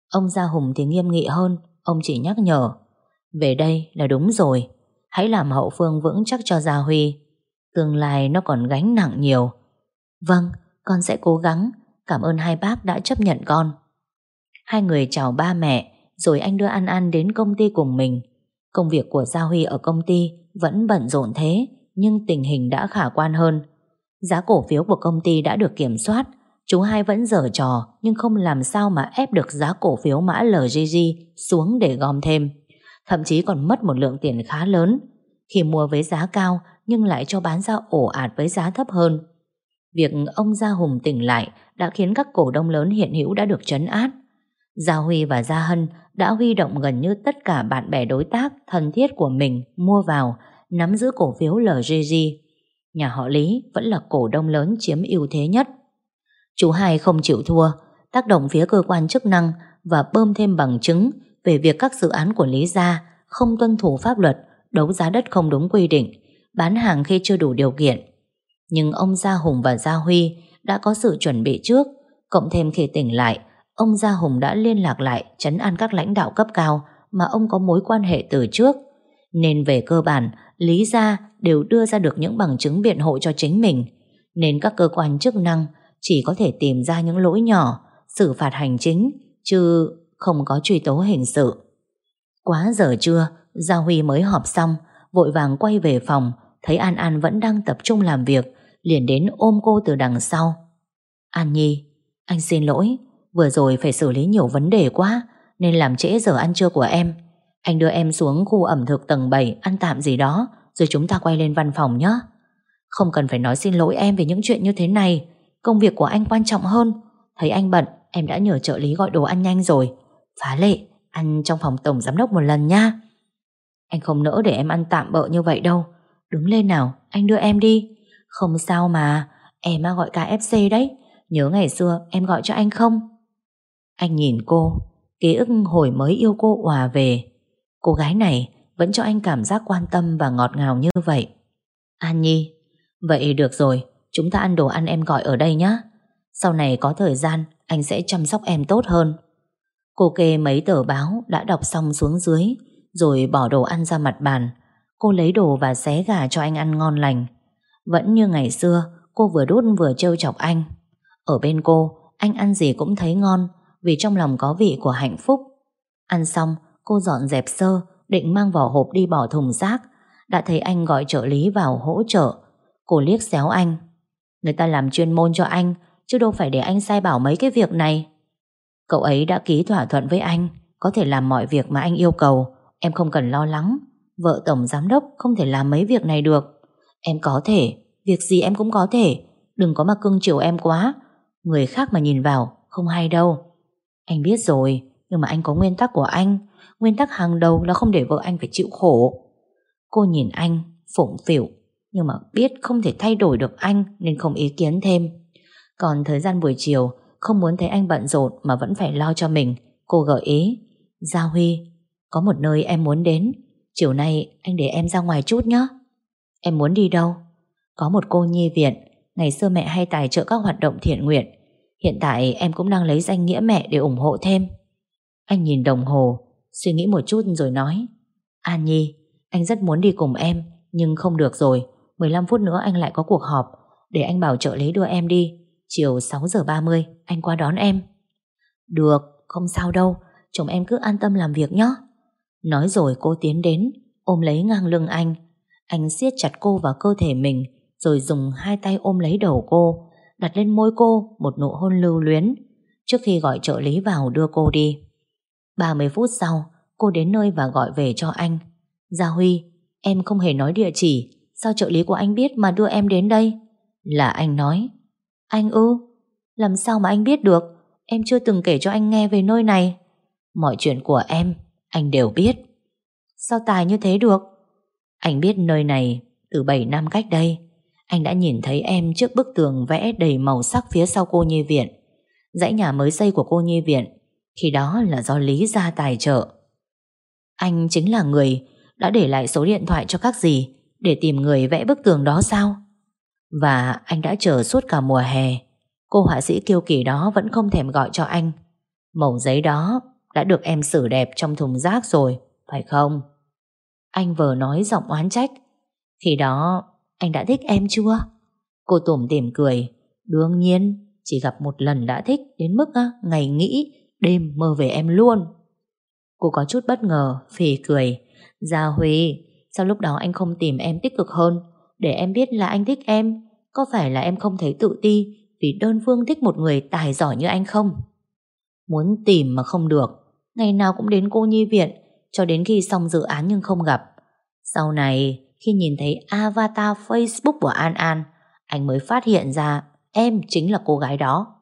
Ông Gia Hùng thì nghiêm nghị hơn, Ông chỉ nhắc nhở. Về đây là đúng rồi. Hãy làm hậu phương vững chắc cho Gia Huy. Tương lai nó còn gánh nặng nhiều. Vâng Con sẽ cố gắng. Cảm ơn hai bác đã chấp nhận con. Hai người chào ba mẹ, Rồi anh đưa An An đến công ty cùng mình. Công việc của Gia Huy ở công ty Vẫn bận rộn thế, Nhưng tình hình đã khả quan hơn. Giá cổ phiếu của công ty đã được kiểm soát. Chú hai vẫn dở trò, Nhưng không làm sao mà ép được giá cổ phiếu mã LGG Xuống để gom thêm. Thậm chí còn mất một lượng tiền khá lớn. Khi mua với giá cao, Nhưng lại cho bán ra ổ ạt với giá thấp hơn. Việc ông Gia Hùng tỉnh lại Đã khiến các cổ đông lớn hiện hữu đã được trấn át Gia Huy và Gia Hân đã huy động gần như tất cả bạn bè đối tác thân thiết của mình mua vào, nắm giữ cổ phiếu LGG. Nhà họ Lý vẫn là cổ đông lớn chiếm ưu thế nhất. Chú hai không chịu thua, tác động phía cơ quan chức năng và bơm thêm bằng chứng về việc các dự án của Lý Gia không tuân thủ pháp luật, đấu giá đất không đúng quy định, bán hàng khi chưa đủ điều kiện. Nhưng ông Gia Hùng và Gia Huy đã có sự chuẩn bị trước, Cộng thêm khi tỉnh lại, ông Gia Hùng đã liên lạc lại chấn an các lãnh đạo cấp cao mà ông có mối quan hệ từ trước. Nên về cơ bản, Lý Gia đều đưa ra được những bằng chứng biện hộ cho chính mình. Nên các cơ quan chức năng chỉ có thể tìm ra những lỗi nhỏ, xử phạt hành chính, chứ không có truy tố hình sự. Quá giờ trưa, Gia Huy mới họp xong, vội vàng quay về phòng, thấy An An vẫn đang tập trung làm việc, liền đến ôm cô từ đằng sau. An Nhi, anh xin lỗi, vừa rồi phải xử lý nhiều vấn đề quá, nên làm trễ giờ ăn trưa của em. Anh đưa em xuống khu ẩm thực tầng 7 ăn tạm gì đó, rồi chúng ta quay lên văn phòng nhé. Không cần phải nói xin lỗi em về những chuyện như thế này, công việc của anh quan trọng hơn. Thấy anh bận, em đã nhờ trợ lý gọi đồ ăn nhanh rồi. Phá lệ, ăn trong phòng tổng giám đốc một lần nha. Anh không nỡ để em ăn tạm bợ như vậy đâu. Đứng lên nào, anh đưa em đi. Không sao mà, em gọi KFC đấy. Nhớ ngày xưa em gọi cho anh không? Anh nhìn cô, ký ức hồi mới yêu cô hòa về. Cô gái này vẫn cho anh cảm giác quan tâm và ngọt ngào như vậy. An Nhi, vậy được rồi, chúng ta ăn đồ ăn em gọi ở đây nhé. Sau này có thời gian, anh sẽ chăm sóc em tốt hơn. Cô kê mấy tờ báo đã đọc xong xuống dưới, rồi bỏ đồ ăn ra mặt bàn. Cô lấy đồ và xé gà cho anh ăn ngon lành. Vẫn như ngày xưa, cô vừa đút vừa trêu chọc anh. Ở bên cô, anh ăn gì cũng thấy ngon, vì trong lòng có vị của hạnh phúc. Ăn xong, cô dọn dẹp sơ, định mang vỏ hộp đi bỏ thùng rác. Đã thấy anh gọi trợ lý vào hỗ trợ. Cô liếc xéo anh. Người ta làm chuyên môn cho anh, chứ đâu phải để anh sai bảo mấy cái việc này. Cậu ấy đã ký thỏa thuận với anh, có thể làm mọi việc mà anh yêu cầu. Em không cần lo lắng. Vợ tổng giám đốc không thể làm mấy việc này được. Em có thể, việc gì em cũng có thể. Đừng có mà cưng chiều em quá. Người khác mà nhìn vào, không hay đâu. Anh biết rồi, nhưng mà anh có nguyên tắc của anh. Nguyên tắc hàng đầu là không để vợ anh phải chịu khổ. Cô nhìn anh, phụng phỉu, nhưng mà biết không thể thay đổi được anh nên không ý kiến thêm. Còn thời gian buổi chiều, không muốn thấy anh bận rộn mà vẫn phải lo cho mình, cô gợi ý. Gia Huy, có một nơi em muốn đến. Chiều nay anh để em ra ngoài chút nhé. Em muốn đi đâu? Có một cô nhi viện, ngày xưa mẹ hay tài trợ các hoạt động thiện nguyện. Hiện tại em cũng đang lấy danh nghĩa mẹ để ủng hộ thêm. Anh nhìn đồng hồ, suy nghĩ một chút rồi nói. An Nhi, anh rất muốn đi cùng em, nhưng không được rồi. 15 phút nữa anh lại có cuộc họp, để anh bảo trợ lý đưa em đi. Chiều 6 giờ 30 anh qua đón em. Được, không sao đâu, chồng em cứ an tâm làm việc nhé. Nói rồi cô tiến đến, ôm lấy ngang lưng anh. Anh siết chặt cô vào cơ thể mình, rồi dùng hai tay ôm lấy đầu cô, đặt lên môi cô một nụ hôn lưu luyến, trước khi gọi trợ lý vào đưa cô đi. 30 phút sau, cô đến nơi và gọi về cho anh. Gia Huy, em không hề nói địa chỉ, sao trợ lý của anh biết mà đưa em đến đây? Là anh nói. Anh ư? Làm sao mà anh biết được? Em chưa từng kể cho anh nghe về nơi này. Mọi chuyện của em, anh đều biết. Sao tài như thế được? Anh biết nơi này từ 7 năm cách đây. Anh đã nhìn thấy em trước bức tường vẽ đầy màu sắc phía sau cô nhi viện. Dãy nhà mới xây của cô nhi viện, khi đó là do Lý gia tài trợ. Anh chính là người đã để lại số điện thoại cho các gì để tìm người vẽ bức tường đó sao? Và anh đã chờ suốt cả mùa hè. Cô họa sĩ kiêu kỳ đó vẫn không thèm gọi cho anh. Mẩu giấy đó đã được em xử đẹp trong thùng rác rồi, phải không? Anh vừa nói giọng oán trách. Khi đó, anh đã thích em chưa? Cô tủm tỉm cười. Đương nhiên, chỉ gặp một lần đã thích đến mức ngày nghĩ, đêm mơ về em luôn. Cô có chút bất ngờ, phì cười. Gia Huy, sao lúc đó anh không tìm em tích cực hơn, để em biết là anh thích em? Có phải là em không thấy tự ti vì đơn phương thích một người tài giỏi như anh không? Muốn tìm mà không được, ngày nào cũng đến cô nhi viện, cho đến khi xong dự án nhưng không gặp. Sau này, khi nhìn thấy avatar Facebook của An An, anh mới phát hiện ra em chính là cô gái đó.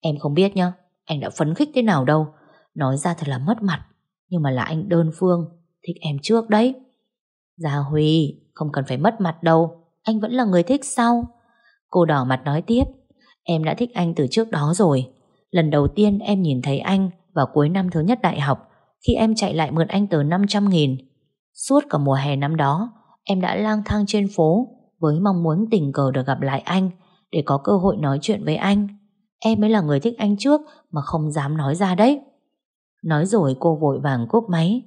Em không biết nhá, anh đã phấn khích thế nào đâu. Nói ra thật là mất mặt, nhưng mà là anh đơn phương, thích em trước đấy. Gia Huy, không cần phải mất mặt đâu, anh vẫn là người thích sau. Cô đỏ mặt nói tiếp, em đã thích anh từ trước đó rồi. Lần đầu tiên em nhìn thấy anh vào cuối năm thứ nhất đại học, khi em chạy lại mượn anh tờ 500 nghìn. Suốt cả mùa hè năm đó, em đã lang thang trên phố với mong muốn tình cờ được gặp lại anh để có cơ hội nói chuyện với anh. Em mới là người thích anh trước Mà không dám nói ra đấy. Nói rồi cô vội vàng cúp máy.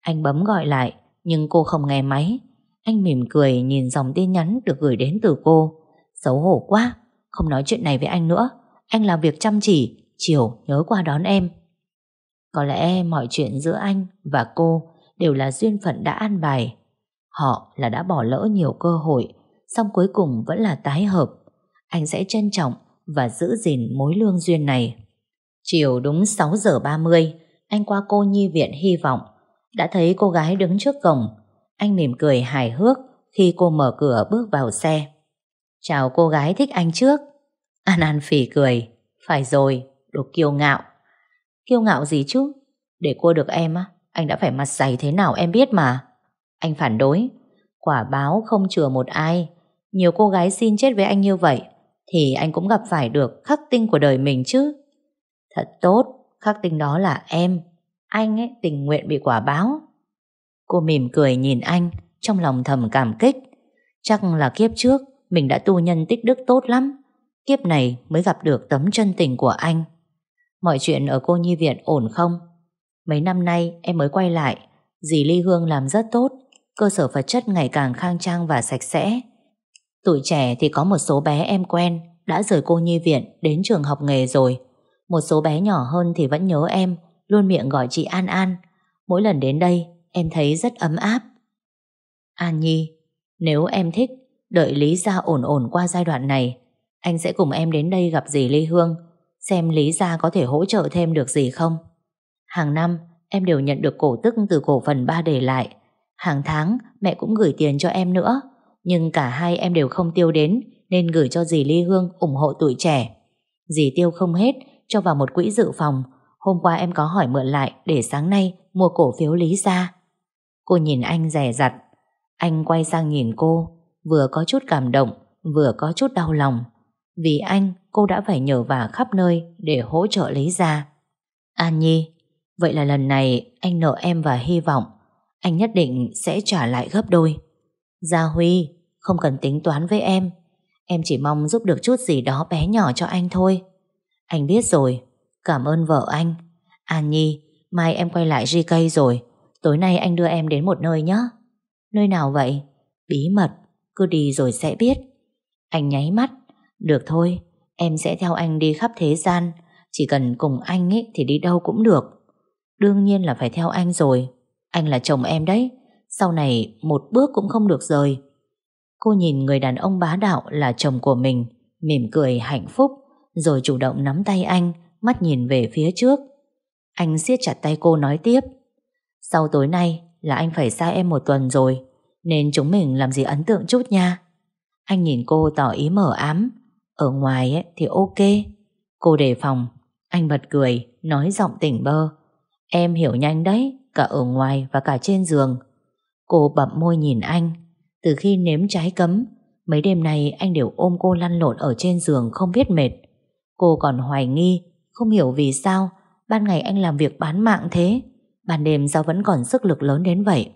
Anh bấm gọi lại Nhưng cô không nghe máy. Anh mỉm cười nhìn dòng tin nhắn được gửi đến từ cô. Xấu hổ quá Không nói chuyện này với anh nữa. Anh làm việc chăm chỉ Chiều nhớ qua đón em. Có lẽ mọi chuyện giữa anh và cô Đều là duyên phận đã an bài. Họ là đã bỏ lỡ nhiều cơ hội song cuối cùng vẫn là tái hợp. Anh sẽ trân trọng Và giữ gìn mối lương duyên này. Chiều đúng 6 giờ 30 Anh qua cô nhi viện hy vọng. Đã thấy cô gái đứng trước cổng. Anh mỉm cười hài hước Khi cô mở cửa bước vào xe. Chào cô gái thích anh trước. An An phỉ cười. Phải rồi, đồ kiêu ngạo. Kiêu ngạo gì chứ? Để cua được em á, Anh đã phải mặt dày thế nào em biết mà. Anh phản đối. Quả báo không chừa một ai. Nhiều cô gái xin chết với anh như vậy, Thì anh cũng gặp phải được khắc tinh của đời mình chứ. Thật tốt, Khắc tinh đó là em. Anh ấy tình nguyện bị quả báo. Cô mỉm cười nhìn anh, Trong lòng thầm cảm kích. Chắc là kiếp trước, Mình đã tu nhân tích đức tốt lắm. Kiếp này mới gặp được tấm chân tình của anh. Mọi chuyện ở cô nhi viện ổn không? Mấy năm nay em mới quay lại, Dì Ly Hương làm rất tốt, Cơ sở vật chất ngày càng khang trang và sạch sẽ. Tuổi trẻ thì có một số bé em quen, Đã rời cô nhi viện Đến trường học nghề rồi. Một số bé nhỏ hơn thì vẫn nhớ em, Luôn miệng gọi chị An An. Mỗi lần đến đây, em thấy rất ấm áp. An Nhi, Nếu em thích, Đợi Lý Gia ổn ổn qua giai đoạn này, Anh sẽ cùng em đến đây gặp dì Ly Hương. Xem Lý Gia có thể hỗ trợ thêm được gì không? Hàng năm, Em đều nhận được cổ tức từ cổ phần ba để lại. Hàng tháng, mẹ cũng gửi tiền cho em nữa. Nhưng cả hai em đều không tiêu đến, Nên gửi cho dì Ly Hương ủng hộ tuổi trẻ. Dì tiêu không hết, Cho vào một quỹ dự phòng. Hôm qua em có hỏi mượn lại, Để sáng nay mua cổ phiếu Lý gia. Cô nhìn anh rẻ rặt. Anh quay sang nhìn cô, Vừa có chút cảm động, Vừa có chút đau lòng. Vì anh cô đã phải nhờ vả khắp nơi Để hỗ trợ lấy ra An Nhi Vậy là lần này anh nợ em và hy vọng anh nhất định sẽ trả lại gấp đôi. Gia Huy, không cần tính toán với em. Em chỉ mong giúp được chút gì đó bé nhỏ cho anh thôi. Anh biết rồi, cảm ơn vợ anh. An Nhi, mai em quay lại GK rồi. Tối nay anh đưa em đến một nơi nhé. Nơi nào vậy? Bí mật, cứ đi rồi sẽ biết. Anh nháy mắt. Được thôi, em sẽ theo anh đi khắp thế gian. Chỉ cần cùng anh ấy thì đi đâu cũng được. Đương nhiên là phải theo anh rồi. Anh là chồng em đấy Sau này một bước cũng không được rời Cô nhìn người đàn ông bá đạo là chồng của mình Mỉm cười hạnh phúc Rồi chủ động nắm tay anh Mắt nhìn về phía trước Anh siết chặt tay cô nói tiếp Sau tối nay là anh phải xa em một tuần rồi Nên chúng mình làm gì ấn tượng chút nha Anh nhìn cô tỏ ý mở ám ở ngoài ấy, thì ok Cô đề phòng Anh bật cười Nói giọng tỉnh bơ Em hiểu nhanh đấy cả ở ngoài và cả trên giường. Cô bậm môi nhìn anh, từ khi nếm trái cấm, mấy đêm nay anh đều ôm cô lăn lộn ở trên giường không biết mệt. Cô còn hoài nghi, không hiểu vì sao, ban ngày anh làm việc bán mạng thế, ban đêm sao vẫn còn sức lực lớn đến vậy.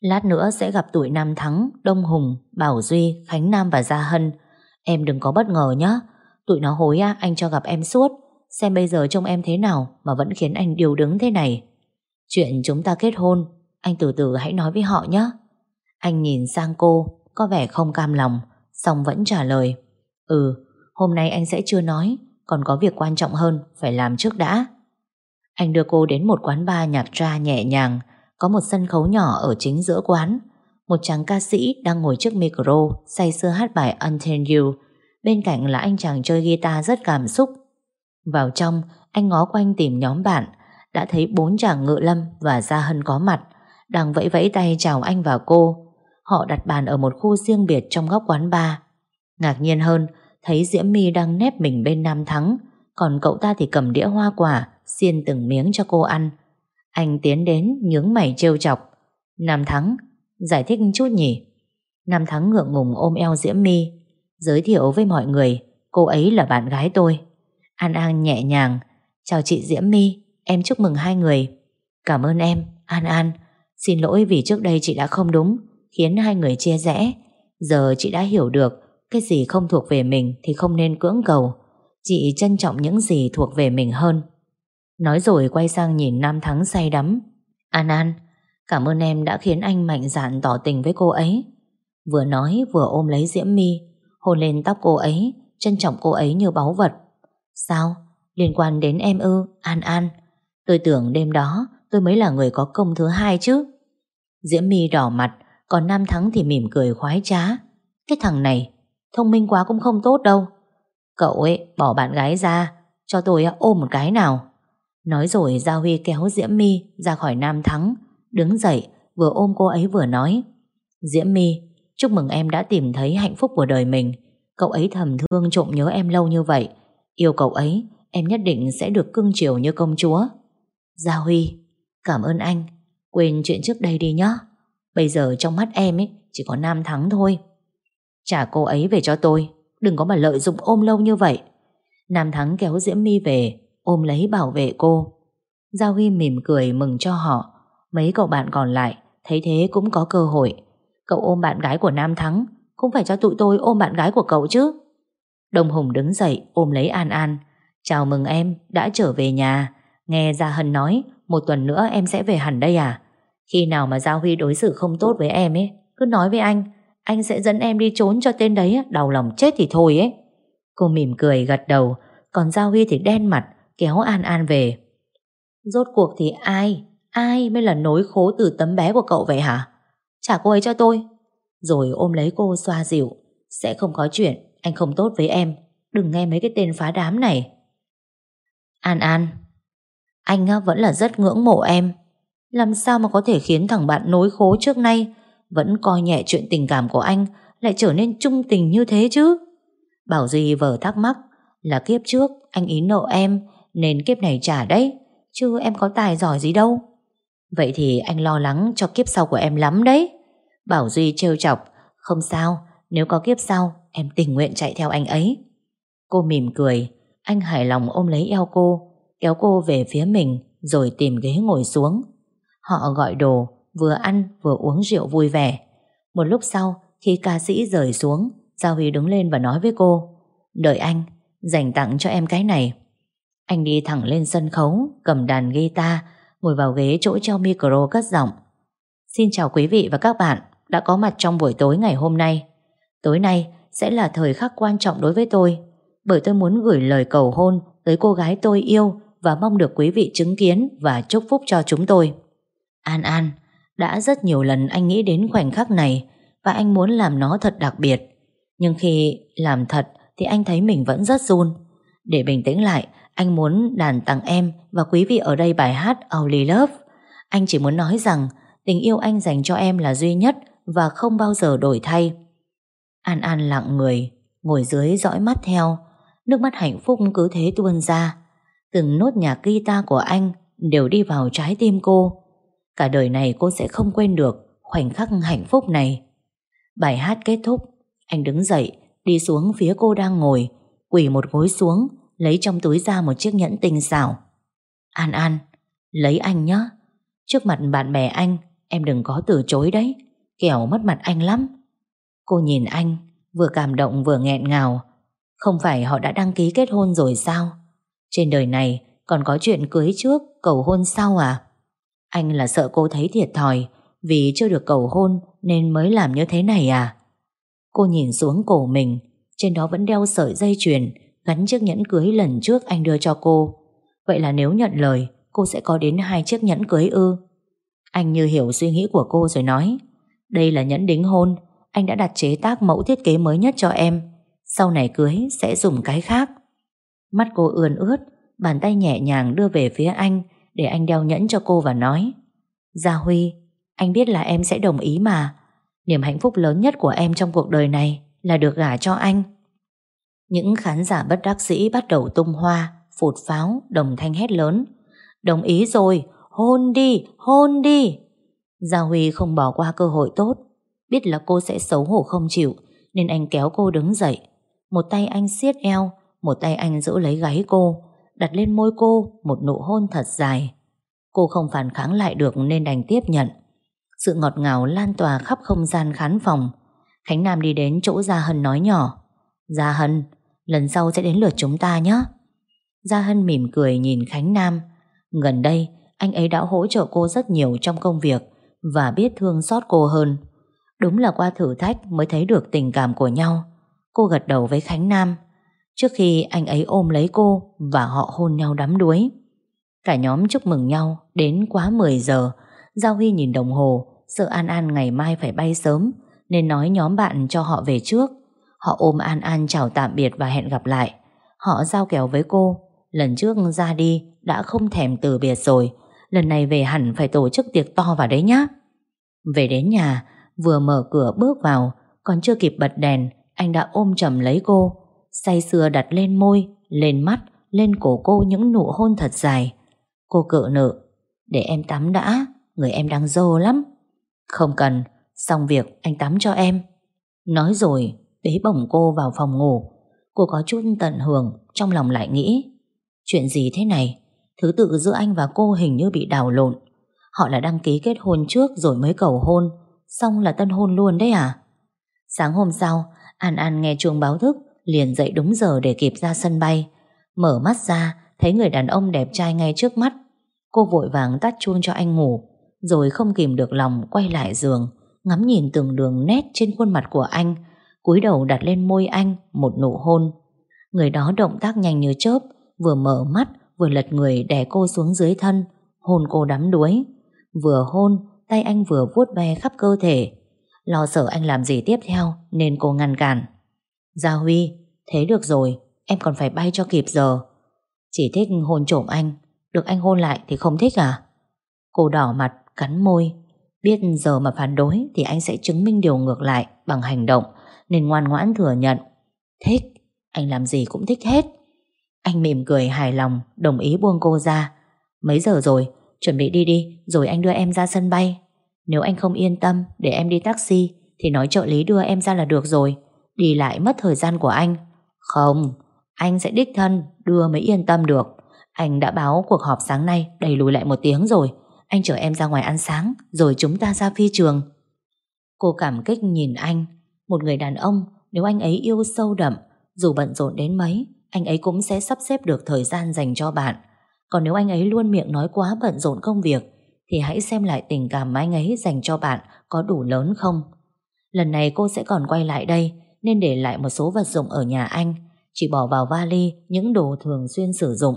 Lát nữa sẽ gặp tuổi Nam Thắng, Đông Hùng, Bảo Duy, Khánh Nam và Gia Hân. Em đừng có bất ngờ nhé. Tụi nó hối á, anh cho gặp em suốt. Xem bây giờ trông em thế nào mà vẫn khiến anh điều đứng thế này. Chuyện chúng ta kết hôn Anh từ từ hãy nói với họ nhé Anh nhìn sang cô Có vẻ không cam lòng Xong vẫn trả lời Ừ hôm nay anh sẽ chưa nói Còn có việc quan trọng hơn phải làm trước đã Anh đưa cô đến một quán bar nhạc tra nhẹ nhàng Có một sân khấu nhỏ ở chính giữa quán một chàng ca sĩ đang ngồi trước micro Say sưa hát bài Until You Bên cạnh là anh chàng chơi guitar rất cảm xúc Vào trong Anh ngó quanh tìm nhóm bạn đã thấy bốn chàng ngự lâm và Gia Hân có mặt, đang vẫy vẫy tay chào anh và cô. Họ đặt bàn ở một khu riêng biệt trong góc quán bar. Ngạc nhiên hơn, thấy Diễm My đang nép mình bên Nam Thắng, còn cậu ta thì cầm đĩa hoa quả, xiên từng miếng cho cô ăn. Anh tiến đến nhướng mày trêu chọc. Nam Thắng, giải thích chút nhỉ? Nam Thắng ngượng ngùng ôm eo Diễm My, giới thiệu với mọi người, cô ấy là bạn gái tôi. An An nhẹ nhàng, chào chị Diễm My, Em chúc mừng hai người Cảm ơn em, An An Xin lỗi vì trước đây chị đã không đúng Khiến hai người chia rẽ Giờ chị đã hiểu được Cái gì không thuộc về mình thì không nên cưỡng cầu Chị trân trọng những gì thuộc về mình hơn. Nói rồi quay sang nhìn Nam Thắng say đắm. An An, cảm ơn em đã khiến anh mạnh dạn tỏ tình với cô ấy. Vừa nói vừa ôm lấy Diễm My, hôn lên tóc cô ấy, trân trọng cô ấy như báu vật. Sao? Liên quan đến em ư, An An. Tôi tưởng đêm đó tôi mới là người có công thứ hai chứ. Diễm My đỏ mặt, còn Nam Thắng thì mỉm cười khoái trá. Cái thằng này, thông minh quá cũng không tốt đâu. Cậu ấy bỏ bạn gái ra, cho tôi ôm một cái nào. Nói rồi Gia Huy kéo Diễm My ra khỏi Nam Thắng, đứng dậy, vừa ôm cô ấy vừa nói. Diễm My, chúc mừng em đã tìm thấy hạnh phúc của đời mình. Cậu ấy thầm thương trộm nhớ em lâu như vậy. Yêu cậu ấy, em nhất định sẽ được cưng chiều như công chúa. Gia Huy, cảm ơn anh. Quên chuyện trước đây đi nhé. Bây giờ trong mắt em ấy chỉ có Nam Thắng thôi. Trả cô ấy về cho tôi. Đừng có mà lợi dụng ôm lâu như vậy. Nam Thắng kéo Diễm My về, ôm lấy bảo vệ cô. Gia Huy mỉm cười mừng cho họ. Mấy cậu bạn còn lại thấy thế cũng có cơ hội. Cậu ôm bạn gái của Nam Thắng, cũng phải cho tụi tôi ôm bạn gái của cậu chứ. Đồng Hùng đứng dậy ôm lấy An An. Chào mừng em, đã trở về nhà. Nghe Gia Hân nói, một tuần nữa em sẽ về hẳn đây à? Khi nào mà Giao Huy đối xử không tốt với em ấy, cứ nói với anh, anh sẽ dẫn em đi trốn cho tên đấy, đau lòng chết thì thôi ấy. Cô mỉm cười gật đầu, còn Giao Huy thì đen mặt, kéo An An về. Rốt cuộc thì ai, ai mới là nối khố từ tấm bé của cậu vậy hả? Trả cô ấy cho tôi. Rồi ôm lấy cô xoa dịu. Sẽ không có chuyện, anh không tốt với em. Đừng nghe mấy cái tên phá đám này. An An, anh vẫn là rất ngưỡng mộ em. Làm sao mà có thể khiến thằng bạn nối khố trước nay vẫn coi nhẹ chuyện tình cảm của anh lại trở nên trung tình như thế chứ? Bảo Duy vờ thắc mắc là kiếp trước anh ý nợ em nên kiếp này trả đấy chứ em có tài giỏi gì đâu. Vậy thì anh lo lắng cho kiếp sau của em lắm đấy. Bảo Duy trêu chọc không sao, nếu có kiếp sau em tình nguyện chạy theo anh ấy. Cô mỉm cười, anh hài lòng ôm lấy eo cô, kéo cô về phía mình rồi tìm ghế ngồi xuống. Họ gọi đồ, vừa ăn vừa uống rượu vui vẻ. Một lúc sau, khi ca sĩ rời xuống, Giao Huy đứng lên và nói với cô Đợi anh, dành tặng cho em cái này. Anh đi thẳng lên sân khấu, cầm đàn guitar, ngồi vào ghế chỗ treo micro cất giọng. Xin chào quý vị và các bạn đã có mặt trong buổi tối ngày hôm nay. Tối nay sẽ là thời khắc quan trọng đối với tôi, bởi tôi muốn gửi lời cầu hôn tới cô gái tôi yêu và mong được quý vị chứng kiến và chúc phúc cho chúng tôi. An An, đã rất nhiều lần anh nghĩ đến khoảnh khắc này và anh muốn làm nó thật đặc biệt. Nhưng khi làm thật thì anh thấy mình vẫn rất run. Để bình tĩnh lại, anh muốn đàn tặng em và quý vị ở đây bài hát Only Love. Anh chỉ muốn nói rằng tình yêu anh dành cho em là duy nhất và không bao giờ đổi thay. An An lặng người, ngồi dưới dõi mắt theo. Nước mắt hạnh phúc cứ thế tuôn ra. Từng nốt nhạc guitar của anh đều đi vào trái tim cô. Cả đời này cô sẽ không quên được khoảnh khắc hạnh phúc này. Bài hát kết thúc, anh đứng dậy, đi xuống phía cô đang ngồi, quỳ một gối xuống, lấy trong túi ra một chiếc nhẫn tinh xảo. An An, lấy anh nhé. Trước mặt bạn bè anh, em đừng có từ chối đấy, kẻo mất mặt anh lắm. Cô nhìn anh, vừa cảm động vừa nghẹn ngào. Không phải họ đã đăng ký kết hôn rồi sao? Trên đời này còn có chuyện cưới trước, cầu hôn sau à? Anh là sợ cô thấy thiệt thòi vì chưa được cầu hôn nên mới làm như thế này à? Cô nhìn xuống cổ mình, trên đó vẫn đeo sợi dây chuyền gắn chiếc nhẫn cưới lần trước anh đưa cho cô. Vậy là nếu nhận lời, cô sẽ có đến hai chiếc nhẫn cưới ư? Anh như hiểu suy nghĩ của cô rồi nói, đây là nhẫn đính hôn, anh đã đặt chế tác mẫu thiết kế mới nhất cho em. Sau này cưới sẽ dùng cái khác. Mắt cô ươn ướt, bàn tay nhẹ nhàng đưa về phía anh để anh đeo nhẫn cho cô và nói Gia Huy, anh biết là em sẽ đồng ý mà. Niềm hạnh phúc lớn nhất của em trong cuộc đời này là được gả cho anh. Những khán giả bất đắc sĩ bắt đầu tung hoa, phụt pháo, đồng thanh hét lớn. Đồng ý rồi, hôn đi, hôn đi. Gia Huy không bỏ qua cơ hội tốt. Biết là cô sẽ xấu hổ không chịu, nên anh kéo cô đứng dậy. Một tay anh siết eo, một tay anh giữ lấy gáy cô, đặt lên môi cô một nụ hôn thật dài. Cô không phản kháng lại được nên đành tiếp nhận. Sự ngọt ngào lan tỏa khắp không gian khán phòng. Khánh Nam đi đến chỗ Gia Hân nói nhỏ. Gia Hân, Lần sau sẽ đến lượt chúng ta nhé. Gia Hân mỉm cười nhìn Khánh Nam. Gần đây, Anh ấy đã hỗ trợ cô rất nhiều trong công việc Và biết thương xót cô hơn. Đúng là qua thử thách Mới thấy được tình cảm của nhau. Cô gật đầu với Khánh Nam. Trước khi anh ấy ôm lấy cô Và họ hôn nhau đắm đuối. Cả nhóm chúc mừng nhau Đến quá 10 giờ. Giao Huy nhìn đồng hồ, Sợ An An ngày mai phải bay sớm, Nên nói nhóm bạn cho họ về trước. Họ ôm An An chào tạm biệt và hẹn gặp lại. Họ giao kèo với cô. Lần trước ra đi Đã không thèm từ biệt rồi. Lần này về hẳn phải tổ chức tiệc to vào đấy nhá. Về đến nhà Vừa mở cửa bước vào Còn chưa kịp bật đèn Anh đã ôm chầm lấy cô. Say sưa đặt lên môi, lên mắt Lên cổ cô những nụ hôn thật dài. Cô cự nợ Để em tắm đã Người em đang dơ lắm. Không cần, xong việc anh tắm cho em. Nói rồi Bế bổng cô vào phòng ngủ. Cô có chút tận hưởng, Trong lòng lại nghĩ, Chuyện gì thế này? Thứ tự giữa anh và cô hình như bị đảo lộn. Họ là đăng ký kết hôn trước Rồi mới cầu hôn, Xong là tân hôn luôn đấy à? Sáng hôm sau, An An nghe chuông báo thức, Liền dậy đúng giờ để kịp ra sân bay. Mở mắt ra, Thấy người đàn ông đẹp trai ngay trước mắt. Cô vội vàng tắt chuông cho anh ngủ, Rồi không kìm được lòng quay lại giường, Ngắm nhìn từng đường nét trên khuôn mặt của anh cúi đầu đặt lên môi anh Một nụ hôn. Người đó động tác nhanh như chớp, Vừa mở mắt, vừa lật người đè cô xuống dưới thân, Hôn cô đắm đuối. Vừa hôn, tay anh vừa vuốt ve khắp cơ thể. Lo sợ anh làm gì tiếp theo Nên cô ngăn cản. Gia Huy, Thế được rồi, Em còn phải bay cho kịp giờ. Chỉ thích hôn trộm anh, Được anh hôn lại thì không thích à? Cô đỏ mặt, cắn môi. Biết giờ mà phản đối Thì anh sẽ chứng minh điều ngược lại Bằng hành động. Nên ngoan ngoãn thừa nhận. Thích, Anh làm gì cũng thích hết. Anh mỉm cười hài lòng, Đồng ý buông cô ra. Mấy giờ rồi? Chuẩn bị đi đi, Rồi anh đưa em ra sân bay. Nếu anh không yên tâm Để em đi taxi, Thì nói trợ lý đưa em ra là được rồi. Đi lại mất thời gian của anh. Không, Anh sẽ đích thân Đưa mới yên tâm được. Anh đã báo cuộc họp sáng nay, Đầy lùi lại một tiếng rồi. Anh chở em ra ngoài ăn sáng, Rồi chúng ta ra phi trường. Cô cảm kích nhìn anh một người đàn ông, Nếu anh ấy yêu sâu đậm, Dù bận rộn đến mấy, Anh ấy cũng sẽ sắp xếp được thời gian dành cho bạn. Còn nếu anh ấy luôn miệng nói quá bận rộn công việc, Thì hãy xem lại tình cảm mà anh ấy dành cho bạn Có đủ lớn không. Lần này cô sẽ còn quay lại đây, Nên để lại một số vật dụng ở nhà anh. Chỉ bỏ vào vali Những đồ thường xuyên sử dụng.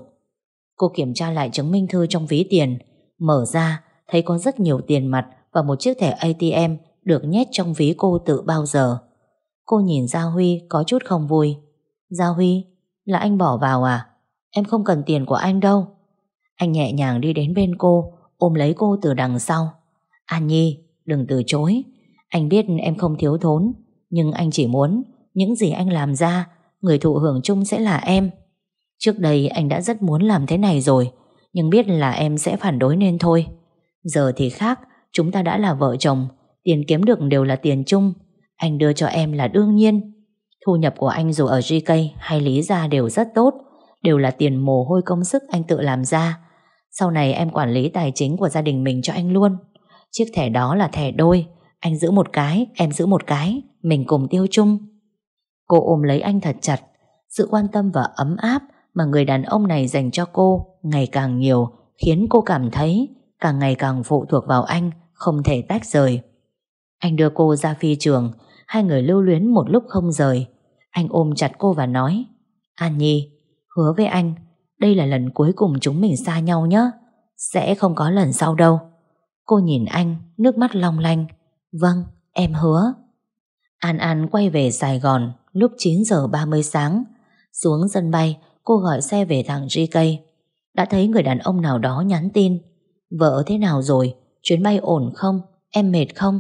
Cô kiểm tra lại chứng minh thư trong ví tiền. Mở ra, Thấy có rất nhiều tiền mặt Và một chiếc thẻ ATM được nhét trong ví cô tự bao giờ. Cô nhìn Gia Huy có chút không vui. Gia Huy, Là anh bỏ vào à? Em không cần tiền của anh đâu. Anh nhẹ nhàng đi đến bên cô, Ôm lấy cô từ đằng sau. An Nhi, đừng từ chối. Anh biết em không thiếu thốn, Nhưng anh chỉ muốn Những gì anh làm ra, Người thụ hưởng chung sẽ là em. Trước đây anh đã rất muốn làm thế này rồi, Nhưng biết là em sẽ phản đối nên thôi. Giờ thì khác, Chúng ta đã là vợ chồng Tiền kiếm được đều là tiền chung. Anh đưa cho em là đương nhiên. Thu nhập của anh dù ở GK hay Lý Gia đều rất tốt Đều là tiền mồ hôi công sức anh tự làm ra. Sau này em quản lý tài chính của gia đình mình cho anh luôn. Chiếc thẻ đó là thẻ đôi Anh giữ một cái, em giữ một cái Mình cùng tiêu chung. Cô ôm lấy anh thật chặt Sự quan tâm và ấm áp Mà người đàn ông này dành cho cô Ngày càng nhiều Khiến cô cảm thấy Càng ngày càng phụ thuộc vào anh Không thể tách rời. Anh đưa cô ra phi trường. Hai người lưu luyến một lúc không rời. Anh ôm chặt cô và nói An Nhi, hứa với anh Đây là lần cuối cùng chúng mình xa nhau nhé. Sẽ không có lần sau đâu. Cô nhìn anh, nước mắt long lanh. Vâng, em hứa. An An quay về Sài Gòn Lúc 9 giờ 30 sáng. Xuống sân bay Cô gọi xe về thẳng GK Đã thấy người đàn ông nào đó nhắn tin Vợ thế nào rồi? Chuyến bay ổn không? Em mệt không?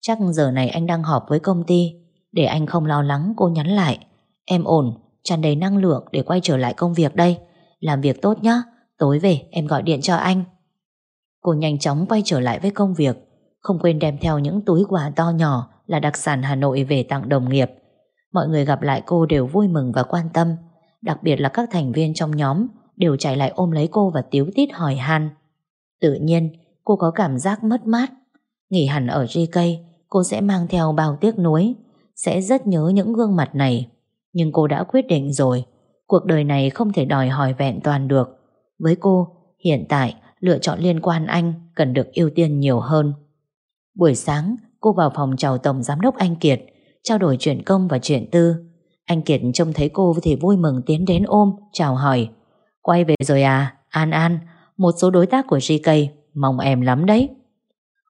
Chắc giờ này anh đang họp với công ty. Để anh không lo lắng cô nhắn lại. Em ổn, tràn đầy năng lượng Để quay trở lại công việc đây. Làm việc tốt nhá, tối về em gọi điện cho anh. Cô nhanh chóng quay trở lại với công việc. Không quên đem theo những túi quà to nhỏ Là đặc sản Hà Nội về tặng đồng nghiệp. Mọi người gặp lại cô đều vui mừng và quan tâm. Đặc biệt là các thành viên trong nhóm Đều chạy lại ôm lấy cô và tiếu tít hỏi han. Tự nhiên cô có cảm giác mất mát. Nghỉ hẳn ở GK Cô sẽ mang theo bao tiếc nuối, Sẽ rất nhớ những gương mặt này. Nhưng cô đã quyết định rồi, Cuộc đời này không thể đòi hỏi vẹn toàn được. Với cô, Hiện tại, lựa chọn liên quan anh Cần được ưu tiên nhiều hơn. Buổi sáng, cô vào phòng chào Tổng Giám đốc Anh Kiệt, Trao đổi chuyện công và chuyện tư. Anh Kiệt trông thấy cô thì vui mừng tiến đến ôm, Chào hỏi. Quay về rồi à? An An, Một số đối tác của GK Mong em lắm đấy.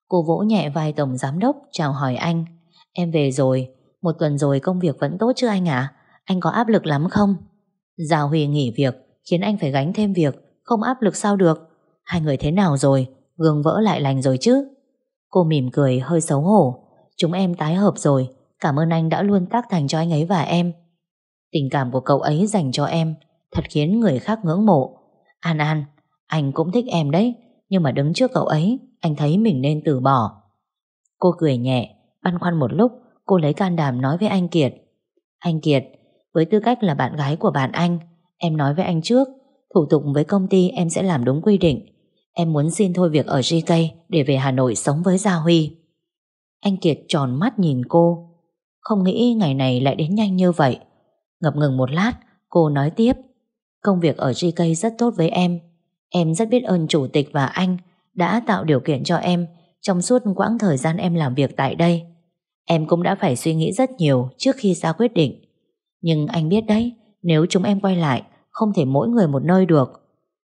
Cô vỗ nhẹ vai Tổng Giám đốc, Chào hỏi anh. Em về rồi. Một tuần rồi công việc vẫn tốt chứ anh ạ? Anh có áp lực lắm không? Giao Huy nghỉ việc, Khiến anh phải gánh thêm việc. Không áp lực sao được? Hai người thế nào rồi? Gương vỡ lại lành rồi chứ? Cô mỉm cười, hơi xấu hổ. Chúng em tái hợp rồi. Cảm ơn anh đã luôn tác thành cho anh ấy và em. Tình cảm của cậu ấy dành cho em. Thật khiến người khác ngưỡng mộ. An An, Anh cũng thích em đấy. Nhưng mà đứng trước cậu ấy, Anh thấy mình nên từ bỏ. Cô cười nhẹ, Băn khoăn một lúc, Cô lấy can đảm nói với anh Kiệt. Anh Kiệt, Với tư cách là bạn gái của bạn anh, Em nói với anh trước, Thủ tục với công ty em sẽ làm đúng quy định. Em muốn xin thôi việc ở GK Để về Hà Nội sống với Gia Huy. Anh Kiệt tròn mắt nhìn cô. Không nghĩ ngày này lại đến nhanh như vậy. Ngập ngừng một lát, Cô nói tiếp. Công việc ở GK rất tốt với em Em rất biết ơn chủ tịch và anh Đã tạo điều kiện cho em Trong suốt quãng thời gian em làm việc tại đây. Em cũng đã phải suy nghĩ rất nhiều Trước khi ra quyết định. Nhưng anh biết đấy, Nếu chúng em quay lại, Không thể mỗi người một nơi được.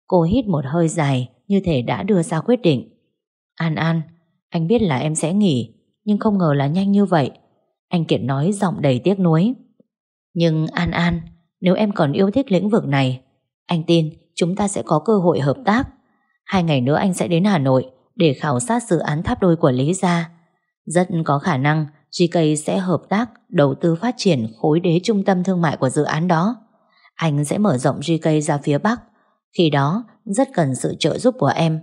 Cô hít một hơi dài Như thể đã đưa ra quyết định. An An, Anh biết là em sẽ nghỉ, Nhưng không ngờ là nhanh như vậy. Anh Kiệt nói giọng đầy tiếc nuối. Nhưng An An, Nếu em còn yêu thích lĩnh vực này, Anh tin chúng ta sẽ có cơ hội hợp tác Hai ngày nữa anh sẽ đến Hà Nội Để khảo sát dự án tháp đôi của Lý Gia Rất có khả năng GK sẽ hợp tác đầu tư phát triển khối đế trung tâm thương mại của dự án đó. Anh sẽ mở rộng GK ra phía Bắc. Khi đó, rất cần sự trợ giúp của em.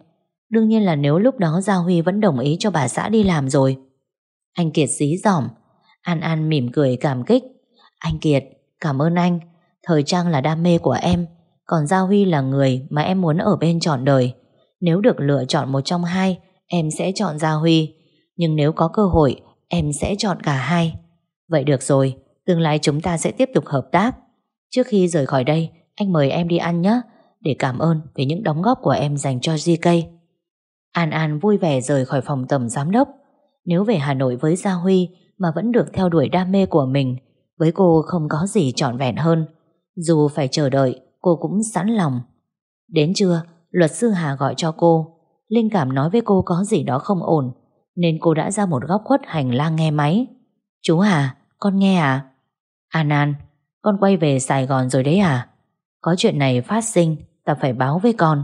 Đương nhiên là nếu lúc đó Gia Huy vẫn đồng ý cho bà xã đi làm rồi. Anh Kiệt dí dỏm. An An mỉm cười cảm kích. Anh Kiệt, cảm ơn anh. Thời trang là đam mê của em. Còn Gia Huy là người mà em muốn ở bên trọn đời. Nếu được lựa chọn một trong hai, em sẽ chọn Gia Huy. Nhưng nếu có cơ hội, em sẽ chọn cả hai. Vậy được rồi, tương lai chúng ta sẽ tiếp tục hợp tác. Trước khi rời khỏi đây, anh mời em đi ăn nhé, để cảm ơn về những đóng góp của em dành cho GK. An An vui vẻ rời khỏi phòng tầm giám đốc. Nếu về Hà Nội với Gia Huy mà vẫn được theo đuổi đam mê của mình, với cô không có gì trọn vẹn hơn. Dù phải chờ đợi, cô cũng sẵn lòng. Đến trưa, luật sư Hà gọi cho cô. Linh cảm nói với cô có gì đó không ổn, nên cô đã ra một góc khuất hành lang nghe máy. Chú Hà, con nghe à? À Nan, con quay về Sài Gòn rồi đấy à? Có chuyện này phát sinh, ta phải báo với con.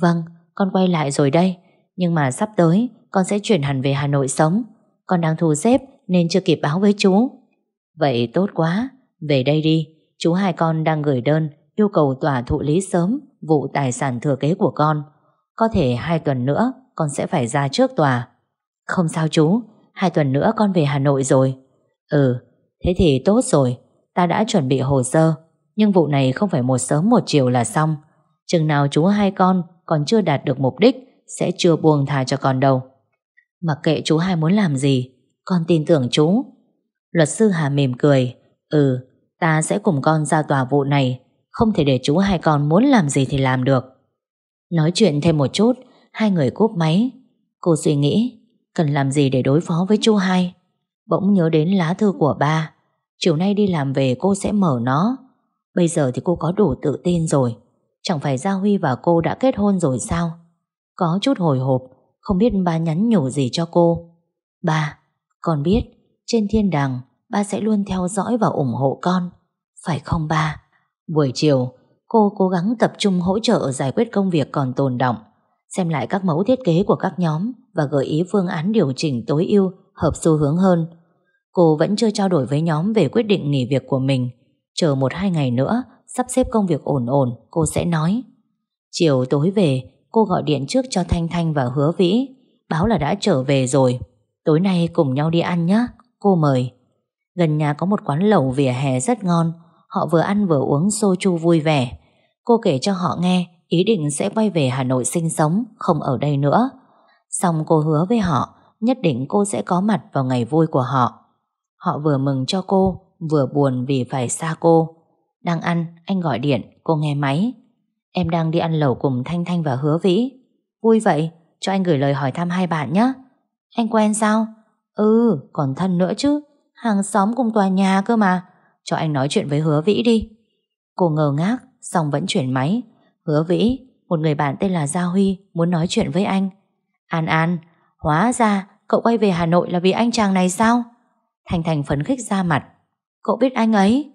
Vâng, con quay lại rồi đây, nhưng mà sắp tới con sẽ chuyển hẳn về Hà Nội sống. Con đang thu xếp nên chưa kịp báo với chú. Vậy tốt quá, về đây đi. Chú hai con đang gửi đơn yêu cầu tòa thụ lý sớm vụ tài sản thừa kế của con. Có thể hai tuần nữa con sẽ phải ra trước tòa. Không sao chú, hai tuần nữa con về Hà Nội rồi. Ừ, thế thì tốt rồi, ta đã chuẩn bị hồ sơ, nhưng vụ này không phải một sớm một chiều là xong. Chừng nào chú hai con còn chưa đạt được mục đích, sẽ chưa buông thà cho con đâu. Mặc kệ chú hai muốn làm gì, con tin tưởng chú. Luật sư Hà mỉm cười, ừ, ta sẽ cùng con ra tòa vụ này, không thể để chú hai con muốn làm gì thì làm được. Nói chuyện thêm một chút, hai người cúp máy. Cô suy nghĩ, Cần làm gì để đối phó với chú hai? Bỗng nhớ đến lá thư của ba. Chiều nay đi làm về cô sẽ mở nó. Bây giờ thì cô có đủ tự tin rồi. Chẳng phải Gia Huy và cô đã kết hôn rồi sao? Có chút hồi hộp Không biết ba nhắn nhủ gì cho cô. Ba Con biết Trên thiên đàng Ba sẽ luôn theo dõi và ủng hộ con. Phải không ba? Buổi chiều Cô cố gắng tập trung hỗ trợ giải quyết công việc còn tồn động xem lại các mẫu thiết kế của các nhóm và gợi ý phương án điều chỉnh tối ưu hợp xu hướng hơn. Cô vẫn chưa trao đổi với nhóm về quyết định nghỉ việc của mình. Chờ một hai ngày nữa, sắp xếp công việc ổn ổn, cô sẽ nói. Chiều tối về, cô gọi điện trước cho Thanh Thanh và Hứa Vĩ, báo là đã trở về rồi. Tối nay cùng nhau đi ăn nhé, cô mời. Gần nhà có một quán lẩu vỉa hè rất ngon, họ vừa ăn vừa uống soju vui vẻ. Cô kể cho họ nghe ý định sẽ quay về Hà Nội sinh sống, không ở đây nữa. Xong cô hứa với họ, nhất định cô sẽ có mặt vào ngày vui của họ. Họ vừa mừng cho cô, vừa buồn vì phải xa cô. Đang ăn, anh gọi điện, cô nghe máy. Em đang đi ăn lẩu cùng Thanh Thanh và Hứa Vĩ. Vui vậy, cho anh gửi lời hỏi thăm hai bạn nhé. Anh quen sao? Ừ, còn thân nữa chứ. Hàng xóm cùng tòa nhà cơ mà. Cho anh nói chuyện với Hứa Vĩ đi. Cô ngờ ngác, xong vẫn chuyển máy. Hứa Vĩ, một người bạn tên là Gia Huy muốn nói chuyện với anh. An An, hóa ra cậu quay về Hà Nội là vì anh chàng này sao? Thành Thành phấn khích ra mặt. Cậu biết anh ấy?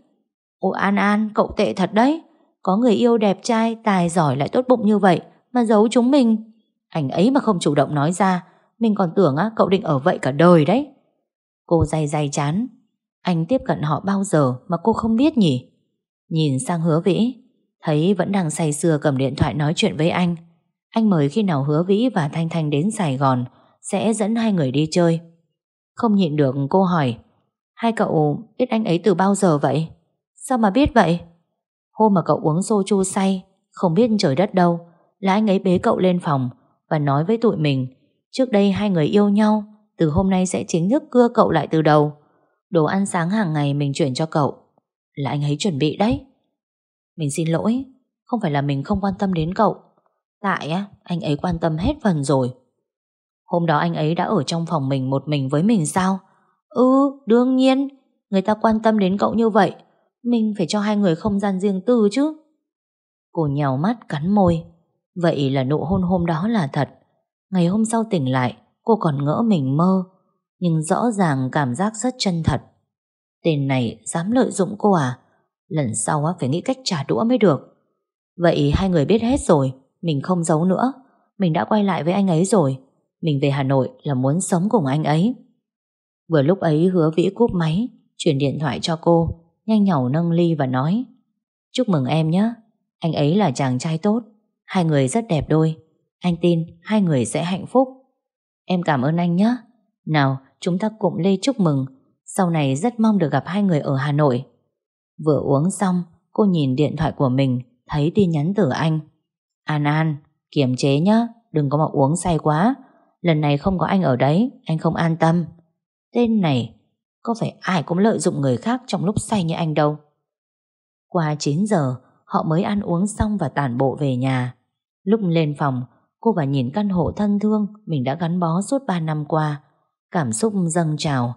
Ồ An An, cậu tệ thật đấy. Có người yêu đẹp trai, tài giỏi lại tốt bụng như vậy mà giấu chúng mình. Anh ấy mà không chủ động nói ra, mình còn tưởng á cậu định ở vậy cả đời đấy. Cô day day chán. Anh tiếp cận họ bao giờ mà cô không biết nhỉ? Nhìn sang hứa vĩ, thấy vẫn đang say sưa cầm điện thoại nói chuyện với anh. Anh mời khi nào hứa vĩ và Thanh Thanh đến Sài Gòn sẽ dẫn hai người đi chơi. Không nhịn được cô hỏi Hai cậu biết anh ấy từ bao giờ vậy? Sao mà biết vậy? Hôm mà cậu uống soju say Không biết trời đất đâu Là anh ấy bế cậu lên phòng Và nói với tụi mình Trước đây hai người yêu nhau Từ hôm nay sẽ chính thức cưa cậu lại từ đầu Đồ ăn sáng hàng ngày mình chuyển cho cậu. Là anh ấy chuẩn bị đấy. Mình xin lỗi, Không phải là mình không quan tâm đến cậu. Tại á, anh ấy quan tâm hết phần rồi. Hôm đó anh ấy đã ở trong phòng mình một mình với mình sao? Ừ đương nhiên. Người ta quan tâm đến cậu như vậy, Mình phải cho hai người không gian riêng tư chứ. Cô nhào mắt cắn môi. Vậy là nụ hôn hôm đó là thật. Ngày hôm sau tỉnh lại, Cô còn ngỡ mình mơ. Nhưng rõ ràng cảm giác rất chân thật. Tên này dám lợi dụng cô à? Lần sau á, phải nghĩ cách trả đũa mới được. Vậy hai người biết hết rồi, Mình không giấu nữa. Mình đã quay lại với anh ấy rồi. Mình về Hà Nội là muốn sống cùng anh ấy. Vừa lúc ấy hứa vĩ cúp máy, Chuyển điện thoại cho cô, Nhanh nhảu nâng ly và nói, Chúc mừng em nhé. Anh ấy là chàng trai tốt. Hai người rất đẹp đôi. Anh tin hai người sẽ hạnh phúc. Em cảm ơn anh nhé. Nào chúng ta cùng lê chúc mừng. Sau này rất mong được gặp hai người ở Hà Nội. Vừa uống xong, Cô nhìn điện thoại của mình, Thấy tin nhắn từ anh. An An, kiềm chế nhá, Đừng có mà uống say quá. Lần này không có anh ở đấy, Anh không an tâm. Tên này, Có phải ai cũng lợi dụng người khác trong lúc say như anh đâu? Qua 9 giờ, Họ mới ăn uống xong và tản bộ về nhà. Lúc lên phòng, Cô và nhìn căn hộ thân thương Mình đã gắn bó suốt 3 năm qua. Cảm xúc dâng trào.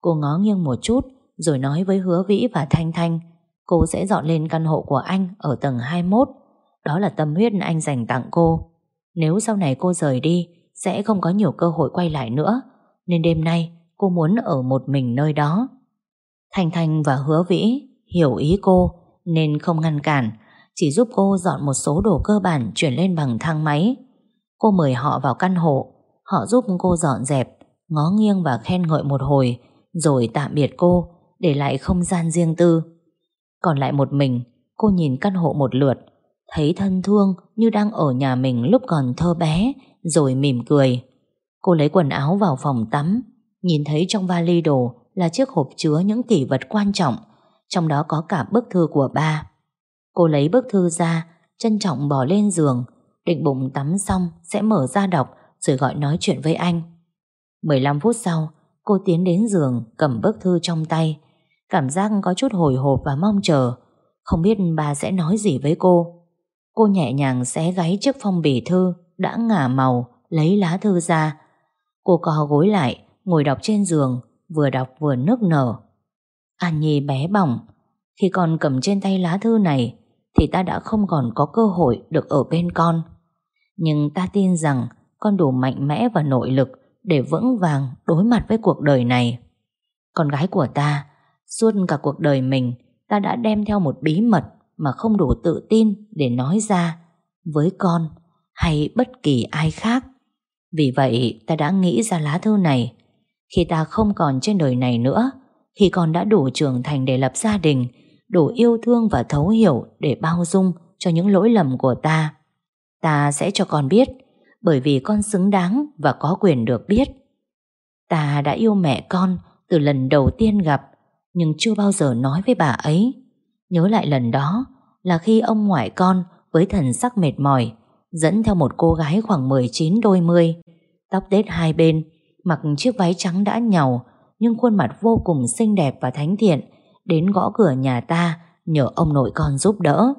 Cô ngó nghiêng một chút Rồi nói với Hứa Vĩ và Thanh Thanh Cô sẽ dọn lên căn hộ của anh Ở tầng 21 Đó là tâm huyết anh dành tặng cô. Nếu sau này cô rời đi Sẽ không có nhiều cơ hội quay lại nữa. Nên đêm nay cô muốn ở một mình nơi đó. Thanh Thanh và Hứa Vĩ hiểu ý cô nên không ngăn cản, chỉ giúp cô dọn một số đồ cơ bản chuyển lên bằng thang máy. Cô mời họ vào căn hộ, họ giúp cô dọn dẹp, ngó nghiêng và khen ngợi một hồi, rồi tạm biệt cô, để lại không gian riêng tư. Còn lại một mình, cô nhìn căn hộ một lượt, thấy thân thương như đang ở nhà mình lúc còn thơ bé, rồi mỉm cười. Cô lấy quần áo vào phòng tắm, Nhìn thấy trong vali đồ là chiếc hộp chứa những kỷ vật quan trọng, trong đó có cả bức thư của ba. Cô lấy bức thư ra, trân trọng bỏ lên giường, định bụng tắm xong sẽ mở ra đọc rồi gọi nói chuyện với anh. 15 phút sau, cô tiến đến giường cầm bức thư trong tay, cảm giác có chút hồi hộp và mong chờ, không biết bà sẽ nói gì với cô. Cô nhẹ nhàng xé gáy chiếc phong bì thư đã ngả màu, lấy lá thư ra. Cô co gối lại, ngồi đọc trên giường, vừa đọc vừa nức nở. An Nhi bé bỏng, khi con cầm trên tay lá thư này, thì ta đã không còn có cơ hội được ở bên con. Nhưng ta tin rằng con đủ mạnh mẽ và nội lực để vững vàng đối mặt với cuộc đời này. Con gái của ta, suốt cả cuộc đời mình, ta đã đem theo một bí mật mà không đủ tự tin để nói ra với con hay bất kỳ ai khác. Vì vậy ta đã nghĩ ra lá thư này khi ta không còn trên đời này nữa Khi con đã đủ trưởng thành để lập gia đình Đủ yêu thương và thấu hiểu Để bao dung cho những lỗi lầm của ta Ta sẽ cho con biết bởi vì con xứng đáng Và có quyền được biết Ta đã yêu mẹ con Từ lần đầu tiên gặp, Nhưng chưa bao giờ nói với bà ấy Nhớ lại lần đó Là khi ông ngoại con Với thần sắc mệt mỏi, Dẫn theo một cô gái khoảng 19 đôi mươi, Tóc tết hai bên, mặc chiếc váy trắng đã nhàu, nhưng khuôn mặt vô cùng xinh đẹp và thánh thiện, đến gõ cửa nhà ta nhờ ông nội con giúp đỡ.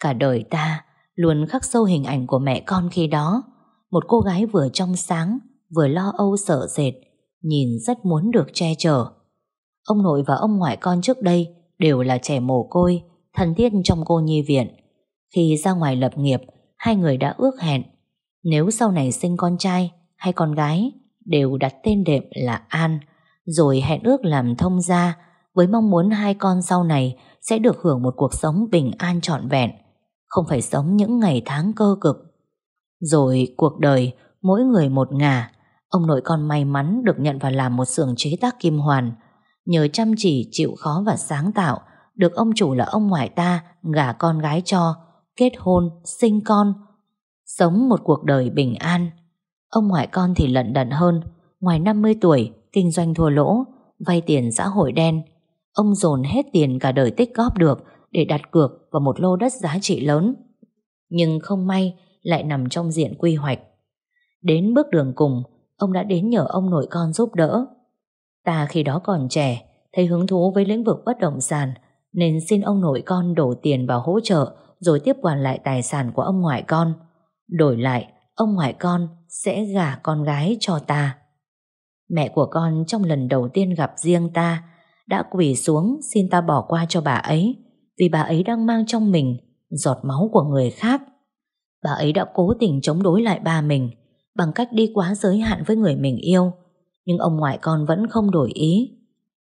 Cả đời ta luôn khắc sâu hình ảnh của mẹ con khi đó. Một cô gái vừa trong sáng, vừa lo âu sợ dệt nhìn rất muốn được che chở. Ông nội và ông ngoại con trước đây đều là trẻ mồ côi, thân thiết trong cô nhi viện. Khi ra ngoài lập nghiệp, hai người đã ước hẹn. Nếu sau này sinh con trai hay con gái, đều đặt tên đệm là An, rồi hẹn ước làm thông gia với mong muốn hai con sau này sẽ được hưởng một cuộc sống bình an trọn vẹn, không phải sống những ngày tháng cơ cực. Rồi cuộc đời, mỗi người một ngả, ông nội con may mắn được nhận vào làm một xưởng chế tác kim hoàn. Nhờ chăm chỉ, chịu khó và sáng tạo, được ông chủ là ông ngoại ta gả con gái cho, kết hôn, sinh con, sống một cuộc đời bình an. Ông ngoại con thì lận đận hơn, ngoài 50 tuổi, kinh doanh thua lỗ, vay tiền xã hội đen. Ông dồn hết tiền cả đời tích góp được để đặt cược vào một lô đất giá trị lớn. Nhưng không may lại nằm trong diện quy hoạch. Đến bước đường cùng, ông đã đến nhờ ông nội con giúp đỡ. Ta khi đó còn trẻ, thấy hứng thú với lĩnh vực bất động sản, nên xin ông nội con đổ tiền vào hỗ trợ rồi tiếp quản lại tài sản của ông ngoại con. Đổi lại, ông ngoại con sẽ gả con gái cho ta. Mẹ của con trong lần đầu tiên gặp riêng ta đã quỳ xuống xin ta bỏ qua cho bà ấy vì bà ấy đang mang trong mình giọt máu của người khác. Bà ấy đã cố tình chống đối lại ba mình bằng cách đi quá giới hạn với người mình yêu nhưng ông ngoại con vẫn không đổi ý.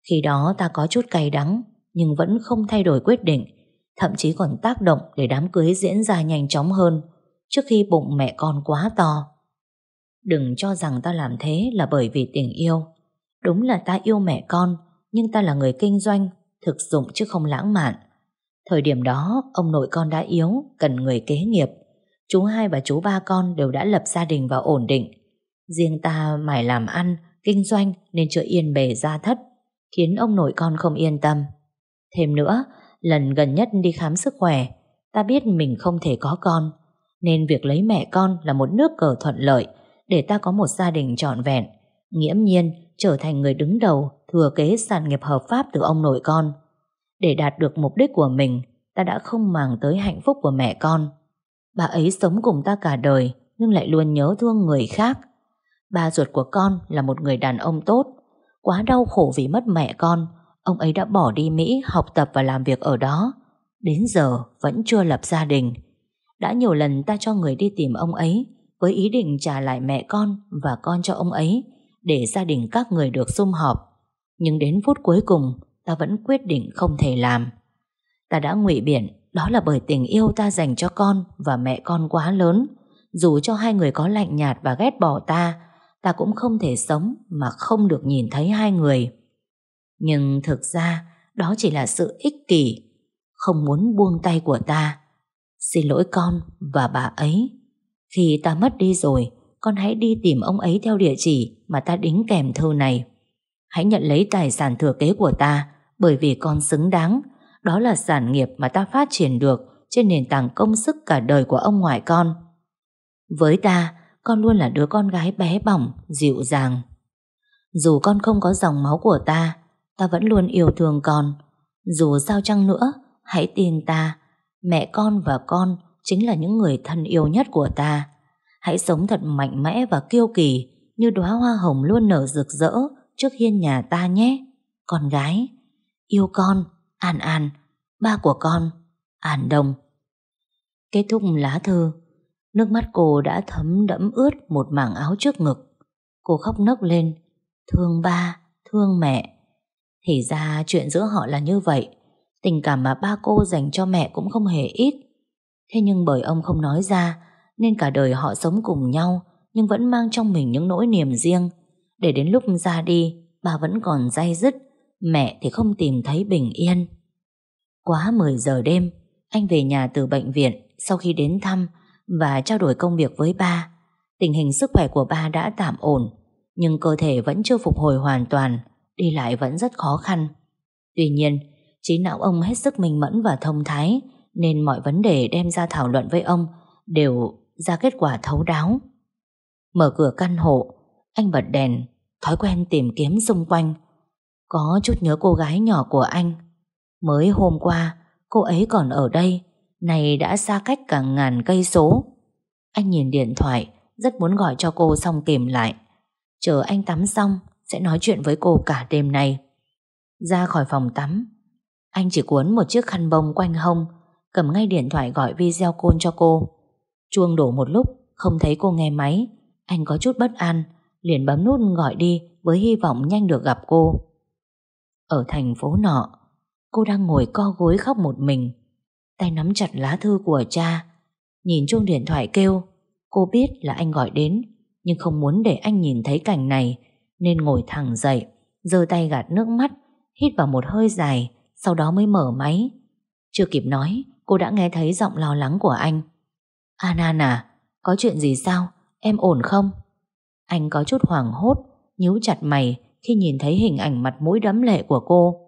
Khi đó ta có chút cay đắng nhưng vẫn không thay đổi quyết định thậm chí còn tác động để đám cưới diễn ra nhanh chóng hơn trước khi bụng mẹ con quá to. Đừng cho rằng ta làm thế là bởi vì tình yêu. Đúng là ta yêu mẹ con, nhưng ta là người kinh doanh, thực dụng chứ không lãng mạn. Thời điểm đó, ông nội con đã yếu, cần người kế nghiệp. Chú hai và chú ba con đều đã lập gia đình và ổn định. Riêng ta mải làm ăn, kinh doanh nên chưa yên bề ra thất, khiến ông nội con không yên tâm. Thêm nữa, lần gần nhất đi khám sức khỏe, ta biết mình không thể có con, nên việc lấy mẹ con là một nước cờ thuận lợi để ta có một gia đình trọn vẹn, nghiễm nhiên trở thành người đứng đầu thừa kế sản nghiệp hợp pháp từ ông nội con. Để đạt được mục đích của mình, ta đã không màng tới hạnh phúc của mẹ con. Bà ấy sống cùng ta cả đời, nhưng lại luôn nhớ thương người khác. Ba ruột của con là một người đàn ông tốt. Quá đau khổ vì mất mẹ con, ông ấy đã bỏ đi Mỹ học tập và làm việc ở đó. Đến giờ vẫn chưa lập gia đình. Đã nhiều lần ta cho người đi tìm ông ấy, với ý định trả lại mẹ con và con cho ông ấy để gia đình các người được sum họp. Nhưng đến phút cuối cùng, ta vẫn quyết định không thể làm. Ta đã ngụy biện, đó là bởi tình yêu ta dành cho con và mẹ con quá lớn. Dù cho hai người có lạnh nhạt và ghét bỏ ta, ta cũng không thể sống mà không được nhìn thấy hai người. Nhưng thực ra, đó chỉ là sự ích kỷ, không muốn buông tay của ta. Xin lỗi con và bà ấy. Khi ta mất đi rồi, con hãy đi tìm ông ấy theo địa chỉ mà ta đính kèm thư này. Hãy nhận lấy tài sản thừa kế của ta bởi vì con xứng đáng. Đó là sản nghiệp mà ta phát triển được trên nền tảng công sức cả đời của ông ngoại con. Với ta, con luôn là đứa con gái bé bỏng, dịu dàng. Dù con không có dòng máu của ta, ta vẫn luôn yêu thương con. Dù sao chăng nữa, hãy tin ta, mẹ con và con chính là những người thân yêu nhất của ta. Hãy sống thật mạnh mẽ và kiêu kỳ như đóa hoa hồng luôn nở rực rỡ trước hiên nhà ta nhé. Con gái, yêu con, An An, ba của con, An Đông. Kết thúc lá thư, nước mắt cô đã thấm đẫm ướt một mảng áo trước ngực. Cô khóc nấc lên, thương ba, thương mẹ. Thì ra chuyện giữa họ là như vậy, tình cảm mà ba cô dành cho mẹ cũng không hề ít. Thế nhưng bởi ông không nói ra Nên cả đời họ sống cùng nhau Nhưng vẫn mang trong mình những nỗi niềm riêng Để đến lúc ra đi Bà vẫn còn day dứt Mẹ thì không tìm thấy bình yên Quá 10 giờ đêm Anh về nhà từ bệnh viện Sau khi đến thăm Và trao đổi công việc với ba Tình hình sức khỏe của ba đã tạm ổn Nhưng cơ thể vẫn chưa phục hồi hoàn toàn Đi lại vẫn rất khó khăn Tuy nhiên Trí não ông hết sức minh mẫn và thông thái nên mọi vấn đề đem ra thảo luận với ông đều ra kết quả thấu đáo. Mở cửa căn hộ, anh bật đèn, thói quen tìm kiếm xung quanh. Có chút nhớ cô gái nhỏ của anh. Mới hôm qua, Cô ấy còn ở đây, Này đã xa cách cả ngàn cây số. Anh nhìn điện thoại, Rất muốn gọi cho cô xong tìm lại. Chờ anh tắm xong, Sẽ nói chuyện với cô cả đêm nay. Ra khỏi phòng tắm, Anh chỉ cuốn một chiếc khăn bông quanh hông, Cầm ngay điện thoại gọi video call cho cô. Chuông đổ một lúc, Không thấy cô nghe máy. Anh có chút bất an, Liền bấm nút gọi đi Với hy vọng nhanh được gặp cô. Ở thành phố nọ. Cô đang ngồi co gối khóc một mình. Tay nắm chặt lá thư của cha. Nhìn chuông điện thoại kêu, Cô biết là anh gọi đến, Nhưng không muốn để anh nhìn thấy cảnh này, Nên ngồi thẳng dậy, giơ tay gạt nước mắt, Hít vào một hơi dài, Sau đó mới mở máy. Chưa kịp nói, Cô đã nghe thấy giọng lo lắng của anh. Anan à Có chuyện gì sao? Em ổn không? Anh có chút hoảng hốt, nhíu chặt mày khi nhìn thấy hình ảnh mặt mũi đẫm lệ của cô.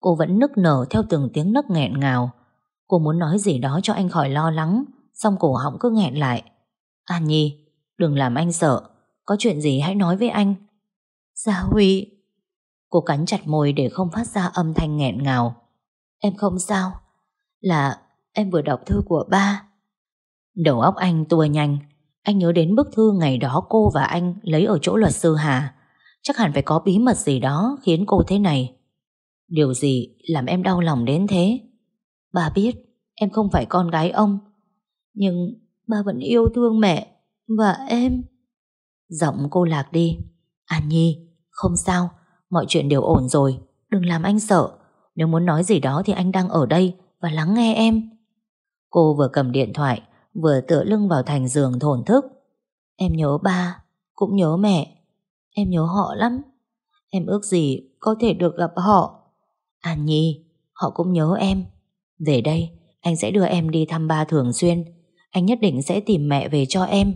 Cô vẫn nức nở theo từng tiếng nấc nghẹn ngào. Cô muốn nói gì đó cho anh khỏi lo lắng, Xong cổ họng cứ nghẹn lại. An Nhi, Đừng làm anh sợ, Có chuyện gì hãy nói với anh. Gia Huy. Cô cắn chặt môi để không phát ra âm thanh nghẹn ngào. Em không sao, Là em vừa đọc thư của ba. Đầu óc anh tua nhanh. Anh nhớ đến bức thư ngày đó cô và anh lấy ở chỗ luật sư Hà. Chắc hẳn phải có bí mật gì đó khiến cô thế này. Điều gì làm em đau lòng đến thế? Bà biết em không phải con gái ông Nhưng ba vẫn yêu thương mẹ Và em. Giọng cô lạc đi. An Nhi, không sao Mọi chuyện đều ổn rồi Đừng làm anh sợ. Nếu muốn nói gì đó thì anh đang ở đây Và lắng nghe em. Cô vừa cầm điện thoại Vừa tựa lưng vào thành giường thổn thức. Em nhớ ba Cũng nhớ mẹ. Em nhớ họ lắm Em ước gì có thể được gặp họ à An Nhi, họ cũng nhớ em. Về đây, anh sẽ đưa em đi thăm ba thường xuyên. Anh nhất định sẽ tìm mẹ về cho em.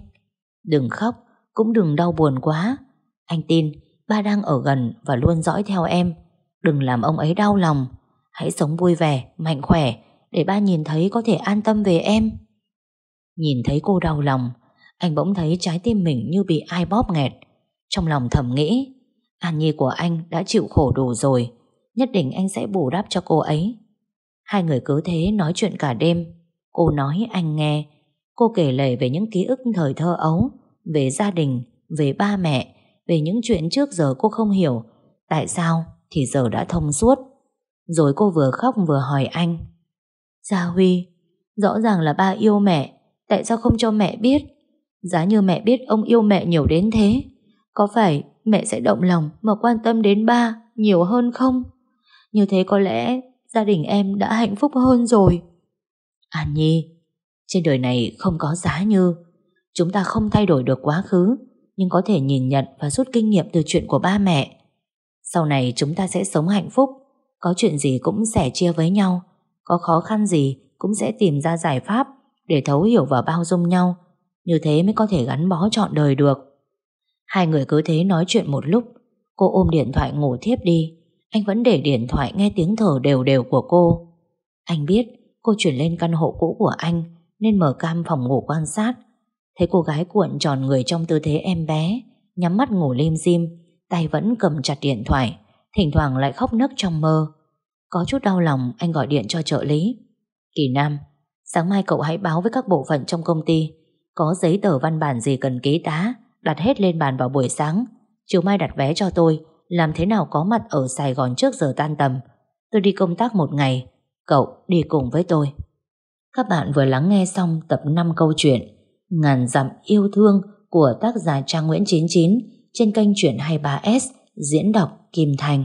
Đừng khóc, cũng đừng đau buồn quá. Anh tin, ba đang ở gần và luôn dõi theo em. Đừng làm ông ấy đau lòng. Hãy sống vui vẻ, mạnh khỏe, để ba nhìn thấy có thể an tâm về em. Nhìn thấy cô đau lòng, anh bỗng thấy trái tim mình như bị ai bóp nghẹt. Trong lòng thầm nghĩ, An Nhi của anh đã chịu khổ đủ rồi. Nhất định anh sẽ bù đắp cho cô ấy. Hai người cứ thế nói chuyện cả đêm. Cô nói anh nghe. Cô kể lể về những ký ức thời thơ ấu Về gia đình Về ba mẹ Về những chuyện trước giờ cô không hiểu. Tại sao thì giờ đã thông suốt? Rồi cô vừa khóc vừa hỏi anh. Gia Huy Rõ ràng là ba yêu mẹ Tại sao không cho mẹ biết? Giá như mẹ biết ông yêu mẹ nhiều đến thế. Có phải mẹ sẽ động lòng Mà quan tâm đến ba nhiều hơn không như thế có lẽ gia đình em đã hạnh phúc hơn rồi. An Nhi, trên đời này không có giá như chúng ta không thay đổi được quá khứ nhưng có thể nhìn nhận và rút kinh nghiệm từ chuyện của ba mẹ. Sau này chúng ta sẽ sống hạnh phúc, có chuyện gì cũng sẻ chia với nhau, có khó khăn gì cũng sẽ tìm ra giải pháp để thấu hiểu và bao dung nhau. Như thế mới có thể gắn bó trọn đời được. Hai người cứ thế nói chuyện một lúc, cô ôm điện thoại ngủ thiếp đi. Anh vẫn để điện thoại nghe tiếng thở đều đều của cô. Anh biết cô chuyển lên căn hộ cũ của anh Nên mở cam phòng ngủ quan sát. Thấy cô gái cuộn tròn người trong tư thế em bé Nhắm mắt ngủ lim dim Tay vẫn cầm chặt điện thoại Thỉnh thoảng lại khóc nấc trong mơ. Có chút đau lòng anh gọi điện cho trợ lý. Kỳ Nam Sáng mai cậu hãy báo với các bộ phận trong công ty Có giấy tờ văn bản gì cần ký tá Đặt hết lên bàn vào buổi sáng Chiều mai đặt vé cho tôi làm thế nào có mặt ở Sài Gòn trước giờ tan tầm. Tôi đi công tác một ngày, cậu đi cùng với tôi. Các bạn vừa lắng nghe xong tập 5 câu chuyện Ngàn dặm yêu thương của tác giả Trang Nguyễn 99 trên kênh Chuyện 23S diễn đọc Kim Thành.